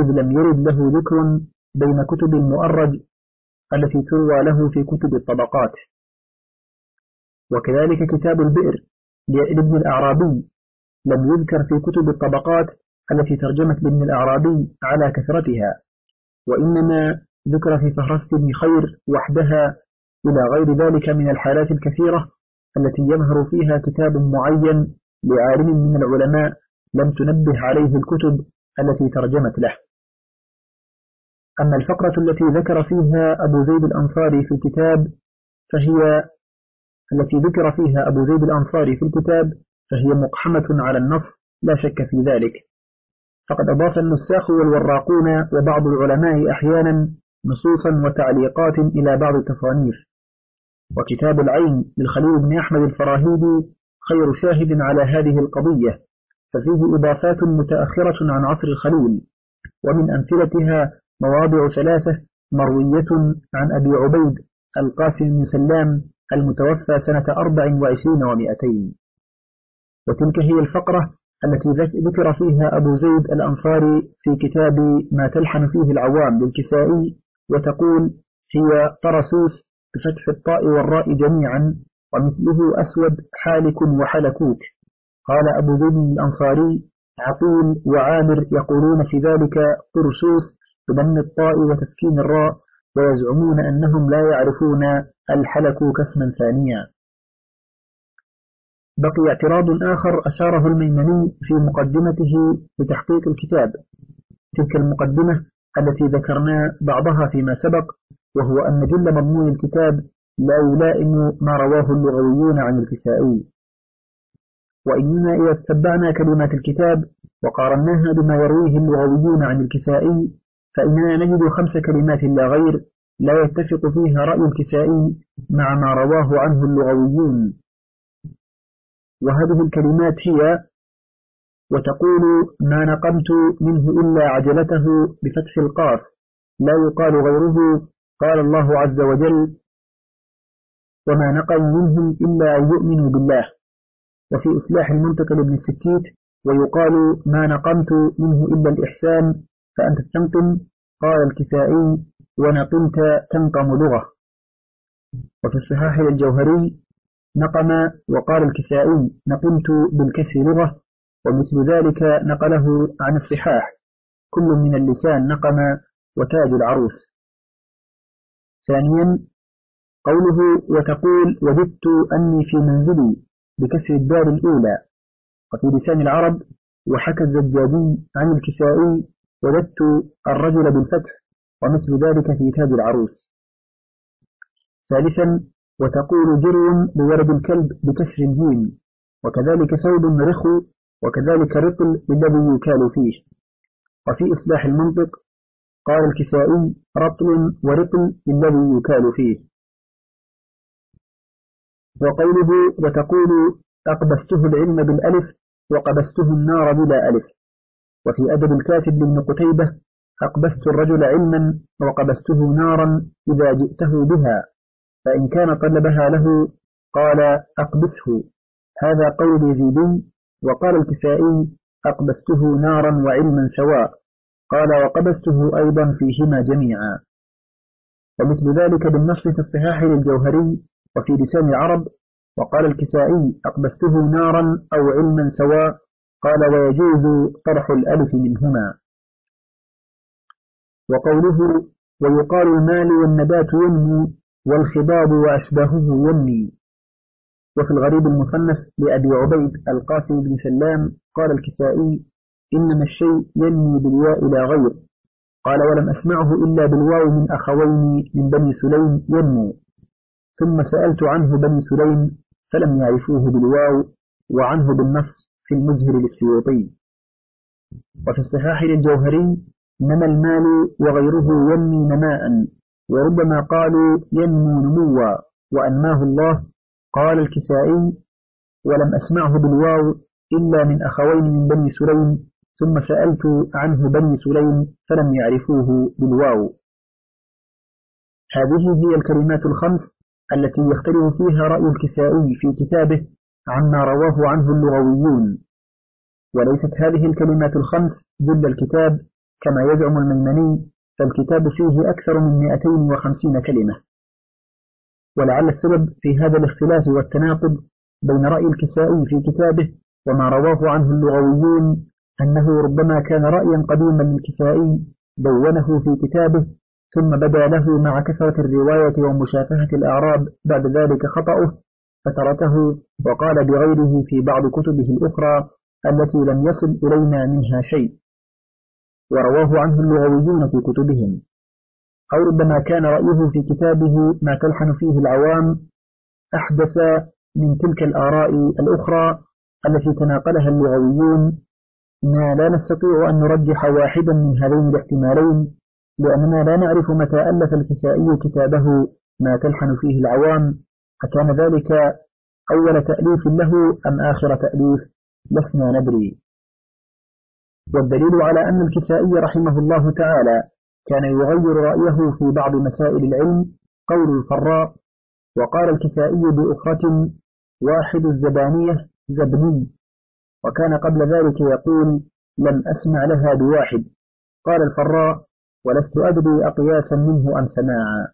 إذ لم يرد له ذكر بين كتب المؤرد التي تروى له في كتب الطبقات. وكذلك كتاب البئر لابن الأعرابي لم يذكر في كتب الطبقات التي ترجمت لابن الأعرابي على كثرتها وإنما ذكر في فهرست ابن خير وحدها إلى غير ذلك من الحالات الكثيرة التي يظهر فيها كتاب معين لعالم من العلماء لم تنبه عليه الكتب التي ترجمت له. أما الفقرة التي ذكر فيها أبو زيد الأنصاري في الكتاب فهي التي ذكر فيها أبو زيد الأنصاري في الكتاب فهي مقحمة على النص لا شك في ذلك. فقد أضاف النساخ والوراقون وبعض العلماء أحيانا نصوصا وتعليقات إلى بعض التصانيف. وكتاب العين للخليل بن أحمد الفراهيدي خير شاهد على هذه القضية ففيه إضافات متأخرة عن عصر الخليل ومن أمثلتها مواضع ثلاثة مروية عن أبي عبيد القاسم بن سلام المتوفى سنة أربع وعشرين ومئتين وتلك هي الفقرة التي ذكر فيها أبو زيد الأنصاري في كتاب ما تلحن فيه العوام للكسائي وتقول هي طرسوس بفتح الطاء والراء جميعا ومثله أسود حالك وحلكوك. قال أبو زيد الأنصاري عقيل وعامر يقولون في ذلك طرسوس بضم الطاء وتسكين الراء ويزعمون أنهم لا يعرفون الحلكوك اسما ثانيا. بقي اعتراض آخر أشاره الميمني في مقدمته لتحقيق الكتاب. تلك المقدمة التي ذكرنا بعضها فيما سبق وهو أن جل مضمون الكتاب لا يلائم ما رواه اللغويون عن الكسائي. وإننا إذا اتبعنا كلمات الكتاب وقارناها بما يرويه اللغويون عن الكسائي فإننا نجد خمس كلمات لا غير لا يتفق فيها رأي الكسائي مع ما رواه عنه اللغويون. وهذه الكلمات هي وتقول ما نقمت منه إلا عجلته بفتح القاف. لا يقال غيره. قال الله عز وجل وما نقم منهم إلا أن يؤمنوا بالله. وفي إصلاح المنطق لابن السكيت ويقال ما نقمت منه إلا الإحسان فأنت تنقم قال الكسائي ونقمت تنقم لغة. وفي الصحاح الجوهري نقم وقال الكسائي نقمت بالكسر لغة. ومثل ذلك نقله عن الصحاح. كل من اللسان نقم وتاج العروس. ثانيا قوله وتقول وددت أني في منزلي بكسر الدار الأولى. وفي لسان العرب وحكى الزجاجي عن الكسائي وددت الرجل بالفتح ومثل ذلك في تاج العروس. ثالثا وتقول جرو بورد الكلب بكسر الجيم. وكذلك ثوب رخو وكذلك رطل الذي يكال فيه. وفي إصلاح المنطق قال الكسائي رطل ورطل الذي يكال فيه. وقوله وتقول أقبسته العلم بالألف وقبسته النار بلا ألف. وفي أدب الكاتب لابن قتيبة أقبست الرجل علما وقبسته نارا إذا جئته بها فإن كان طلبها له قال أقبسه. هذا قول يزيدي وقال الكسائي أقبسته نارا وعلما سواء. قال وقبسته أيضا فيهما جميعا. ومثل ذلك بالنص في الصحاح للجوهري وفي لسان العرب. وقال الكسائي أقبسته نارا أو علما سواء. قال ويجوز طرح الألف منهما. وقوله ويقال المال والنبات ينمو والخضاب وأشباهه ينمي. وفي الغريب المصنف لأبي عبيد القاسم بن سلام قال الكسائي إنما الشيء ينمي بالواء لا غير. قال ولم أسمعه إلا بالواو من أخوين من بني سليم ينمو. ثم سألت عنه بني سليم فلم يعرفوه بالواو وعنه بالنص في المزهر للسيوطي. وفي الصحاح للجوهري نمى المال وغيره ينمي نماء وربما قالوا ينمو نموا وأنماه الله قال الكسائي ولم أسمعه بالواو إلا من أخوين من بني سليم ثم سألت عنه بني سليم فلم يعرفوه بالواو. هذه هي الكلمات الخمس التي يختلف فيها رأي الكسائي في كتابه عما رواه عنه اللغويون. وليست هذه الكلمات الخمس جل الكتاب كما يزعم الميمني فالكتاب فيه أكثر من 250 كلمة. ولعل السبب في هذا الاختلاف والتناقض بين رأي الكسائي في كتابه وما رواه عنه اللغويون أنه ربما كان رأيا قديما للكسائي دونه في كتابه ثم بدا له مع كثرة الرواية ومشافهة الأعراب بعد ذلك خطأه فتركه وقال بغيره في بعض كتبه الأخرى التي لم يصل إلينا منها شيء. ورواه عنه اللغويون في كتبهم. أو ربما كان رأيه في كتابه ما تلحن فيه العوام أحدث من تلك الآراء الأخرى التي تناقلها اللغويون. ما لا نستطيع أن نرجح واحدا من هذين الاحتمالين لأننا لا نعرف متى ألف الكسائي كتابه ما تلحن فيه العوام أكان ذلك أول تأليف له أم آخر تأليف؟ لسنا ندري. والدليل على أن الكسائي رحمه الله تعالى كان يغير رأيه في بعض مسائل العلم قول الفراء وقال الكسائي بأخرة واحد الزبانية زبني. وكان قبل ذلك يقول لم أسمع لها بواحد. قال الفراء ولست أدري أقياسا منه أم سماعا.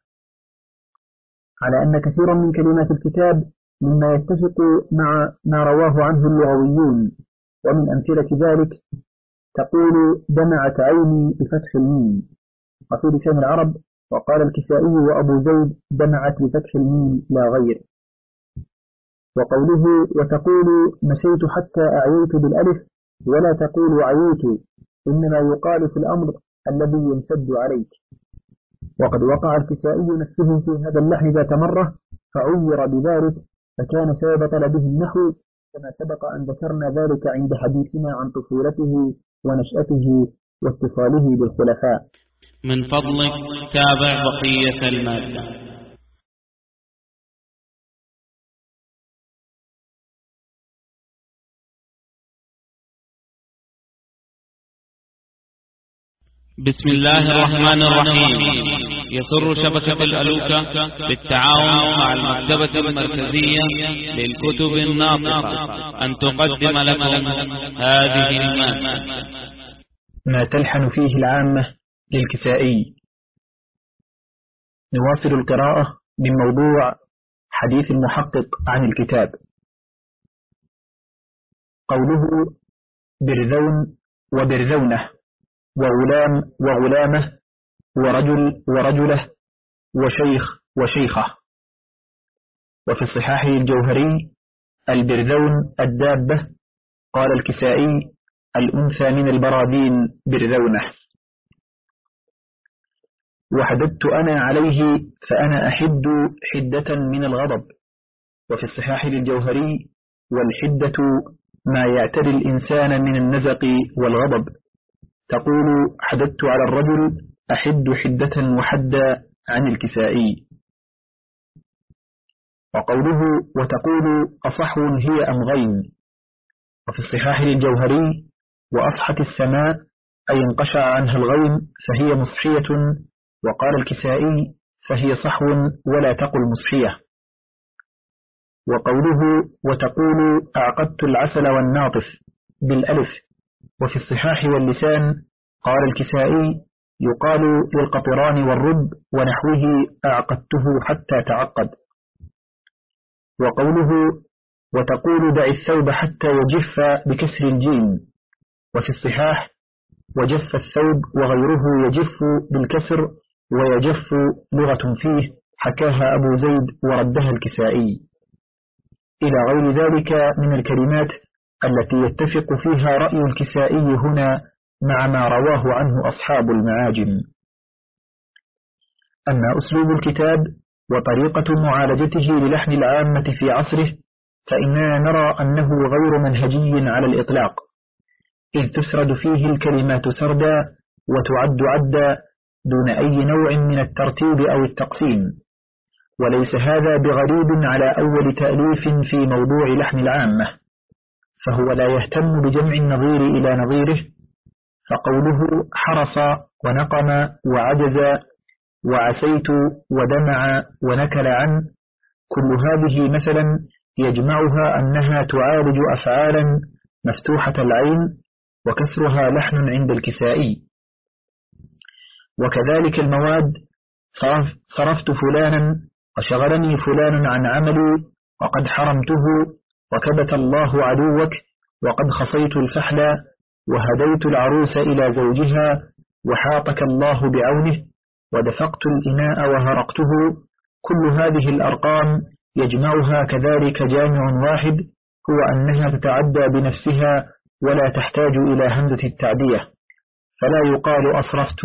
على أن كثيرا من كلمات الكتاب مما يتفق مع ما رواه عنه اللغويون. ومن أمثلة ذلك تقول دمعت عيني بفتح الميم. وفي لسان العرب وقال الكسائي وأبو زيد دمعت بفتح الميم لا غير. وقوله وتقول مشيت حتى أعيت بالألف ولا تقول عييت إنما يقال في الأمر الذي ينسد عليك. وقد وقع الكسائي نفسه في هذا اللحن ذات مرة فعير بذلك فكان سبب طلبه النحو كما سبق أن ذكرنا ذلك عند حديثنا عن طفولته ونشأته واتصاله بالخلفاء. من فضلك تابع بقية المادة. بسم الله الرحمن الرحيم. يسر شبكة الألوكة بالتعاون مع المكتبة المركزية للكتب الناطقة. أن تقدم لكم هذه المادة. ما تلحن فيه العامة للكسائي نواصل القراءة من موضوع حديث المحقق عن الكتاب. قوله برذون وبرذونه وغلام وغلامة ورجل ورجلة وشيخ وشيخة. وفي الصحاح الجوهري البرذون الدابة قال الكسائي الأنثى من البرادين برذونة وحددت أنا عليه فأنا أحد حدة من الغضب. وفي الصحاح للجوهري والحدة ما يعتري الإنسان من النزق والغضب. تقول حددت على الرجل أحد حدة وحدا عن الكسائي وقوله وتقول أصح هي أم غين. وفي الصحاح للجوهري وأصحت السماء أي انقشع عنها الغيم فهي مصحية وقال الكسائي فهي صحو ولا تقل مصحية. وقوله وتقول أعقدت العسل والناطف بالألف وفي الصحاح واللسان قال الكسائي يقال للقطران والرب ونحوه أعقدته حتى تعقد. وقوله وتقول دع الثوب حتى يجف بكسر الجيم وفي الصحاح وجف الثوب وغيره يجف بالكسر ويجف لغة فيه حكاها أبو زيد وردها الكسائي. إلى غير ذلك من الكلمات التي يتفق فيها رأي الكسائي هنا مع ما رواه عنه أصحاب المعاجم. أما أسلوب الكتاب وطريقة معالجته للحن العامة في عصره فإننا نرى أنه غير منهجي على الإطلاق إذ تسرد فيه الكلمات سردا وتعد عدا دون أي نوع من الترتيب أو التقسيم. وليس هذا بغريب على أول تأليف في موضوع لحن العامة. فهو لا يهتم بجمع النظير إلى نظيره فقوله حرص ونقم وعجز وعسيت ودمع ونكل عن كل هذه مثلا يجمعها أنها تعالج أفعالا مفتوحة العين وكسرها لحن عند الكسائي. وكذلك المواد صرفت فلانا وشغلني فلان عن عملي وقد حرمته وكبت الله عدوك وقد خصيت الفحل وهديت العروس إلى زوجها وحاطك الله بعونه ودفقت الإناء وهرقته كل هذه الأرقام يجمعها كذلك جامع واحد هو أنها تتعدى بنفسها ولا تحتاج إلى همزة التعدية. فلا يقال أصرفت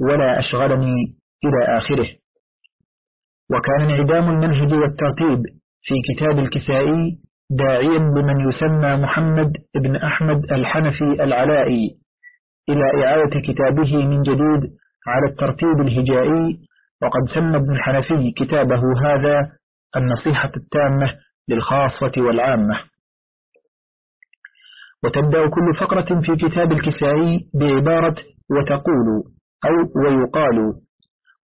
ولا أشغلني إلى آخره. وكان انعدام المنهج والترتيب في كتاب الكسائي داعيا بمن يسمى محمد بن أحمد الحنفي العلائي إلى إعادة كتابه من جديد على الترتيب الهجائي وقد سمى ابن الحنفي كتابه هذا النصيحة التامة للخاصة والعامة. وتبدأ كل فقرة في كتاب الكسائي بعبارة وتقول أو ويقال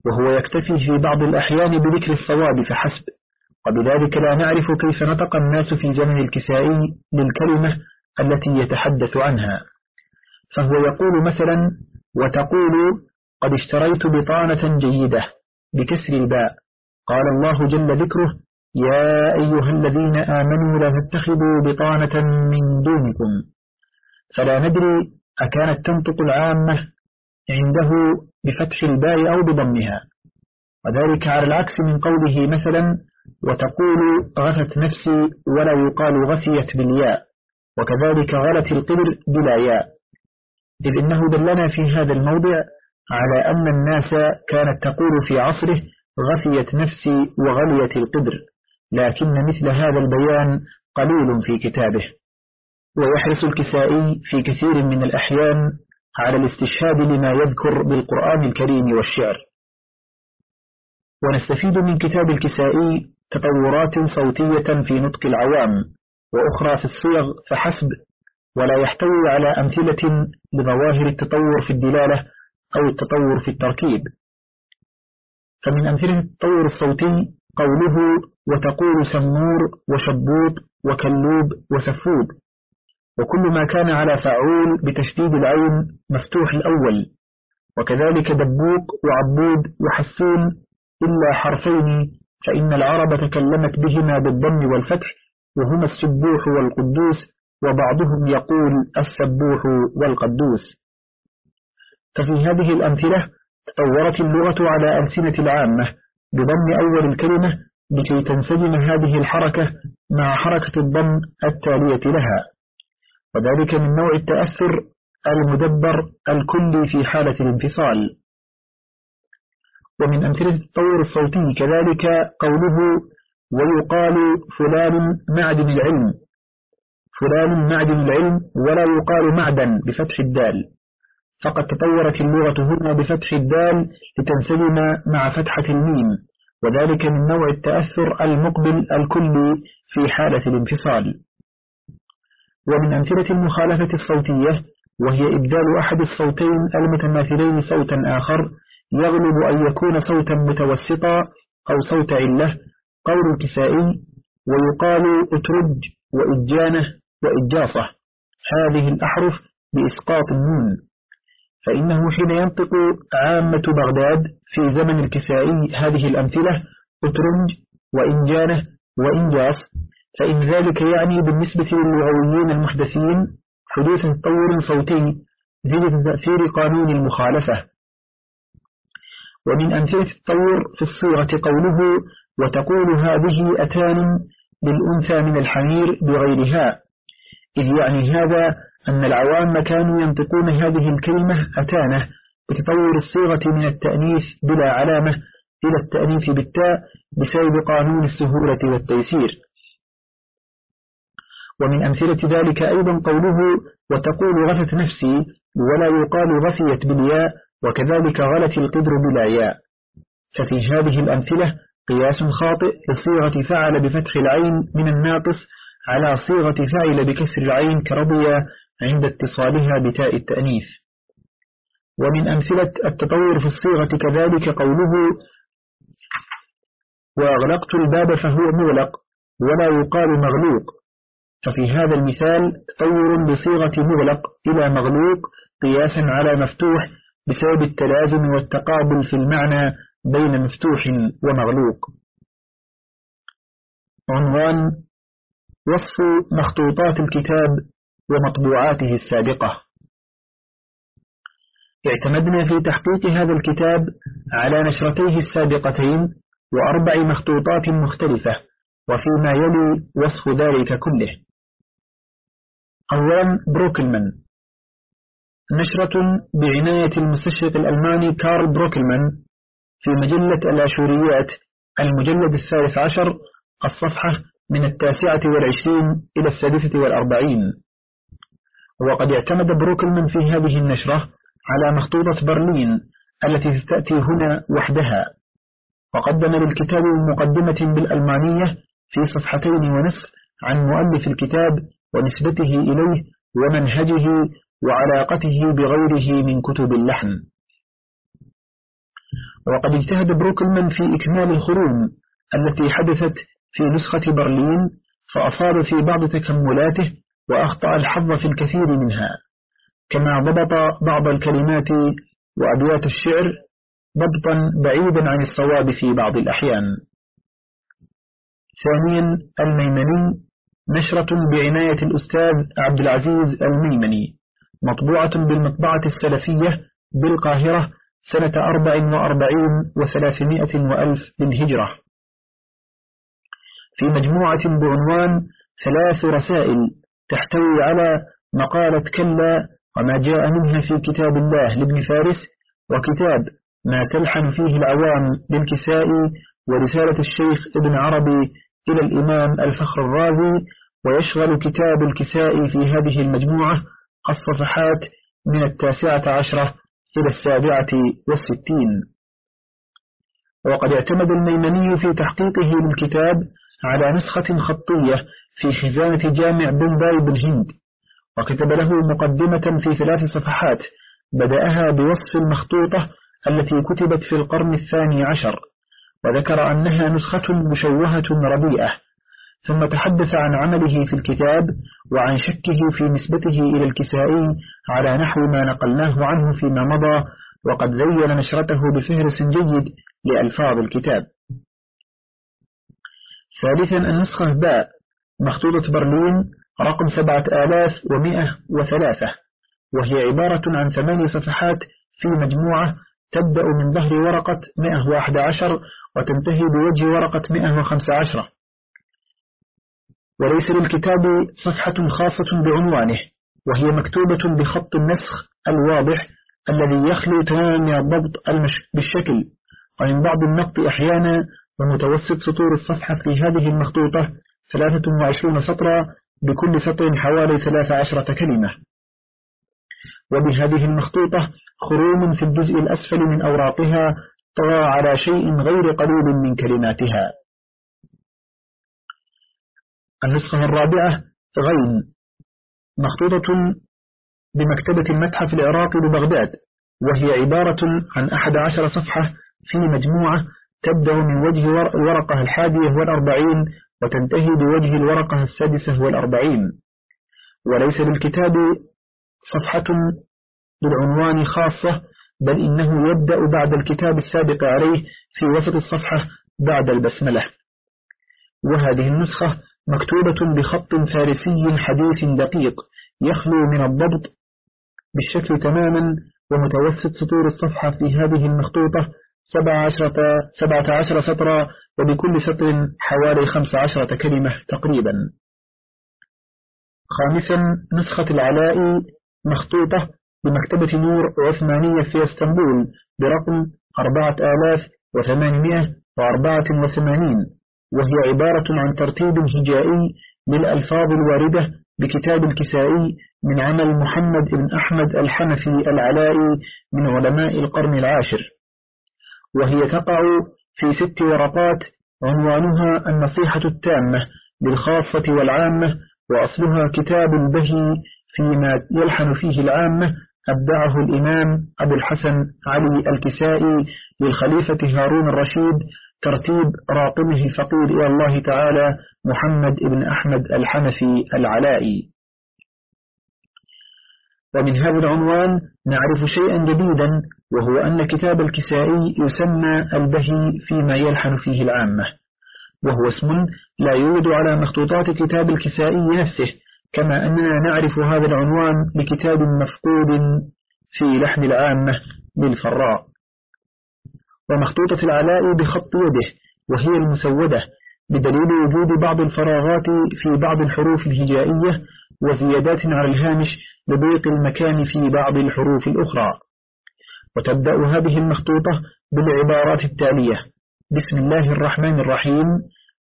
وهو يكتفي في بعض الأحيان بذكر الصواب فحسب وبذلك لا نعرف كيف نطق الناس في زمن الكسائي للكلمة التي يتحدث عنها. فهو يقول مثلا وتقول قد اشتريت بطانة جيدة بكسر الباء قال الله جل ذكره يا أيها الذين آمنوا لا تتخذوا بطانة من دونكم فلا ندري أكانت تنطق العامة عنده بفتح الباء أو بضمها. وذلك على العكس من قوله مثلا وتقول غثت نفسي ولا يقال غثيت بالياء وكذلك غلت القدر بلا ياء. إذ إنه دلنا في هذا الموضع على أن الناس كانت تقول في عصره غثيت نفسي وغليت القدر لكن مثل هذا البيان قليل في كتابه. ويحرص الكسائي في كثير من الأحيان على الاستشهاد لما يذكر بالقرآن الكريم والشعر. ونستفيد من كتاب الكسائي تطورات صوتية في نطق العوام وأخرى في الصيغ فحسب ولا يحتوي على أمثلة لظواهر التطور في الدلالة أو التطور في التركيب. فمن أمثلة التطور الصوتي قوله وتقول سمور وشبوط وكلوب وسفود وكل ما كان على فعول بتشديد العين مفتوح الأول. وكذلك دبوق وعبود وحسون إلا حرفين فإن العرب تكلمت بهما بالضم والفتح وهما السبوح والقدوس وبعضهم يقول السبوح والقدوس. ففي هذه الأمثلة تطورت اللغة على ألسنة العامة بضم أول الكلمة لكي تنسجم هذه الحركة مع حركة الضم التالية لها. وذلك من نوع التأثر المدبر الكلي في حالة الانفصال. ومن أمثلة التطور الصوتي كذلك قوله ويقال فلان معدن العلم. فلان معدن العلم ولا يقال معدن بفتح الدال. فقد تطورت اللغة هنا بفتح الدال لتنسجم مع فتحة الميم. وذلك من نوع التأثر المقبل الكلي في حالة الانفصال. ومن أمثلة المخالفة الصوتية وهي إبدال أحد الصوتين المتماثلين صوتا آخر يغلب أن يكون صوتا متوسطا أو صوت علة قول الكسائي ويقال أترج وإجانة وإجاصة. هذه الأحرف بإسقاط النون. فإنه حين ينطق عامة بغداد في زمن الكسائي هذه الأمثلة أترنج وإنجانة وإنجاص فإن ذلك يعني بالنسبة للغويين المحدثين حدوث تطور صوتي زيادة تأثير قانون المخالفة. ومن أمثلة التطور في الصيغة قوله وتقول هذه أتان للأنثى من الحمير بغيرها إذ يعني هذا أن العوام كانوا ينطقون هذه الكلمة أتانة بتطور الصيغة من التأنيث بلا علامة إلى التأنيث بالتاء بسبب قانون السهولة والتيسير. ومن أمثلة ذلك أيضا قوله وتقول غثت نفسي ولا يقال غثيت بالياء وكذلك غلت القدر بلا ياء. ففي هذه الأمثلة قياس خاطئ لصيغة فعل بفتح العين من الناقص على صيغة فعل بكسر العين كرضي عند اتصالها بتاء التأنيث. ومن أمثلة التطور في الصيغة كذلك قوله وأغلقت الباب فهو مغلق ولا يقال مغلوق. ففي هذا المثال تطور بصيغة مغلق إلى مغلوق قياسا على مفتوح بسبب التلازم والتقابل في المعنى بين مفتوح ومغلوق. عنوان وصف مخطوطات الكتاب ومطبوعاته السابقة. اعتمدنا في تحقيق هذا الكتاب على نشرتيه السابقتين وأربع مخطوطات مختلفة وفيما يلي وصف ذلك كله. أولا بروكلمان. نشرة بعناية المستشرق الألماني كارل بروكلمان في مجلة الأشوريات المجلد الثالث عشر الصفحة من التاسعة والعشرين إلى السادسة والأربعين. وقد اعتمد بروكلمان في هذه النشرة على مخطوطة برلين التي ستأتي هنا وحدها. وقدم للكتاب مقدمة بالألمانية في صفحتين ونصف عن مؤلف الكتاب ونسبته إليه ومنهجه وعلاقته بغيره من كتب اللحن. وقد اجتهد بروكلمان في إكمال الخروم التي حدثت في نسخة برلين فأصاب في بعض تكملاته وأخطأ الحظ في الكثير منها. كما ضبط بعض الكلمات وأبيات الشعر ضبطا بعيدا عن الصواب في بعض الأحيان. ثانيا الميمني نشرة بعناية الأستاذ عبد العزيز الميمني مطبوعة بالمطبعة السلفية بالقاهرة سنة أربع وأربعين وثلاثمائة وألف للهجرة. في مجموعة بعنوان ثلاث رسائل تحتوي على مقالة كلا وما جاء منها في كتاب الله لابن فارس وكتاب ما تلحن فيه العوام للكسائي ورسالة الشيخ ابن عربي إلى الإمام الفخر الرازي ويشغل كتاب الكسائي في هذه المجموعة الصفحات من التاسعة عشرة إلى السابعة والستين. وقد اعتمد الميمني في تحقيقه للكتاب على نسخة خطية في خزانة جامع بومباي بالهند وكتب له مقدمة في ثلاث صفحات بدأها بوصف المخطوطة التي كتبت في القرن الثاني عشر. وذكر أنها نسخة مشوهة رديئة ثم تحدث عن عمله في الكتاب وعن شكه في نسبته إلى الكسائي على نحو ما نقلناه عنه فيما مضى وقد زين نشرته بفهرس جيد لألفاظ الكتاب. ثالثا النسخة باء مخطوطة برلين رقم سبعة آلاف ومئة وثلاثة وهي عبارة عن ثماني صفحات في مجموعة تبدأ من ظهر ورقة 111 وتنتهي بوجه ورقة 115 وليس للكتاب صفحة خاصة بعنوانه وهي مكتوبة بخط النسخ الواضح الذي يخلو تماما من الضبط بالشكل. ومن بعض النقط أحيانا ومتوسط سطور الصفحة في هذه المخطوطة 23 سطرا بكل سطر حوالي 13 كلمة. وبهذه المخطوطة خروم في الجزء الأسفل من أوراقها طغى على شيء غير قليل من كلماتها. النسخة الرابعة غين مخطوطة بمكتبة المتحف العراقي ببغداد وهي عبارة عن أحد عشر صفحة في مجموعة تبدأ من وجه الورقة الحادية والأربعين وتنتهي بوجه الورقة السادسة والأربعين وليس للكتاب صفحة بالعنوان خاصة بل إنه يبدأ بعد الكتاب السابق عليه في وسط الصفحة بعد البسملة. وهذه النسخة مكتوبة بخط فارسي حديث دقيق يخلو من الضبط بالشكل تماما ومتوسط سطور الصفحة في هذه المخطوطة سبع عشرة, سبعة عشر سطرا وبكل سطر حوالي خمس عشرة كلمة تقريبا. خامسا نسخة العلاء مخطوطة بمكتبة نور عثمانية في إسطنبول برقم 4884 وهي عبارة عن ترتيب هجائي للألفاظ الواردة بكتاب الكسائي من عمل محمد بن أحمد الحنفي العلائي من علماء القرن العاشر. وهي تقع في ست ورقات عنوانها النصيحة التامة للخاصة والعامة وأصلها كتاب البهي فيما يلحن فيه العامة أبدعه الإمام أبو الحسن علي الكسائي للخليفة هارون الرشيد ترتيب راقمه الفقير إلى الله تعالى محمد بن أحمد الحنفي العلائي. ومن هذا العنوان نعرف شيئا جديدا وهو أن كتاب الكسائي يسمى البهي فيما يلحن فيه العامة وهو اسم لا يوجد على مخطوطات كتاب الكسائي نفسه كما أننا نعرف هذا العنوان لكتاب مفقود في لحن العامة للفراء. ومخطوطة العلاء بخط يده وهي المسودة بدليل وجود بعض الفراغات في بعض الحروف الهجائية وزيادات على الهامش لضيق المكان في بعض الحروف الأخرى. وتبدأ هذه المخطوطة بالعبارات التالية بسم الله الرحمن الرحيم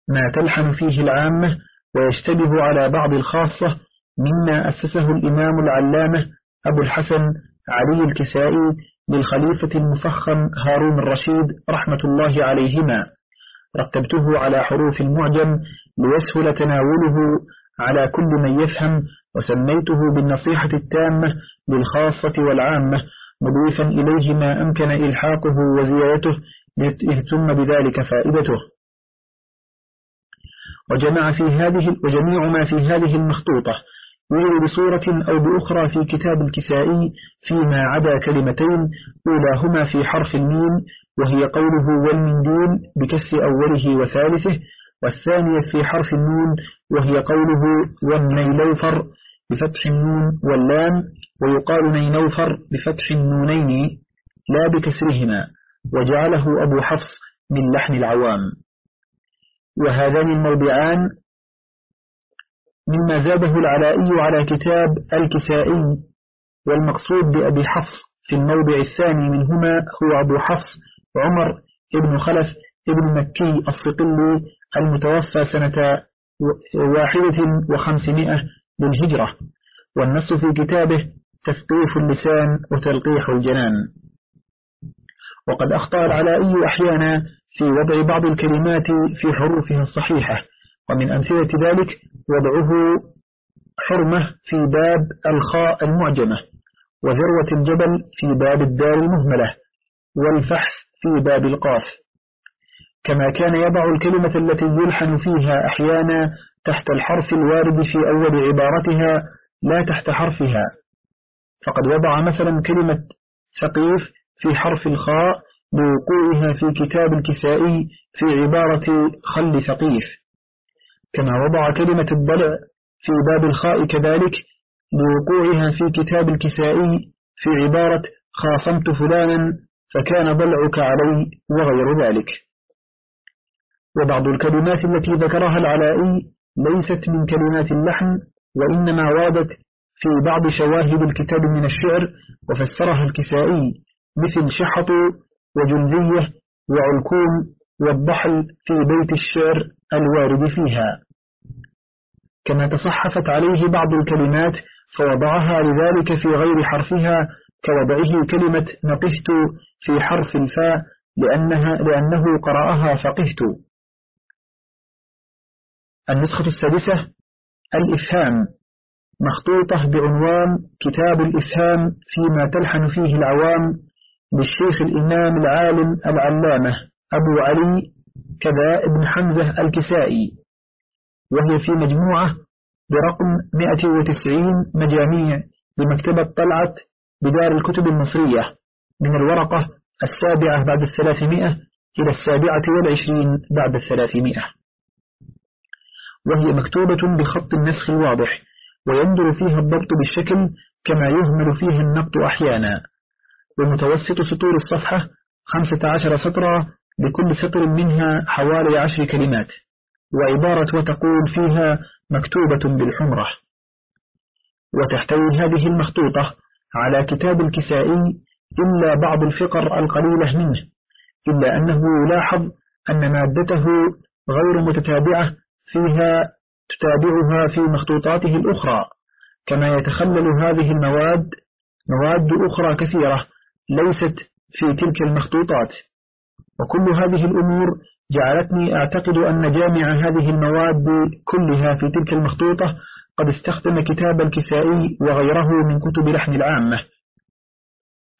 ما تلحن فيه العامة ويشتبه على بعض الخاصة مما أسسه الإمام العلامة أبو الحسن علي الكسائي للخليفة المفخم هارون الرشيد رحمة الله عليهما. رتبته على حروف المعجم ليسهل تناوله على كل من يفهم وسميته بالنصيحة التامة للخاصة والعامة مضيفا إليه ما أمكن إلحاقه وزيادته ليتم بذلك فائدته. وجمع في هذه وجميع ما في هذه المخطوطة. يوجد بصورة أو بأخرى في كتاب الكسائي فيما عدا كلمتين أولاهما في حرف الميم وهي قوله والمنديل بكسر أوله وثالثه والثانية في حرف النون وهي قوله والنيلوفر بفتح النون واللام ويقال نينوفر بفتح النونين لا بكسرهما وجعله أبو حفص من لحن العوام. وهذان الموضعان مما زاده العلائي على كتاب الكسائي والمقصود بأبي حفص في الموضع الثاني منهما هو أبو حفص عمر ابن خلف ابن مكي الصقلي المتوفى سنة واحدة وخمسمائة للهجرة والنص في كتابه تثقيف اللسان وتلقيح الجنان. وقد أخطأ العلائي أحيانا في وضع بعض الكلمات في حروفها الصحيحة ومن أمثلة ذلك وضعه حرمة في باب الخاء المعجمة وذروة الجبل في باب الدار المهملة والفحث في باب القاف. كما كان يضع الكلمة التي يلحن فيها أحيانا تحت الحرف الوارد في أول عبارتها لا تحت حرفها. فقد وضع مثلا كلمة ثقيف في حرف الخاء لوقوعها في كتاب الكسائي في عبارة خل ثقيف. كما وضع كلمة الضلع في باب الخاء كذلك لوقوعها في كتاب الكسائي في عبارة خاصمت فلانا فكان ضلعك علي وغير ذلك. وبعض الكلمات التي ذكرها العلائي ليست من كلمات اللحن وإنما وادت في بعض شواهد الكتاب من الشعر وفسرها الكسائي مثل شحط وجلزية وعلكوم والضحل في بيت الشعر الوارد فيها. كما تصحفت عليه بعض الكلمات فوضعها لذلك في غير حرفها كوضعه كلمة نقهت في حرف الفاء لأنها لأنه قرأها فقهت. النسخة السادسة الإفهام. مخطوطة بعنوان كتاب الإفهام فيما تلحن فيه العوام للشيخ الإمام العالم العلامة أبو علي كذا ابن حمزة الكسائي. وهي في مجموعة برقم 190 مجاميع بمكتبة طلعت بدار الكتب المصرية من الورقة السابعة بعد الثلاثمائة إلى السابعة والعشرين بعد الثلاثمائة. وهي مكتوبة بخط النسخ الواضح ويندر فيها الضبط بالشكل كما يهمل فيه النقط أحيانا. ومتوسط سطور الصفحة خمسة عشر سطرا لكل سطر منها حوالي عشر كلمات. وعبارة وتقول فيها مكتوبة بالحمرة. وتحتوي هذه المخطوطة على كتاب الكسائي إلا بعض الفقر القليلة منه إلا أنه يلاحظ أن مادته غير متتابعة فيها تتابعها في مخطوطاته الأخرى كما يتخلل هذه المواد مواد أخرى كثيرة ليست في تلك المخطوطات. وكل هذه الأمور جعلتني أعتقد أن جامع هذه المواد كلها في تلك المخطوطة قد استخدم كتاب الكسائي وغيره من كتب لحن العامة.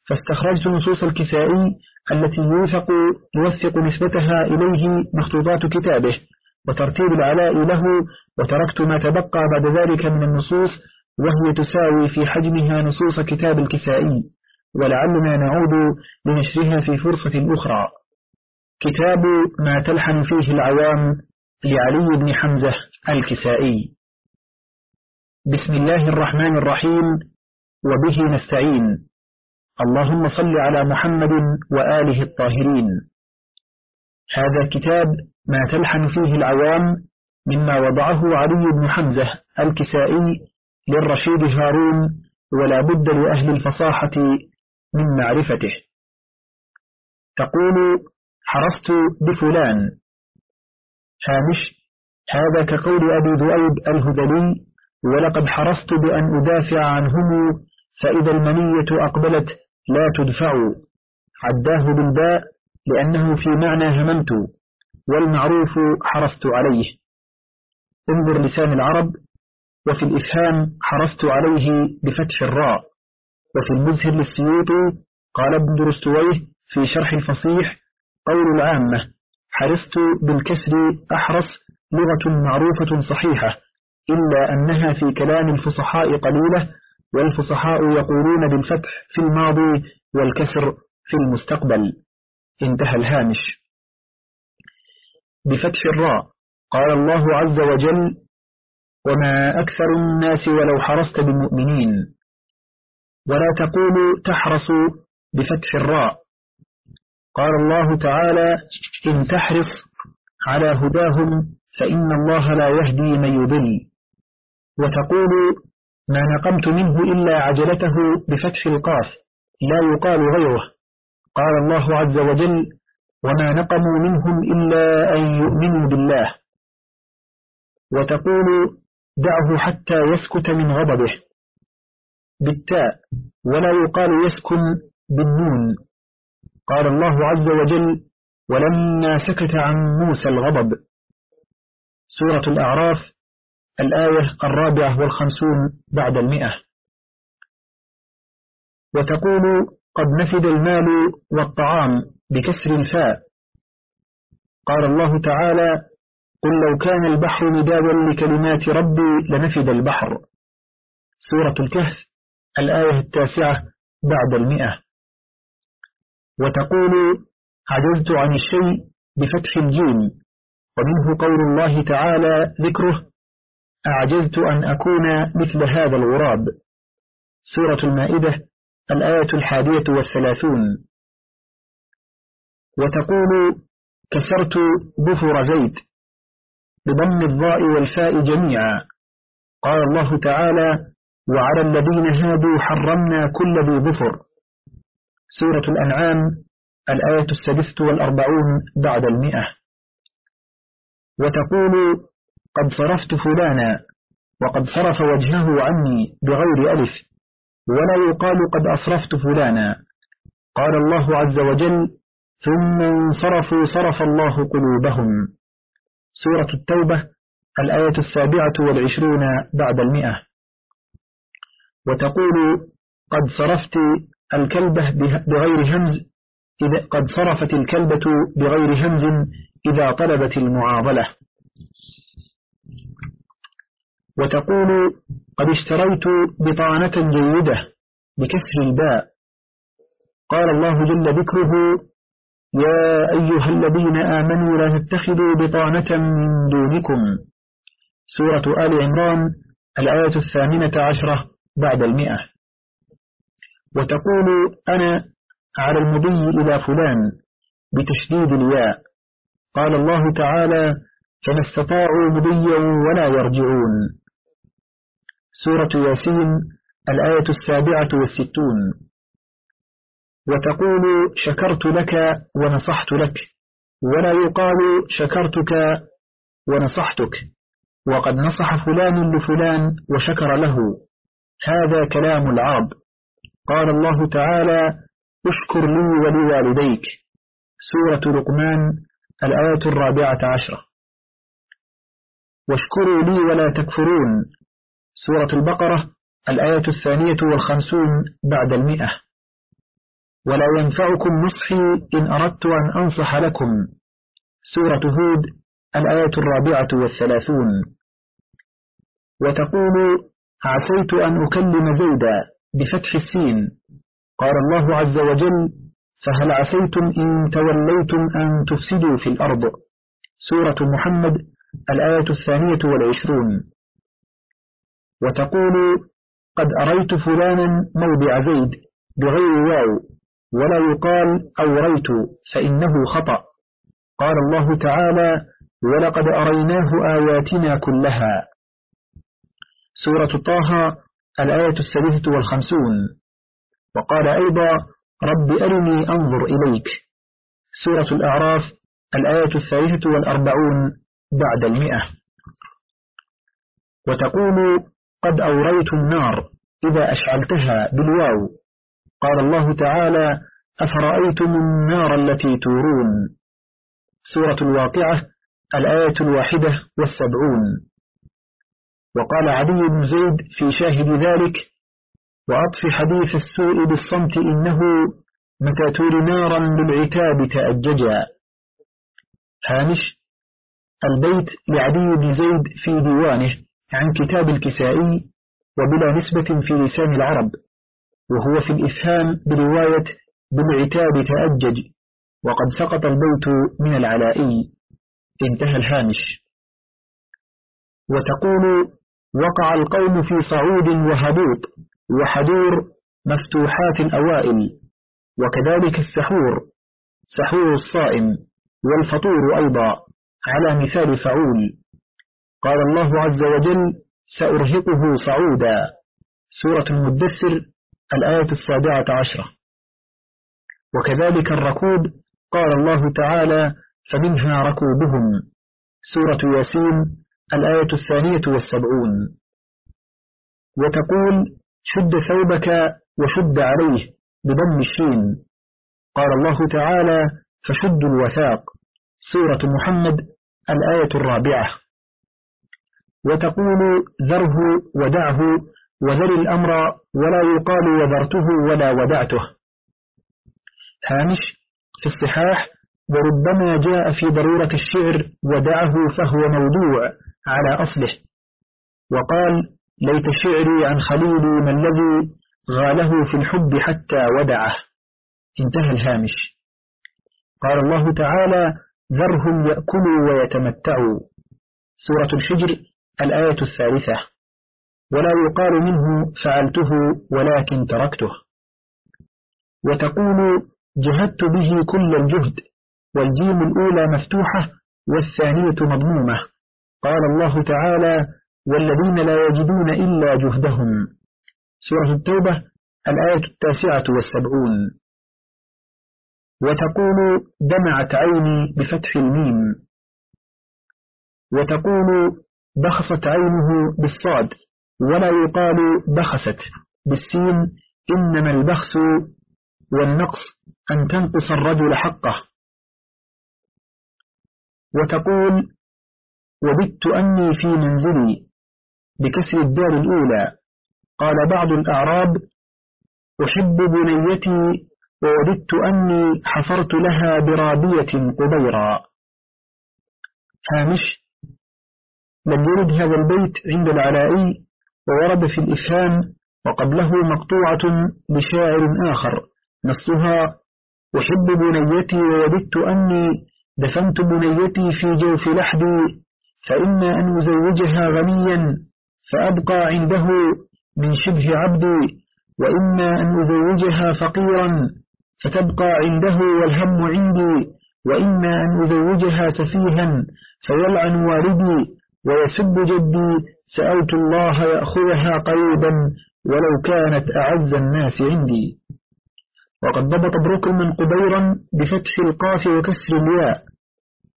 فاستخرجت نصوص الكسائي التي يوثق يوثق نسبتها إليه مخطوطات كتابه وترتيب العلاء له وتركت ما تبقى بعد ذلك من النصوص وهي تساوي في حجمها نصوص كتاب الكسائي ولعلنا نعود لنشرها في فرصة أخرى. كتاب ما تلحن فيه العوام لعلي بن حمزة الكسائي. بسم الله الرحمن الرحيم وبه نستعين. اللهم صل على محمد وآله الطاهرين. هذا الكتاب ما تلحن فيه العوام مما وضعه علي بن حمزة الكسائي للرشيد هارون ولا بد لأهل الفصاحة من معرفته. تقول حرصت بفلان. هامش هذا كقول أبي ذؤيب الهذلي ولقد حرصت بأن أدافع عنهم فإذا المنية أقبلت لا تدفع. عداه بالباء لأنه في معنى هممت والمعروف حرصت عليه. انظر لسان العرب وفي الإفهام حرصت عليه بفتح الراء. وفي المزهر للسيوط قال ابن درستويه في شرح الفصيح قول العامة حرصت بالكسر أحرص لغة معروفة صحيحة إلا أنها في كلام الفصحاء قليلة والفصحاء يقولون بالفتح في الماضي والكسر في المستقبل. انتهى الهامش. بفتح الراء قال الله عز وجل وما أكثر الناس ولو حرصت بمؤمنين ولا تقول تحرص بفتح الراء. قال الله تعالى إن تحرص على هداهم فإن الله لا يهدي من يضل. وتقول ما نقمت منه إلا عجلته بفتح القاف لا يقال غيره. قال الله عز وجل وما نقموا منهم إلا أن يؤمنوا بالله. وتقول دعه حتى يسكت من غضبه. بالتاء ولا يقال يسكن بالنون. قال الله عز وجل ولما سكت عن موسى الغضب. سورة الأعراف الآية الرابعة والخمسون بعد المئة. وتقول قد نفد المال والطعام بكسر الفاء. قال الله تعالى قل لو كان البحر مدادا لكلمات ربي لنفد البحر. سورة الكهف الآية التاسعة بعد المئة. وتقول عجزت عن الشيء بفتح الجيم. ومنه قول الله تعالى ذكره أعجزت أن أكون مثل هذا الغراب. سورة المائدة الآية الحادية والثلاثون. وتقول كسرت بفر زيت بضم الضاء والفاء جميعا. قال الله تعالى وعلى الذين هادوا حرمنا كل ذي ظفر. سورة الأنعام الآية السادسة والأربعون بعد المئة. وتقول قد صرفت فلانا وقد صرف وجهه عني بغير ألف ولا يقال قد أصرفت فلانا. قال الله عز وجل ثم انصرفوا صرف الله قلوبهم. سورة التوبة الآية السابعة والعشرون بعد المئة. وتقول قد صرفت الكلبة بغير همز إذا قد صرفت الكلبة بغير همز إذا طلبت المعاضلة. وتقول قد اشتريت بطانة جيدة بكسر الباء. قال الله جل ذكره يا أيها الذين آمنوا لا تتخذوا بطانة من دونكم. سورة آل عمران الآية الثامنة عشرة بعد المئة. وتقول أنا على المضي إلى فلان بتشديد الياء. قال الله تعالى فما استطاعوا مضيا ولا يرجعون. سورة ياسين الآية السابعة والستون. وتقول شكرت لك ونصحت لك ولا يقال شكرتك ونصحتك وقد نصح فلان لفلان وشكر له. هذا كلام العرب. قال الله تعالى اشكر لي ولوالديك. سورة لقمان الآية الرابعة عشرة. واشكروا لي ولا تكفرون. سورة البقرة الآية الثانية والخمسون بعد المئة. ولا ينفعكم نصحي إن أردت أن أنصح لكم. سورة هود الآية الرابعة والثلاثون. وتقول عسيت أن أكلم زيدا بفتح السين. قال الله عز وجل فهل عسيتم إن توليتم أن تفسدوا في الأرض؟ سورة محمد الآية الثانية والعشرون. وتقول قد أريت فلانا موضع زيد بغير واو ولا يقال أوريت فإنه خطأ. قال الله تعالى ولقد أريناه آياتنا كلها. سورة طه الآية الثالثة والخمسون. وقال أيضا رب أرني أنظر إليك. سورة الأعراف الآية الثالثة والأربعون بعد المئة. وتقول قد أوريت النار إذا أشعلتها بالواو. قال الله تعالى أفرأيتم النار التي تورون. سورة الواقعة الآية الواحدة والسبعون. وقال عدي بن زيد في شاهد ذلك وأطف حديث السوء بالصمت إنه متى تور نارا بالعتاب تأججا. هامش البيت لعدي بن زيد في ديوانه عن كتاب الكسائي وبلا نسبة في لسان العرب وهو في الإفهام برواية بالعتاب تأجج وقد سقط البيت من العلائي. انتهى الهامش. وتقول وقع القوم في صعود وهبوط وحدور مفتوحات الأوائل وكذلك السحور سحور الصائم والفطور أيضا على مثال فعول. قال الله عز وجل سأرهقه صعودا. سورة المدثر الآية السابعة عشرة. وكذلك الركوب قال الله تعالى فمنها ركوبهم. سورة ياسين الآية الثانية والسبعون. وتقول شد ثوبك وشد عليه بضم الشين. قال الله تعالى فشد الوثاق. سورة محمد الآية الرابعة. وتقول ذره ودعه وذر الأمر ولا يقال وذرته ولا ودعته. هامش في الصحاح وربما جاء في ضرورة الشعر ودعه فهو موضوع. على أصله. وقال ليت شعري عن خليلي ما الذي غاله في الحب حتى ودعه. انتهى الهامش. قال الله تعالى ذرهم يأكلوا ويتمتعوا. سورة الحجر الآية الثالثة. ولا يقال منه فعلته ولكن تركته. وتقول جهدت به كل الجهد والجيم الأولى مفتوحة والثانية مضمومة. قال الله تعالى والذين لا يجدون إلا جهدهم. سورة التوبة الآية التاسعة والسبعون. وتقول دمعت عيني بفتح الميم. وتقول بخصت عينه بالصاد. ولا يقال بخست بالسين. إنما البخس والنقص أن تنقص الرجل حقه. وتقول وبت أني في منزلي بكسر الدار الأولى. قال بعض الأعراب أحب بنيتي ووددت أني حفرت لها برابية قبيرا. هامش لم يرد هذا البيت عند العلائي وورد في الإفهام وقبله مقطوعة لشاعر آخر نصها أحب بنيتي ووددت أني دفنت بنيتي في جوف لحدي فإما أن أزوجها غنيا فأبقى عنده من شبه عبدي وإما أن أزوجها فقيرا فتبقى عنده والهم عندي وإما أن أزوجها سفيها فيلعن والدي ويسب جدي سألت الله يأخذها قريبا ولو كانت أعز الناس عندي. وقد ضبط بروكلمان قبيرا بفتح القاف وكسر الياء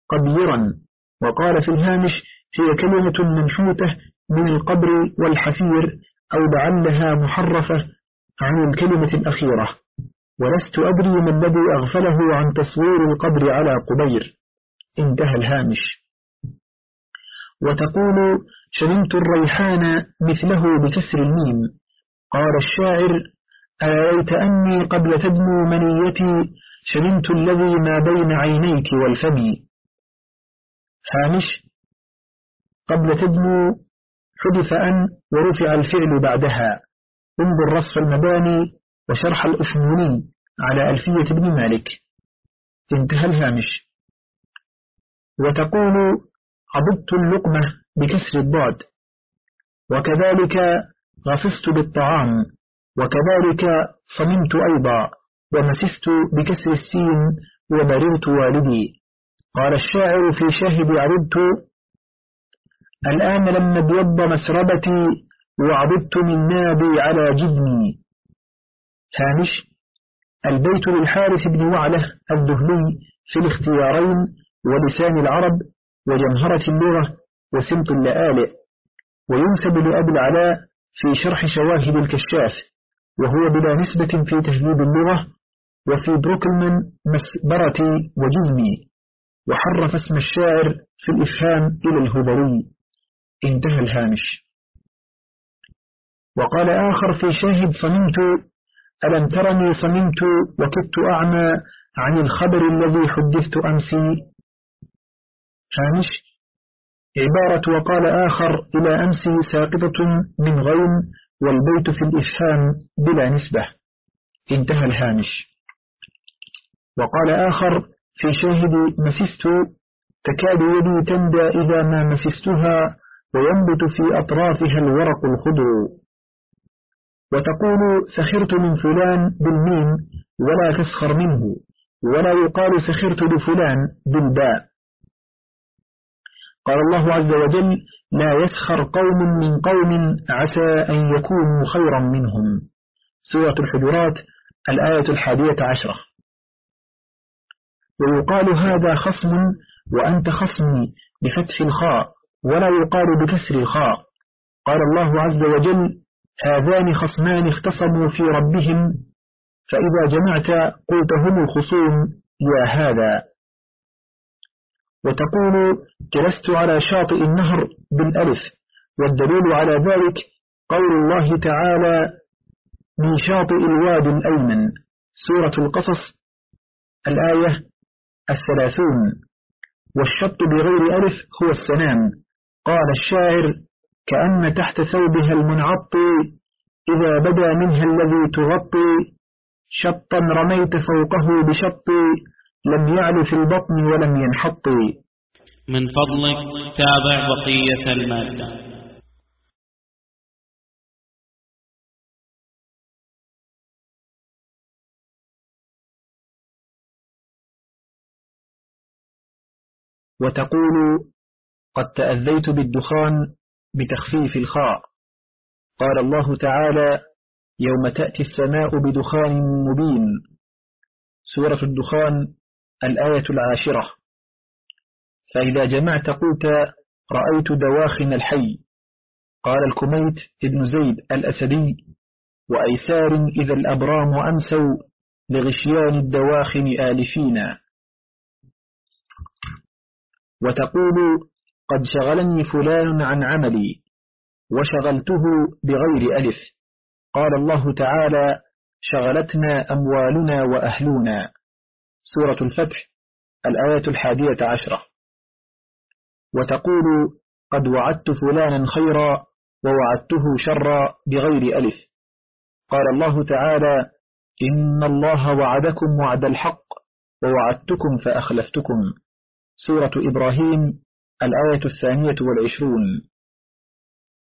قبيرا وقال في الهامش هي كلمة منحوتة من القبر والحفير أو لعلها محرفة عن الكلمة الأخيرة. ولست أدري ما الذي أغفله عن تصوير القبر على قبير. انتهى الهامش. وتقول شممت الريحان مثله بكسر الميم. قال الشاعر أرأيت أني قبل تدنو منيتي شممت الذي ما بين عينيك والفم هامش قبل تدنو حدث أن ورفع الفعل بعدها. انظر رصف المباني وشرح الأثموني على ألفية ابن مالك. انتهى الهامش. وتقول عبدت اللقمة بكسر الضاد. وكذلك غفصت بالطعام. وكذلك صممت أيضا. ومسست بكسر السين. وبررت والدي. قال الشاعر في شاهد عرضت الآن لما ابيض مسربتي وعبدت من نابي على جدني. هامش البيت للحارث بن وعلة الذهلي في الاختيارين ولسان العرب وجمهرة اللغة وسمط اللآلئ. وينسب لأبي العلاء في شرح شواهد الكشاف وهو بلا نسبة في تهذيب اللغة وفي بروكلمان مسبرة وجزمي. وحرف اسم الشاعر في الإفهام إلى الهذلي انتهى الهامش. وقال آخر في شاهد صممت. ألم ترني صممت وكدت أعمى عن الخبر الذي حدثت أمسي. هامش. عبارة وقال آخر إلى أمسي ساقطة من غيم والبيت في الإفهام بلا نسبة. انتهى الهامش. وقال آخر في شاهد مسست تكاد يدي تندى إذا ما مسستها وينبت في أطرافها الورق الخضر. وتقول سخرت من فلان بالميم ولا تسخر منه ولا يقال سخرت لفلان بالباء. قال الله عز وجل لا يسخر قوم من قوم عسى أن يكونوا خيرا منهم. سورة الحجرات الآية الحادية عشرة. ويقال هذا خصم وأنت خصمي بفتح الخاء ولا يقال بكسر الخاء. قال الله عز وجل هذان خصمان اختصموا في ربهم فإذا جمعت قلت هم الخصوم يا هذا. وتقول جلست على شاطئ النهر بالألف والدليل على ذلك قول الله تعالى من شاطئ الواد الأيمن. سورة القصص الآية الثلاثون والشط بغير ألف هو السنام قال الشاعر كأن تحت ثوبها المنعطي إذا بدا منها الذي تغطي شطا رميت فوقه بشطي لم يعل في البطن ولم ينحط من فضلك تابع بقية المادة. وتقول قد تأذيت بالدخان بتخفيف الخاء. قال الله تعالى يوم تأتي السماء بدخان مبين. سورة الدخان الآية العاشرة. فإذا جمعت قلت رأيت دواخن الحي. قال الكميت ابن زيد الأسدي وأيسار إذا الأبرام أمسوا لغشيان الدواخن آلفين وتقول قد شغلني فلان عن عملي وشغلته بغير ألف. قال الله تعالى شغلتنا أموالنا وأهلنا. سورة الفتح الآية الحادية عشرة. وتقول قد وعدت فلانا خيرا ووعدته شرا بغير ألف. قال الله تعالى إن الله وعدكم وعد الحق ووعدتكم فأخلفتكم. سورة إبراهيم الآية الثانية والعشرون.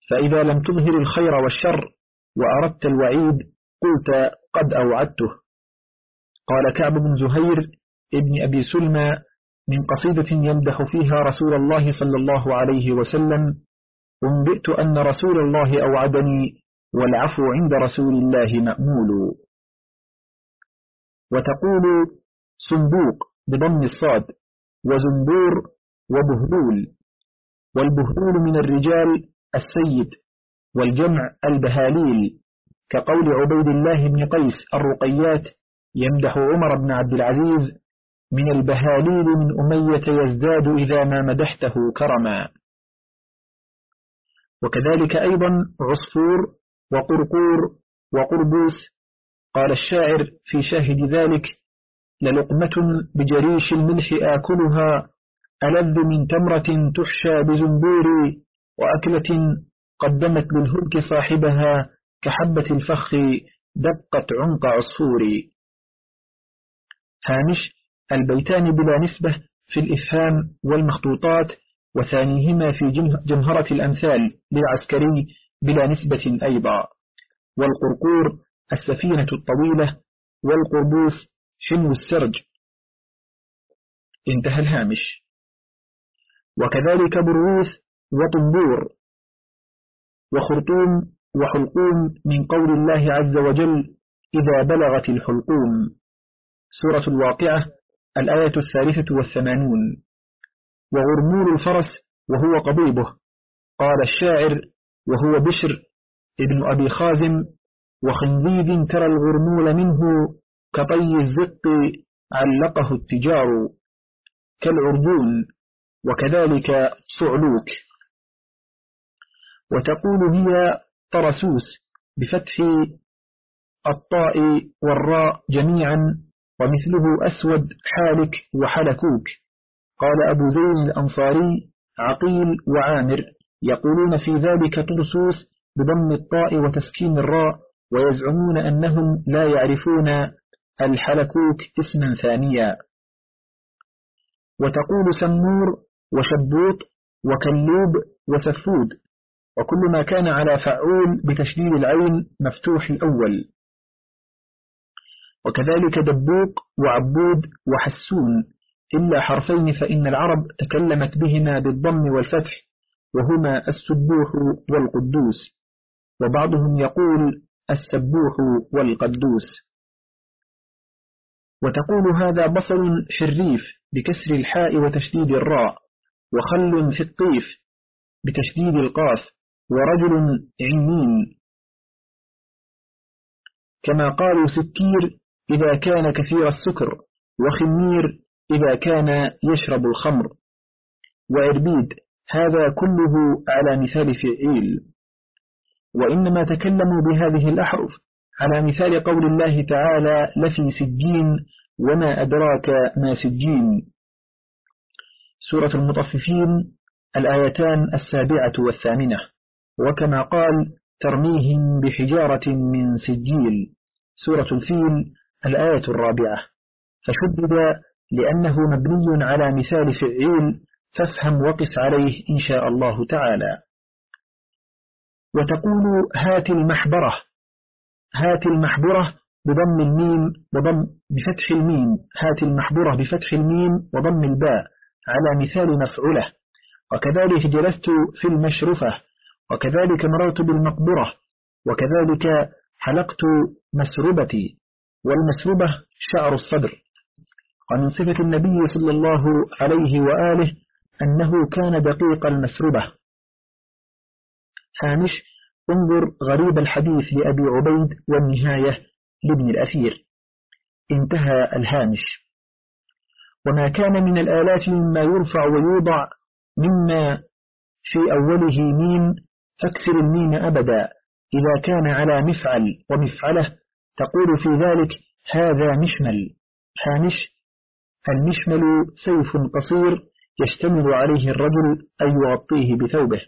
فإذا لم تظهر الخير والشر وأردت الوعيد قلت قد أوعدته. قال كعب بن زهير ابن أبي سلمى من قصيدة يمدح فيها رسول الله صلى الله عليه وسلم أنبئت أن رسول الله أوعدني والعفو عند رسول الله مأمول. وتقول صندوق بضم الصاد وزنبور وبهلول والبهلول من الرجال السيد والجمع البهاليل كقول عبيد الله بن قيس الرقيات يمدح عمر بن عبد العزيز من البهاليل من أمية يزداد إذا ما مدحته كرما. وكذلك أيضا عصفور وقرقور وقربوس قال الشاعر في شاهد ذلك للقمة بجريش الملح آكلها ألذ من تمرة تحشى بزنبور وأكلة قدمت للهلك صاحبها كحبة الفخ دقت عنق عصفور. هامش البيتان بلا نسبة في الإفهام والمخطوطات وثانيهما في جمهرة الأمثال للعسكري بلا نسبة أيضا. والقرقور السفينة الطويلة والقربوس حنو السرج؟ انتهى الهامش. وكذلك بروث وطنبور وخرطوم وحلقوم من قول الله عز وجل إذا بلغت الحلقوم سورة الواقعة الآية الثالثة والثمانون. وغرمول الفرس وهو قضيبه قال الشاعر وهو بشر ابن أبي خازم وخنذيب ترى الغرمول منه كطي الزق علقه التجار كالعرجون وكذلك صعلوك. وتقول هي طرسوس بفتح الطاء والراء جميعا ومثله أسود حالك وحلكوك. قال أبو زين الأنصاري عقيل وعامر يقولون في ذلك طرسوس بضم الطاء وتسكين الراء ويزعمون أنهم لا يعرفون الحلكوك اسما ثانيا. وتقول سمور وشبوط وكلوب وسفود وكل ما كان على فعول بتشديد العين مفتوح الأول. وكذلك دبوق وعبود وحسون إلا حرفين فإن العرب تكلمت بهما بالضم والفتح وهما السبوح والقدوس. وبعضهم يقول السبوح والقدوس. وتقول هذا بصر حريف بكسر الحاء وتشديد الراء وخل في الطيف بتشديد القاف ورجل عنين. كما قالوا سكير إذا كان كثير السكر وخمير إذا كان يشرب الخمر. وإربيد هذا كله على مثال فعيل. وإنما تكلموا بهذه الأحرف على مثال قول الله تعالى لفي سجين وما أدراك ما سجين. سورة المطففين الآيتان السابعة والثامنة. وكما قال ترميهم بحجارة من سجيل. سورة الفيل الآية الرابعة. فشدد لأنه مبني على مثال فعيل فافهم وقس عليه إن شاء الله تعالى. وتقول هات المحبرة. هات المحبرة بضم الميم وضم بفتح الميم. هات المحبرة بفتح الميم وضم الباء على مثال مفعولة. وكذلك جلست في المشرفة. وكذلك مررت بالمقبرة وكذلك حلقت مسربتي والمسربة شعر الصدر. ومن صفة النبي صلى الله عليه وآله أنه كان دقيق المسربة هامش انظر غريب الحديث لأبي عبيد والنهاية لابن الأثير انتهى الهامش. وما كان من الآلات مما يرفع ويوضع مما في أوله ميم فاكسر الميم أبدا. إذا كان على مفعل ومفعله تقول في ذلك هذا مشمل. هامش المشمل سيف قصير يشتمل عليه الرجل أن يغطيه بثوبه.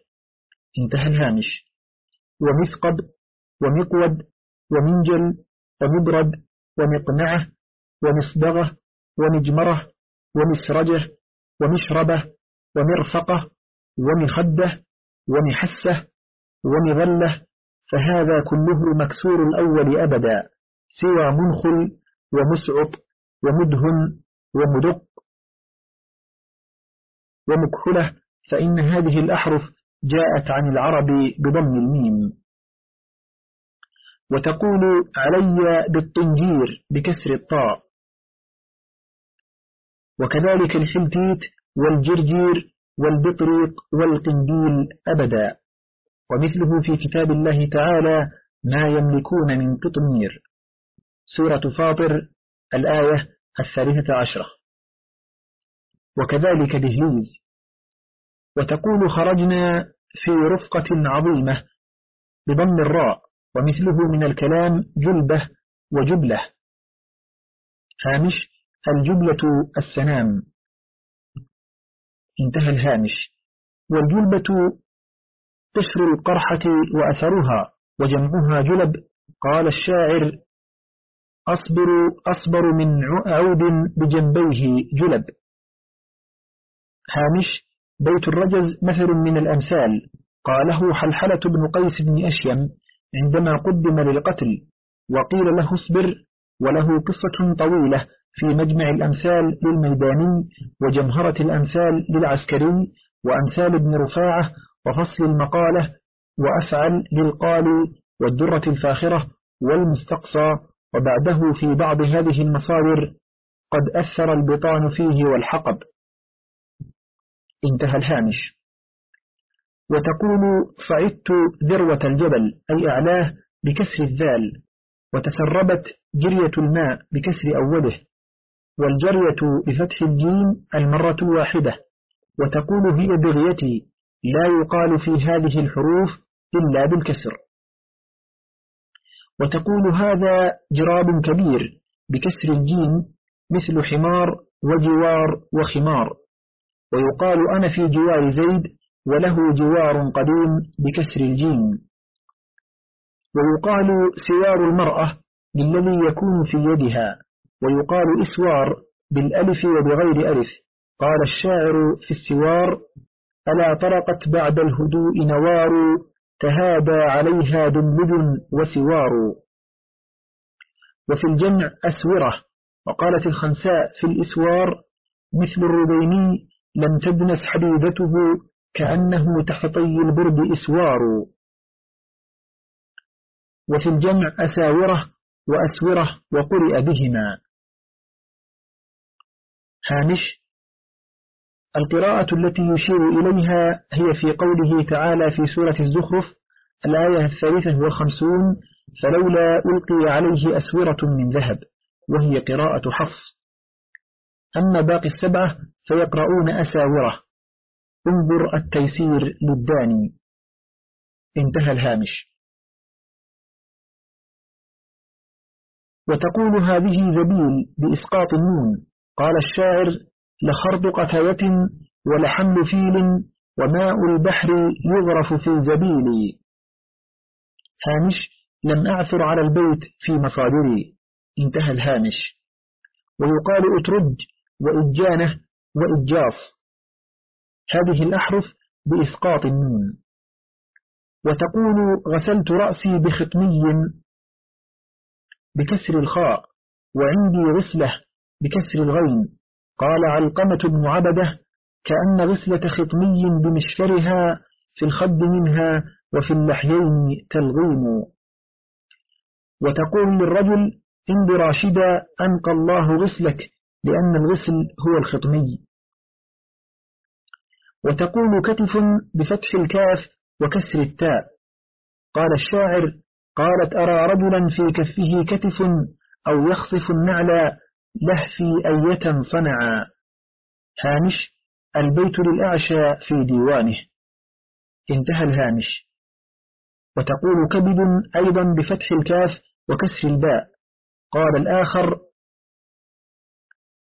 انتهى الهامش. ومثقب ومقود ومنجل ومبرد ومقنعة ومصبغة ومجمرة ومسرجة ومشربة ومرفقة ومخدة ومحسة ومظلة فهذا كله مكسور الأول أبدا سوى منخل ومسعط ومدهن ومدق ومكحلة فإن هذه الأحرف جاءت عن العرب بضم الميم. وتقول علي بالطنجير بكسر الطاء. وكذلك الحلتيت والجرجير والبطريق والقنديل أبدا. ومثله في كتاب الله تعالى ما يملكون من قطمير. سورة فاطر الآية الثالثة عشرة. وكذلك دهليز. وتقول خرجنا في رفقة عظيمة بضم الراء ومثله من الكلام جلبة وجبلة. هامش الجبلة السنام. انتهى الهامش. والجلبة قشر القرحة وأثرها وجمعها جلب. قال الشاعر أصبر أصبر من عود بجنبيه جلب. هامش بيت الرجز مثل من الأمثال. قاله حلحلة بن قيس بن أشيم عندما قدم للقتل وقيل له اصبر وله قصة طويلة في مجمع الأمثال للميداني وجمهرة الأمثال للعسكري وأمثال ابن رفاعة وفصل المقالة وأفعل للقالي والدرة الفاخرة والمستقصى وبعده في بعض هذه المصادر قد أثر البطان فيه والحقب. انتهى الهامش. وتقول صعدت ذروة الجبل أي أعلاه بكسر الذال وتسربت جرية الماء بكسر أوله والجرية بفتح الجيم المرة الواحدة. وتقول هي بغيتي لا يقال في هذه الحروف إلا بالكسر. وتقول هذا جراب كبير بكسر الجيم مثل حمار وجوار وخمار. ويقال أنا في جوار زيد وله جوار قديم بكسر الجيم. ويقال سوار المرأة للذي يكون في يدها. ويقال إسوار بالألف وبغير ألف. قال الشاعر في السوار ألا طرقت بعد الهدوء نوار تهادى عليها دمج وسوار. وفي الجمع أسورة. وقالت الخنساء في الإسوار مثل الربيني لم تدنس حبيبته كأنه تحطي البرد إسوار. وفي الجمع أساورة وأسورة وقرئ بهما. هامش القراءة التي يشير إليها هي في قوله تعالى في سورة الزخرف الآية الثالثة والخمسون فلولا ألقي عليه أسورة من ذهب وهي قراءة حفص. أما باقي السبعة فيقرؤون أساورة. انظر التيسير للداني. انتهى الهامش. وتقول هذه زبيل بإسقاط النون. قال الشاعر لخرط قتادة ولحمل فيل وماء البحر يغرف في الزبيل. هامش لم أعثر على البيت في مصادري. انتهى الهامش. ويقال أترج وإجانة وإجاص هذه الأحرف بإسقاط النون. وتقول غسلت رأسي بخطمي بكسر الخاء وعندي غسلة بكسر الغين. قال علقمة بن عبدة كأن غسلة خطمي بمشفرها في الخد منها وفي اللحيين تلغيم. وتقول للرجل إن براشدا أنقى الله غسلك. لأن الغسل هو الخطمي. وتقول كتف بفتح الكاف وكسر التاء. قال الشاعر قالت أرى رجلا في كفه كتف أو يخصف النعل لهفي أية صنعا. هامش البيت للأعشى في ديوانه. انتهى الهامش. وتقول كبد أيضا بفتح الكاف وكسر الباء. قال الآخر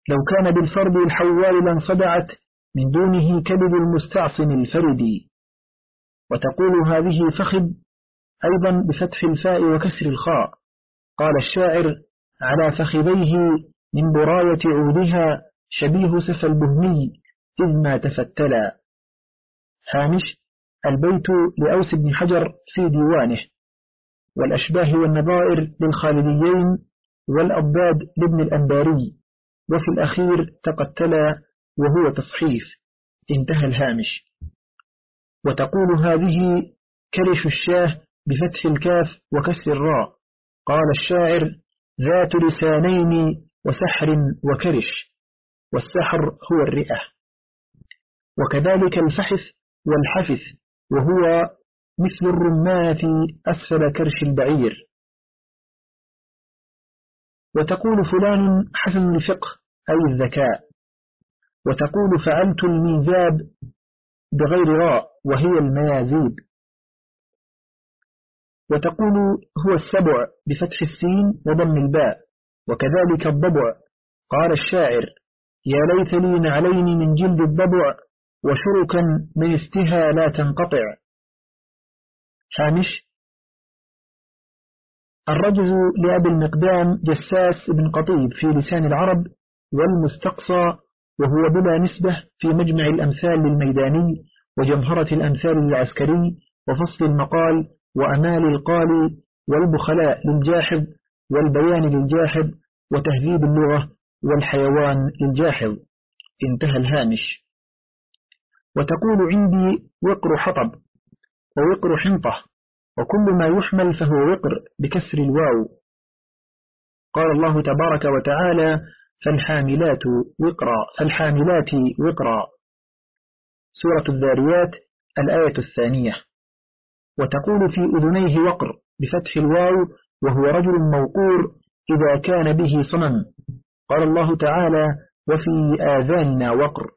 لو كان بالفرد الحوال لانصدعت من دونه كبد المستعصم الفردي وتقول هذه فخذ أيضا بفتح الفاء وكسر الخاء. قال الشاعر على فخذيه من براية عودها شبيه سف البهمي إذ ما تفتلا هامش البيت لأوس بن حجر في ديوانه. والأشباه والنظائر للخالديين والأضداد لابن الأنباري. وفي الأخير تقتلا وهو تصحيف. انتهى الهامش. وتقول هذه كرش الشاه بفتح الكاف وكسر الراء. قال الشاعر ذات لسانين وسحر وكرش والسحر هو الرئة. وكذلك الفحث والحفث وهو مثل الرماة أسفل كرش البعير. وتقول فلان حسن الفقه أي الذكاء. وتقول فعلت الميزاب بغير راء وهي الميازيب. وتقول هو السبع بفتح السين وضم الباء. وكذلك الضبع. قال الشاعر يا ليت لي نعلين من جلد الضبع وشركا من استها لا تنقطع. هامش الرجز لأبي المقدام جساس بن قطيب في لسان العرب والمستقصى وهو بلا نسبة في مجمع الأمثال للميداني وجمهرة الأمثال للعسكري وفصل المقال وأمال القال والبخلاء للجاحظ والبيان للجاحظ وتهذيب اللغة والحيوان للجاحظ. انتهى الهامش. وتقول عندي وقر حطب ووقر حنطة. وكل ما يحمل فهو وقر بكسر الواو. قال الله تبارك وتعالى فالحاملات وقرا فالحاملات وقرا. سورة الذاريات الآية الثانية. وتقول في أذنيه وقر بفتح الواو وهو رجل موقور إذا كان به صنم. قال الله تعالى وفي آذاننا وقر.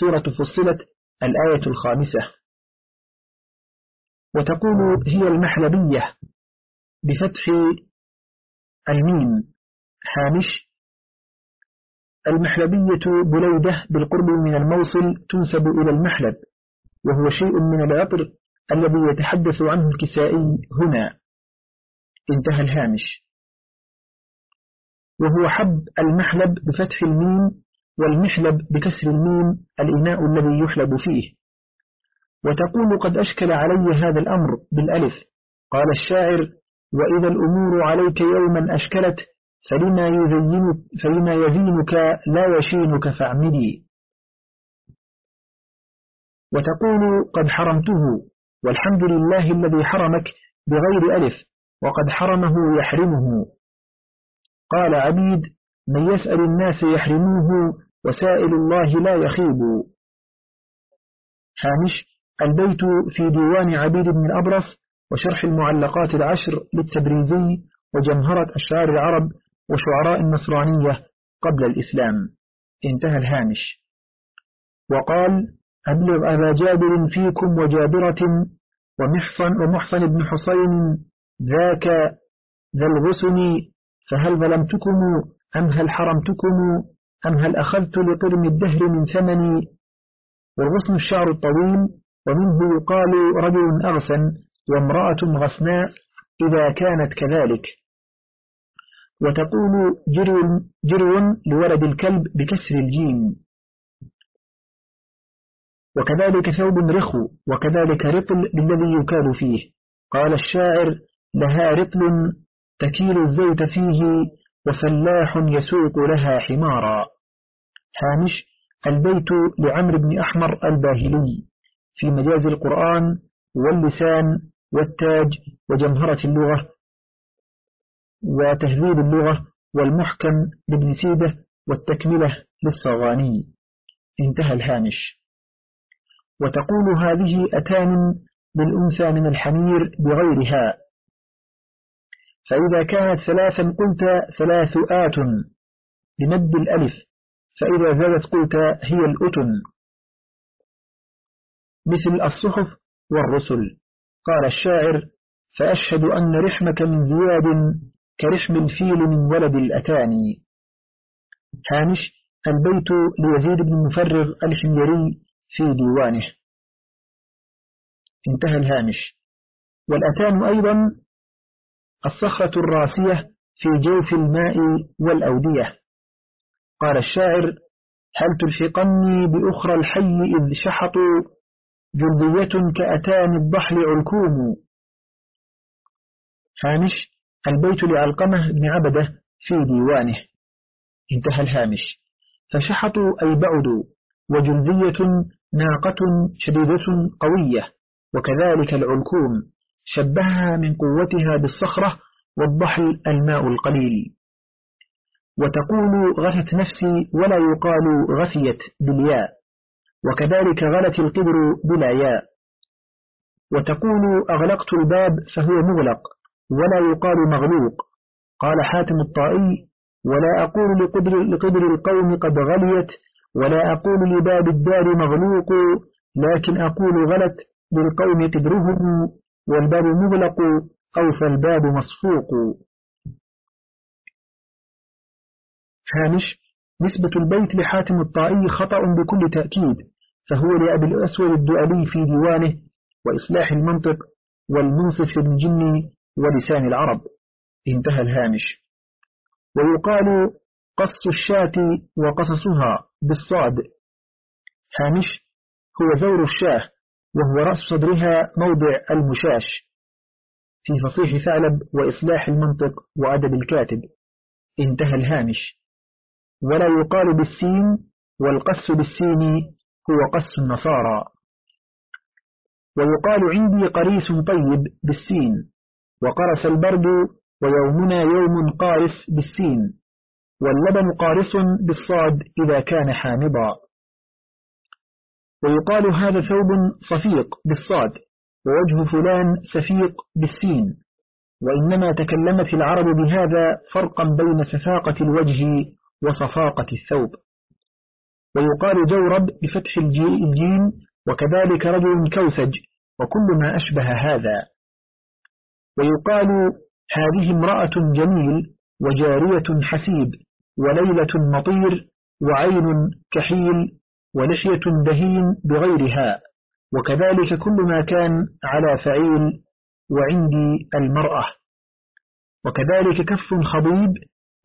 سورة فصلت الآية الخامسة. وتقول هي المحلبية بفتح الميم. هامش. المحلبية بليدة بالقرب من الموصل تنسب إلى المحلب وهو شيء من العطر الذي يتحدث عنه الكسائي هنا. انتهى الهامش. وهو حب المحلب بفتح الميم والمحلب بكسر الميم الإناء الذي يحلب فيه. وتقول قد أشكل علي هذا الأمر بالألف. قال الشاعر وإذا الأمور عليك يوما أشكلت فلما, يزينك فلما يزينك لا يشينك فاعمدي وتقول قد حرمته والحمد لله الذي حرمك بغير ألف وقد حرمه يحرمه. قال عبيد من يسأل الناس يحرموه وسائل الله لا يخيب. هامش البيت في ديوان عبيد بن الأبرص وشرح المعلقات العشر للتبريزي وجمهرة أشعار العرب وشعراء النصرانية قبل الإسلام. انتهى الهامش. وقال أبلغ أبا جابر فيكم وجابرة ومحصن, ومحصن بن حسين ذاك ذا الغسن فهل ظلمتكم أم هل حرمتكم أم هل أخذت لقرم الدهر من ثمني؟ والغصن الشعر الطويل ومنه يقال رجل أغسن وامرأة غسناء إذا كانت كذلك. وتقول جرو, جرو لولد الكلب بكسر الجيم. وكذلك ثوب رخو وكذلك رطل للذي يكال فيه. قال الشاعر لها رطل تكيل الزيت فيه وفلاح يسوق لها حمارا. هامش البيت لعمر بن أحمر الباهلي. في مجاز القرآن واللسان والتاج وجمهرة اللغة وتهذيب اللغة والمحكم لابن سيبة والتكملة للصغاني. انتهى الهامش. وتقول هذه أتان للأنثى من الحمير بغيرها. فإذا كانت ثلاثا قلت ثلاث آت بمد الألف. فإذا زادت قلت هي الأتن. مثل الصحف والرسل. قال الشاعر فأشهد أن رحمك من زياد كرحم الفيل من ولد الأتاني. هامش البيت ليزيد بن مفرغ الحميري في ديوانه. انتهى الهامش. والأتان أيضا الصخرة الراسية في جوف الماء والأودية. قال الشاعر هل تلحقني بأخرى الحي إذ شحطوا جلدية كأتان الضحل علكوم هامش البيت لعلقمة بن عبدة في ديوانه. انتهى الهامش. فشحطوا أي بعدوا وجلدية ناقة شديدة قوية وكذلك العلكوم شبهها من قوتها بالصخرة والضحل الماء القليل. وتقول غثت نفسي ولا يقال غثيت بالياء. وكذلك غلت القبر بلا ياء. وتقول أغلقت الباب فهو مغلق ولا يقال مغلوق. قال حاتم الطائي ولا أقول لقدر, لقدر القوم قد غليت ولا أقول لباب الدار مغلوق لكن أقول غلت للقوم قدرهم والباب مغلق أو فالباب مصفوق. هامش نسبة البيت لحاتم الطائي خطأ بكل تأكيد. فهو لأبي الأسود الدؤلي في ديوانه وإصلاح المنطق والمنصف للجن ولسان العرب. انتهى الهامش. ويقال قص الشاة وقصصها بالصاد. هامش هو زور الشاة وهو رأس صدرها موضع المشاش. في فصيح ثعلب وإصلاح المنطق وأدب الكاتب. انتهى الهامش. ولا يقال بالسين والقس بالسين هو قس النصارى. ويقال عندي قريس طيب بالسين وقرس البرد ويومنا يوم قارس بالسين واللبن قارص بالصاد إذا كان حامضا. ويقال هذا ثوب صفيق بالصاد ووجه فلان سفيق بالسين. وإنما تكلمت العرب بهذا فرقا بين سفاقة الوجه وصفاقة الثوب. ويقال جورب بفتح الجيم وكذلك رجل كوسج وكل ما أشبه هذا. ويقال هذه امرأة جميل وجارية حسيب وليلة مطير وعين كحيل ولحية دهين بغيرها. وكذلك كل ما كان على فعيل وعندي المرأة. وكذلك كف خضيب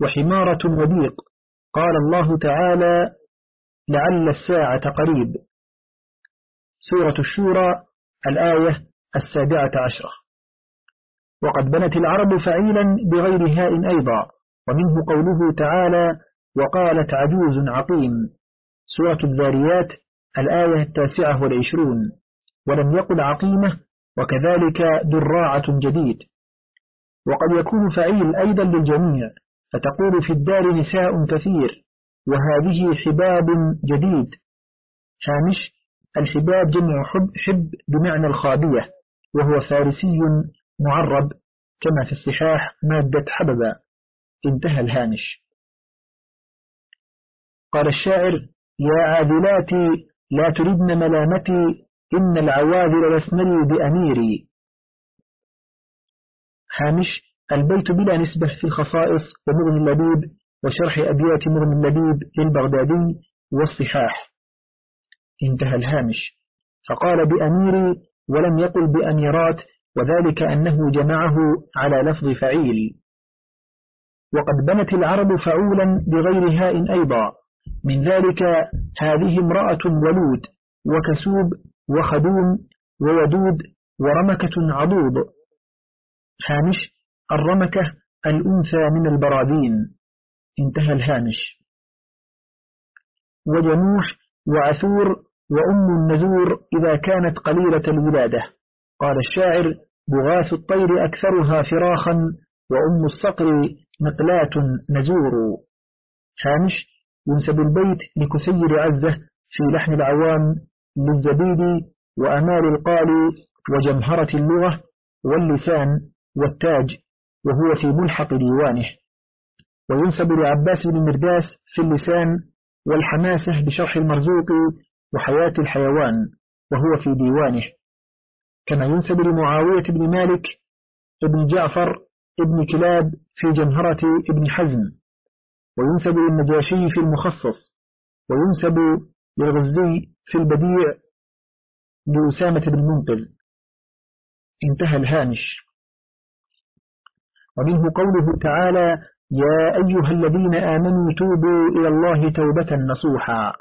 وحمارة وديق قال الله تعالى لعل الساعة قريب. سورة الشورى الآية السابعة عشرة. وقد بنت العرب فعيلا بغير هاء أيضا ومنه قوله تعالى وقالت عجوز عقيم. سورة الذاريات الآية التاسعة والعشرون. ولم يقل عقيمة وكذلك دراعة جديد. وقد يكون فعيل أيضا للجميع فتقول في الدار نساء كثير. وهذه حباب جديد. هامش الحباب جمع حب, حب بمعنى الخابية وهو فارسي معرب كما في الصحاح مادة حببا انتهى الهامش. قال الشاعر يا عاذلاتي لا تردن ملامتي إن العواذل لسنني بأميري. هامش البيت بلا نسبة في الخصائص ومغني اللبيب وشرح أبيات مغني اللبيب للبغدادي والصحاح. انتهى الهامش. فقال بأميري ولم يقل بأميرات وذلك أنه جمعه على لفظ فعيل. وقد بنت العرب فعولا بغير هاء أيضا. من ذلك هذه امرأة ولود وكسوب وخدوم وودود ورمكة عضوض. هامش الرمكة الأنثى من البراذين انتهى الهامش. وجنوح وعثور وأم النزور إذا كانت قليلة الولادة. قال الشاعر بغاث الطير أكثرها فراخا وأم الصقر مقلاة نزور هامش ينسب البيت لكسير عزة في لحن العوام للزبيدي وأمال القالي وجمهرة اللغة واللسان والتاج وهو في ملحق ديوانه. وينسب لعباس بن مرداس في اللسان والحماسة بشرح المرزوق وحياة الحيوان وهو في ديوانه. كما ينسب لمعاوية بن مالك ابن جعفر ابن كلاب في جمهرة ابن حزم. وينسب للنجاشي في المخصص. وينسب للغزي في البديع لأسامة بن منقذ. انتهى الهامش. ومنه قوله تعالى يا أيها الذين آمنوا توبوا إلى الله توبة نصوحا.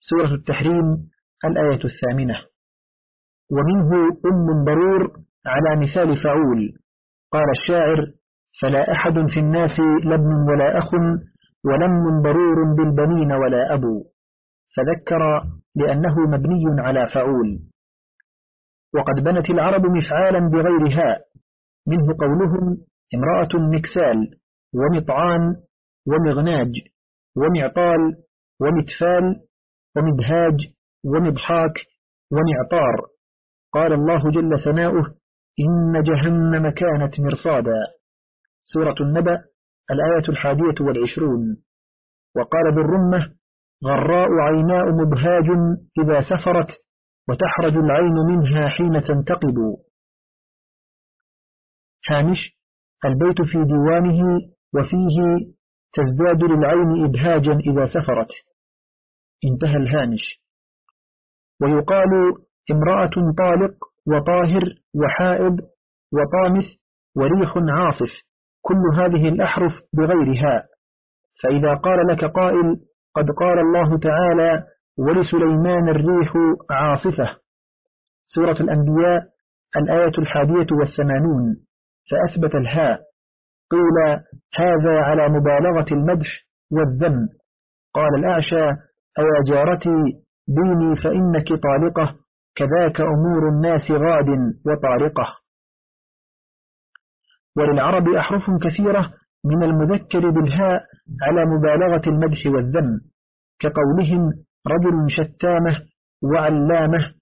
سورة التحريم الآية الثامنة. ومنه أم برور على مثال فعول. قال الشاعر فلا أحد في الناس لبن ولا أخ ولم برور بالبنين ولا أبو فذكر لأنه مبني على فعول. وقد بنت العرب مفعالا بغير هاء. منه قولهم امرأة مكسال. ومطعان ومغناج ومعطال ومتفال ومبهاج ومضحاك ومعطار. قال الله جل ثناؤه إن جهنم كانت مرصادا. سورة النبأ الآية الحادية والعشرون. وقال بالرمة غراء عيناء مبهاج إذا سفرت وتحرج العين منها حين تنتقب. هامش البيت في ديوانه وفيه تزداد للعين إبهاجا إذا سفرت انتهى الهامش. ويقال امرأة طالق وطاهر وحائض وطامس وريح عاصف. كل هذه الأحرف بغيرها. فإذا قال لك قائل قد قال الله تعالى ولسليمان الريح عاصفة. سورة الأنبياء الآية الحادية والثمانون. فأثبت الهاء. قيل هذا على مبالغة المدح والذم. قال الأعشى أيا جارتي ديني فإنك طالقة كذاك أمور الناس غاد وطارقة. وللعرب أحرف كثيرة من المذكر بالهاء على مبالغة المدح والذم كقولهم رجل شتامة وعلامة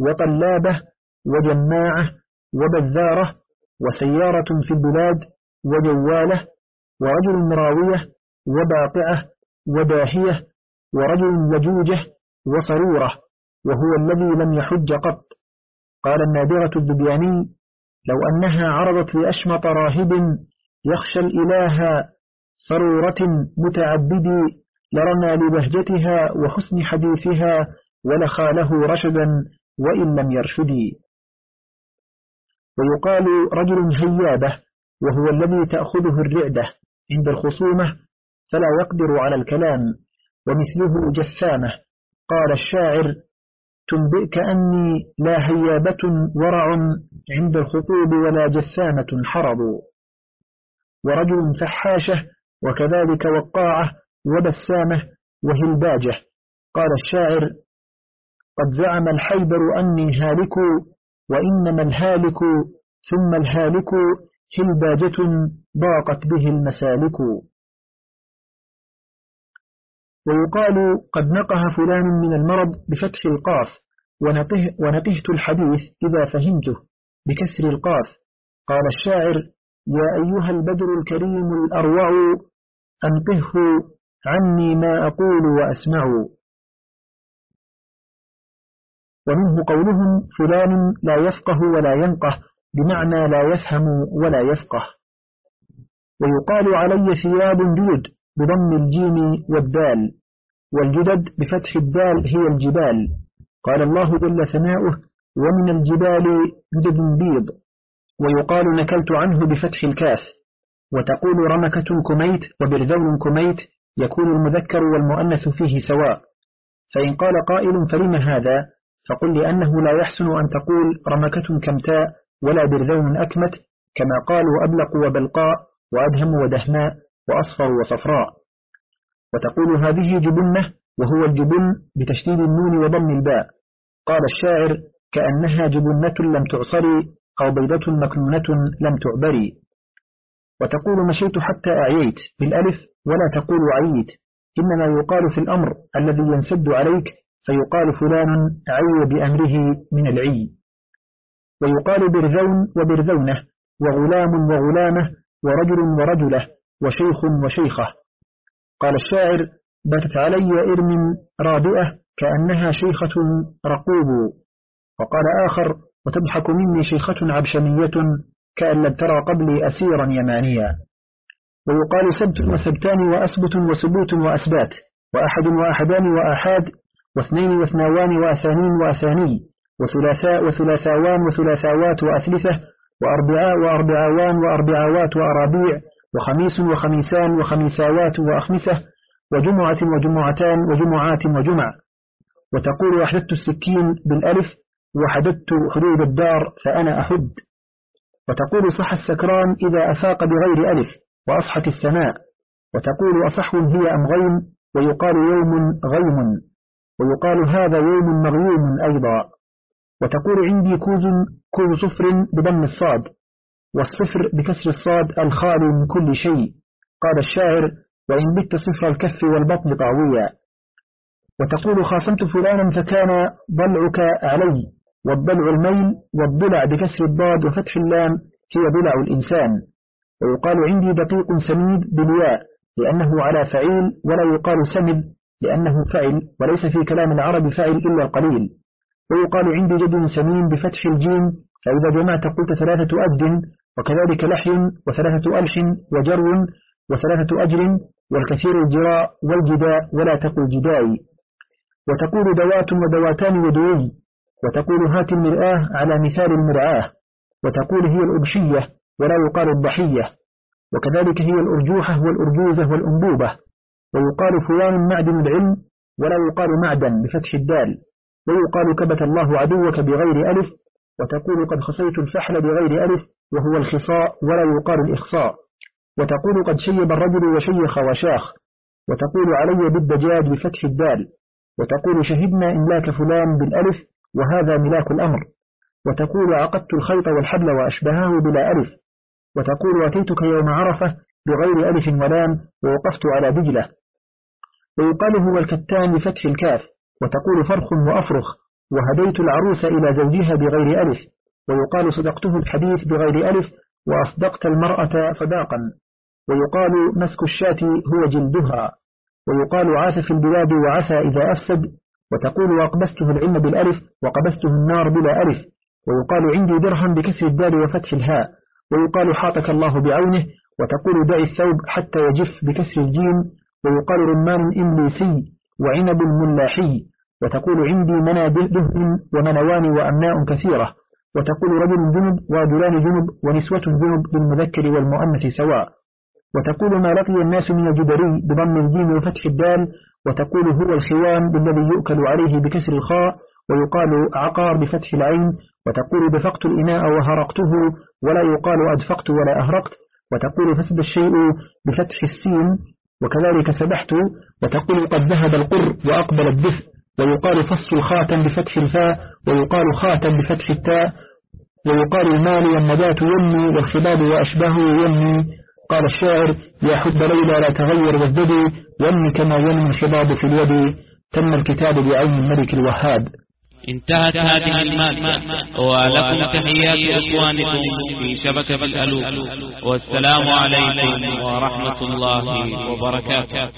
وطلابة وجماعة وبذارة وسيارة في البلاد وجوالة ورجل راوية وباطعة وداهية ورجل لجوجة وصرورة وهو الذي لم يحج قط. قال النابغة الذبياني لو أنها عرضت لأشمط راهب يخشى الإله صرورة متعبدي لرمى لبهجتها وحسن حديثها ولخاله رشدا وإن لم يرشدي. ويقال رجل هيابة وهو الذي تأخذه الرعدة عند الخصومة فلا يقدر على الكلام ومثله جسامة. قال الشاعر تنبئك أني لا هيابة ورع عند الخطوب ولا جسامة حرض. ورجل فحاشة وكذلك وقاعة وبسامة وهلباجة. قال الشاعر قد زعم الحيبر أني هالك وإنما الهالك ثم الهالك هلباجة ضاقت به المسالك. ويقال قد نقه فلان من المرض بفتح القاف ونقه ونقهت الحديث إذا فهمته بكسر القاف. قال الشاعر يا أيها البدر الكريم الأروع أنقه عني ما أقول وأسمع. ومنه قولهم فلان لا يفقه ولا ينقه بمعنى لا يفهم ولا يفقه. ويقال علي ثياب جدد بضم الجيم والدال والجدد بفتح الدال هي الجبال. قال الله جل ثناؤه ومن الجبال جدد بيض ويقال نكلت عنه بفتح الكاف وتقول رمكة كميت وبرذون كميت يكون المذكر والمؤنث فيه سواء فإن قال قائل فلم هذا؟ فقل لأنه لا يحسن أن تقول رمكة كمتاء ولا برذون أكمت كما قال وأبلق وبلقاء وأدهم ودهماء وأصفر وصفراء. وتقول هذه جبنة وهو الجبن بتشديد النون وضم الباء. قال الشاعر كأنها جبنة لم تعصري أو بيضة مكنونة لم تعبري. وتقول مشيت حتى أعييت بالألف ولا تقول عييت. إنما يقال في الأمر الذي ينسد عليك فيقال فلان عي بأمره من العي. ويقال برذون وبرذونة وغلام وغلامة ورجل ورجلة وشيخ وشيخة. قال الشاعر باتت علي إرم رابئة كأنها شيخة رقوب. وقال آخر وتضحك مني شيخة عبشمية كأن لم ترى قبلي أسيرا يمانيا ويقال سبت وسبتان وأسبت وسبوت وأسبات وأحد وأحدان وآحاد واثنين واثناوان وأثانين وأثاني وثلاثاء وثلاثاوان وثلاثاوات وأثلثة وأربعاء وأربعاوان وأربعاوات وأرابيع وخميس وخميسان وخميساوات وأخمسة وجمعة وجمعتان وجمعات وجمع. وتقول أحدثت السكين بالألف وحددت حدود الدار فأنا أحد. وتقول صح السكران إذا أفاق بغير ألف وأصحت السماء. وتقول أصح هي أم غيم ويقال يوم غيم. ويقال هذا يوم مغيوم أيضا. وتقول عندي كوز كوز صفر بضم الصاد والصفر بكسر الصاد الخال من كل شيء. قال الشاعر وإن بت صفر الكف والبطن طاويا وتقول خاصمت فلانا فكان ضلعك علي والضلع الميل والضلع بكسر الضاد وفتح اللام هي ضلع الإنسان. ويقال عندي دقيق سميد بالياء لأنه على فعيل ولا يقال سمد لأنه فعل وليس في كلام العرب فعل إلا القليل. ويقال عندي جد سمين بفتح الجيم فإذا جمعت قلت ثلاثة أجد وكذلك لحي وثلاثة ألح وجر وثلاثة أجر والكثير الجراء والجداء ولا تقل جدائي. وتقول دوات ودواتان ودوي وتقول هات المرآة على مثال المرآة وتقول هي الأبشية ولا يقال الضحية وكذلك هي الأرجوحة والأرجوزة والأنبوبة ويقال فلان معدن العلم ولا يقال معدن بفتح الدال. ويقال كبت الله عدوك بغير ألف وتقول قد خصيت الفحل بغير ألف وهو الخصاء ولا يقال الإخصاء وتقول قد شيب الرجل وشيخ وشاخ وتقول علي بالدجاج بفتح الدال وتقول شهدنا إملاك فلان بالألف وهذا ملاك الأمر وتقول عقدت الخيط والحبل وأشبهه بلا ألف وتقول أتيتك يوم عرفة بغير ألف ولام ووقفت على دجلة ويقال هو الكتان بفتح الكاف وتقول فرخ وأفرخ وهديت العروس إلى زوجها بغير ألف ويقال صدقته الحديث بغير ألف وأصدقت المرأة صداقا ويقال مسك الشاة هو جلدها ويقال عاس في البلاد وعسى إذا أفسد وتقول وأقبسته العلم بالألف وقبسته النار بلا ألف ويقال عندي درهم بكسر الدال وفتح الهاء ويقال حاطك الله بعونه وتقول دعي الثوب حتى يجف بكسر الجيم ويقال رمان إمليسي وعنب ملاحي وتقول عندي منا دهن ومنوان وأمناء كثيرة وتقول رجل جنب ورجلان جنب ونسوة جنب للمذكر والمؤنث سواء وتقول ما لقي الناس من الجدري بضم الجيم وفتح الدال وتقول هو الخوان بالذي يؤكل عليه بكسر الخاء ويقال عقار بفتح العين وتقول دفقت الإناء وهرقته ولا يقال أدفقت ولا أهرقت وتقول فسد الشيء بفتح السين وكذلك سبحت وتقول قد ذهب القر وأقبل الدفء ويقال فص الخاتم بفتح الفاء ويقال خاتم بفتح التاء ويقال المال والنبات يمي والخباب وأشباهه يمي قال الشاعر يا حب ليلى لا تغير وازددي يمي كما يمي الخباب في اليد. تم الكتاب بعين الملك الوهاب. انتهت هذه المادة. ولكم تحيات إخوانكم في شبكة الألوف. والسلام عليكم ورحمة الله وبركاته.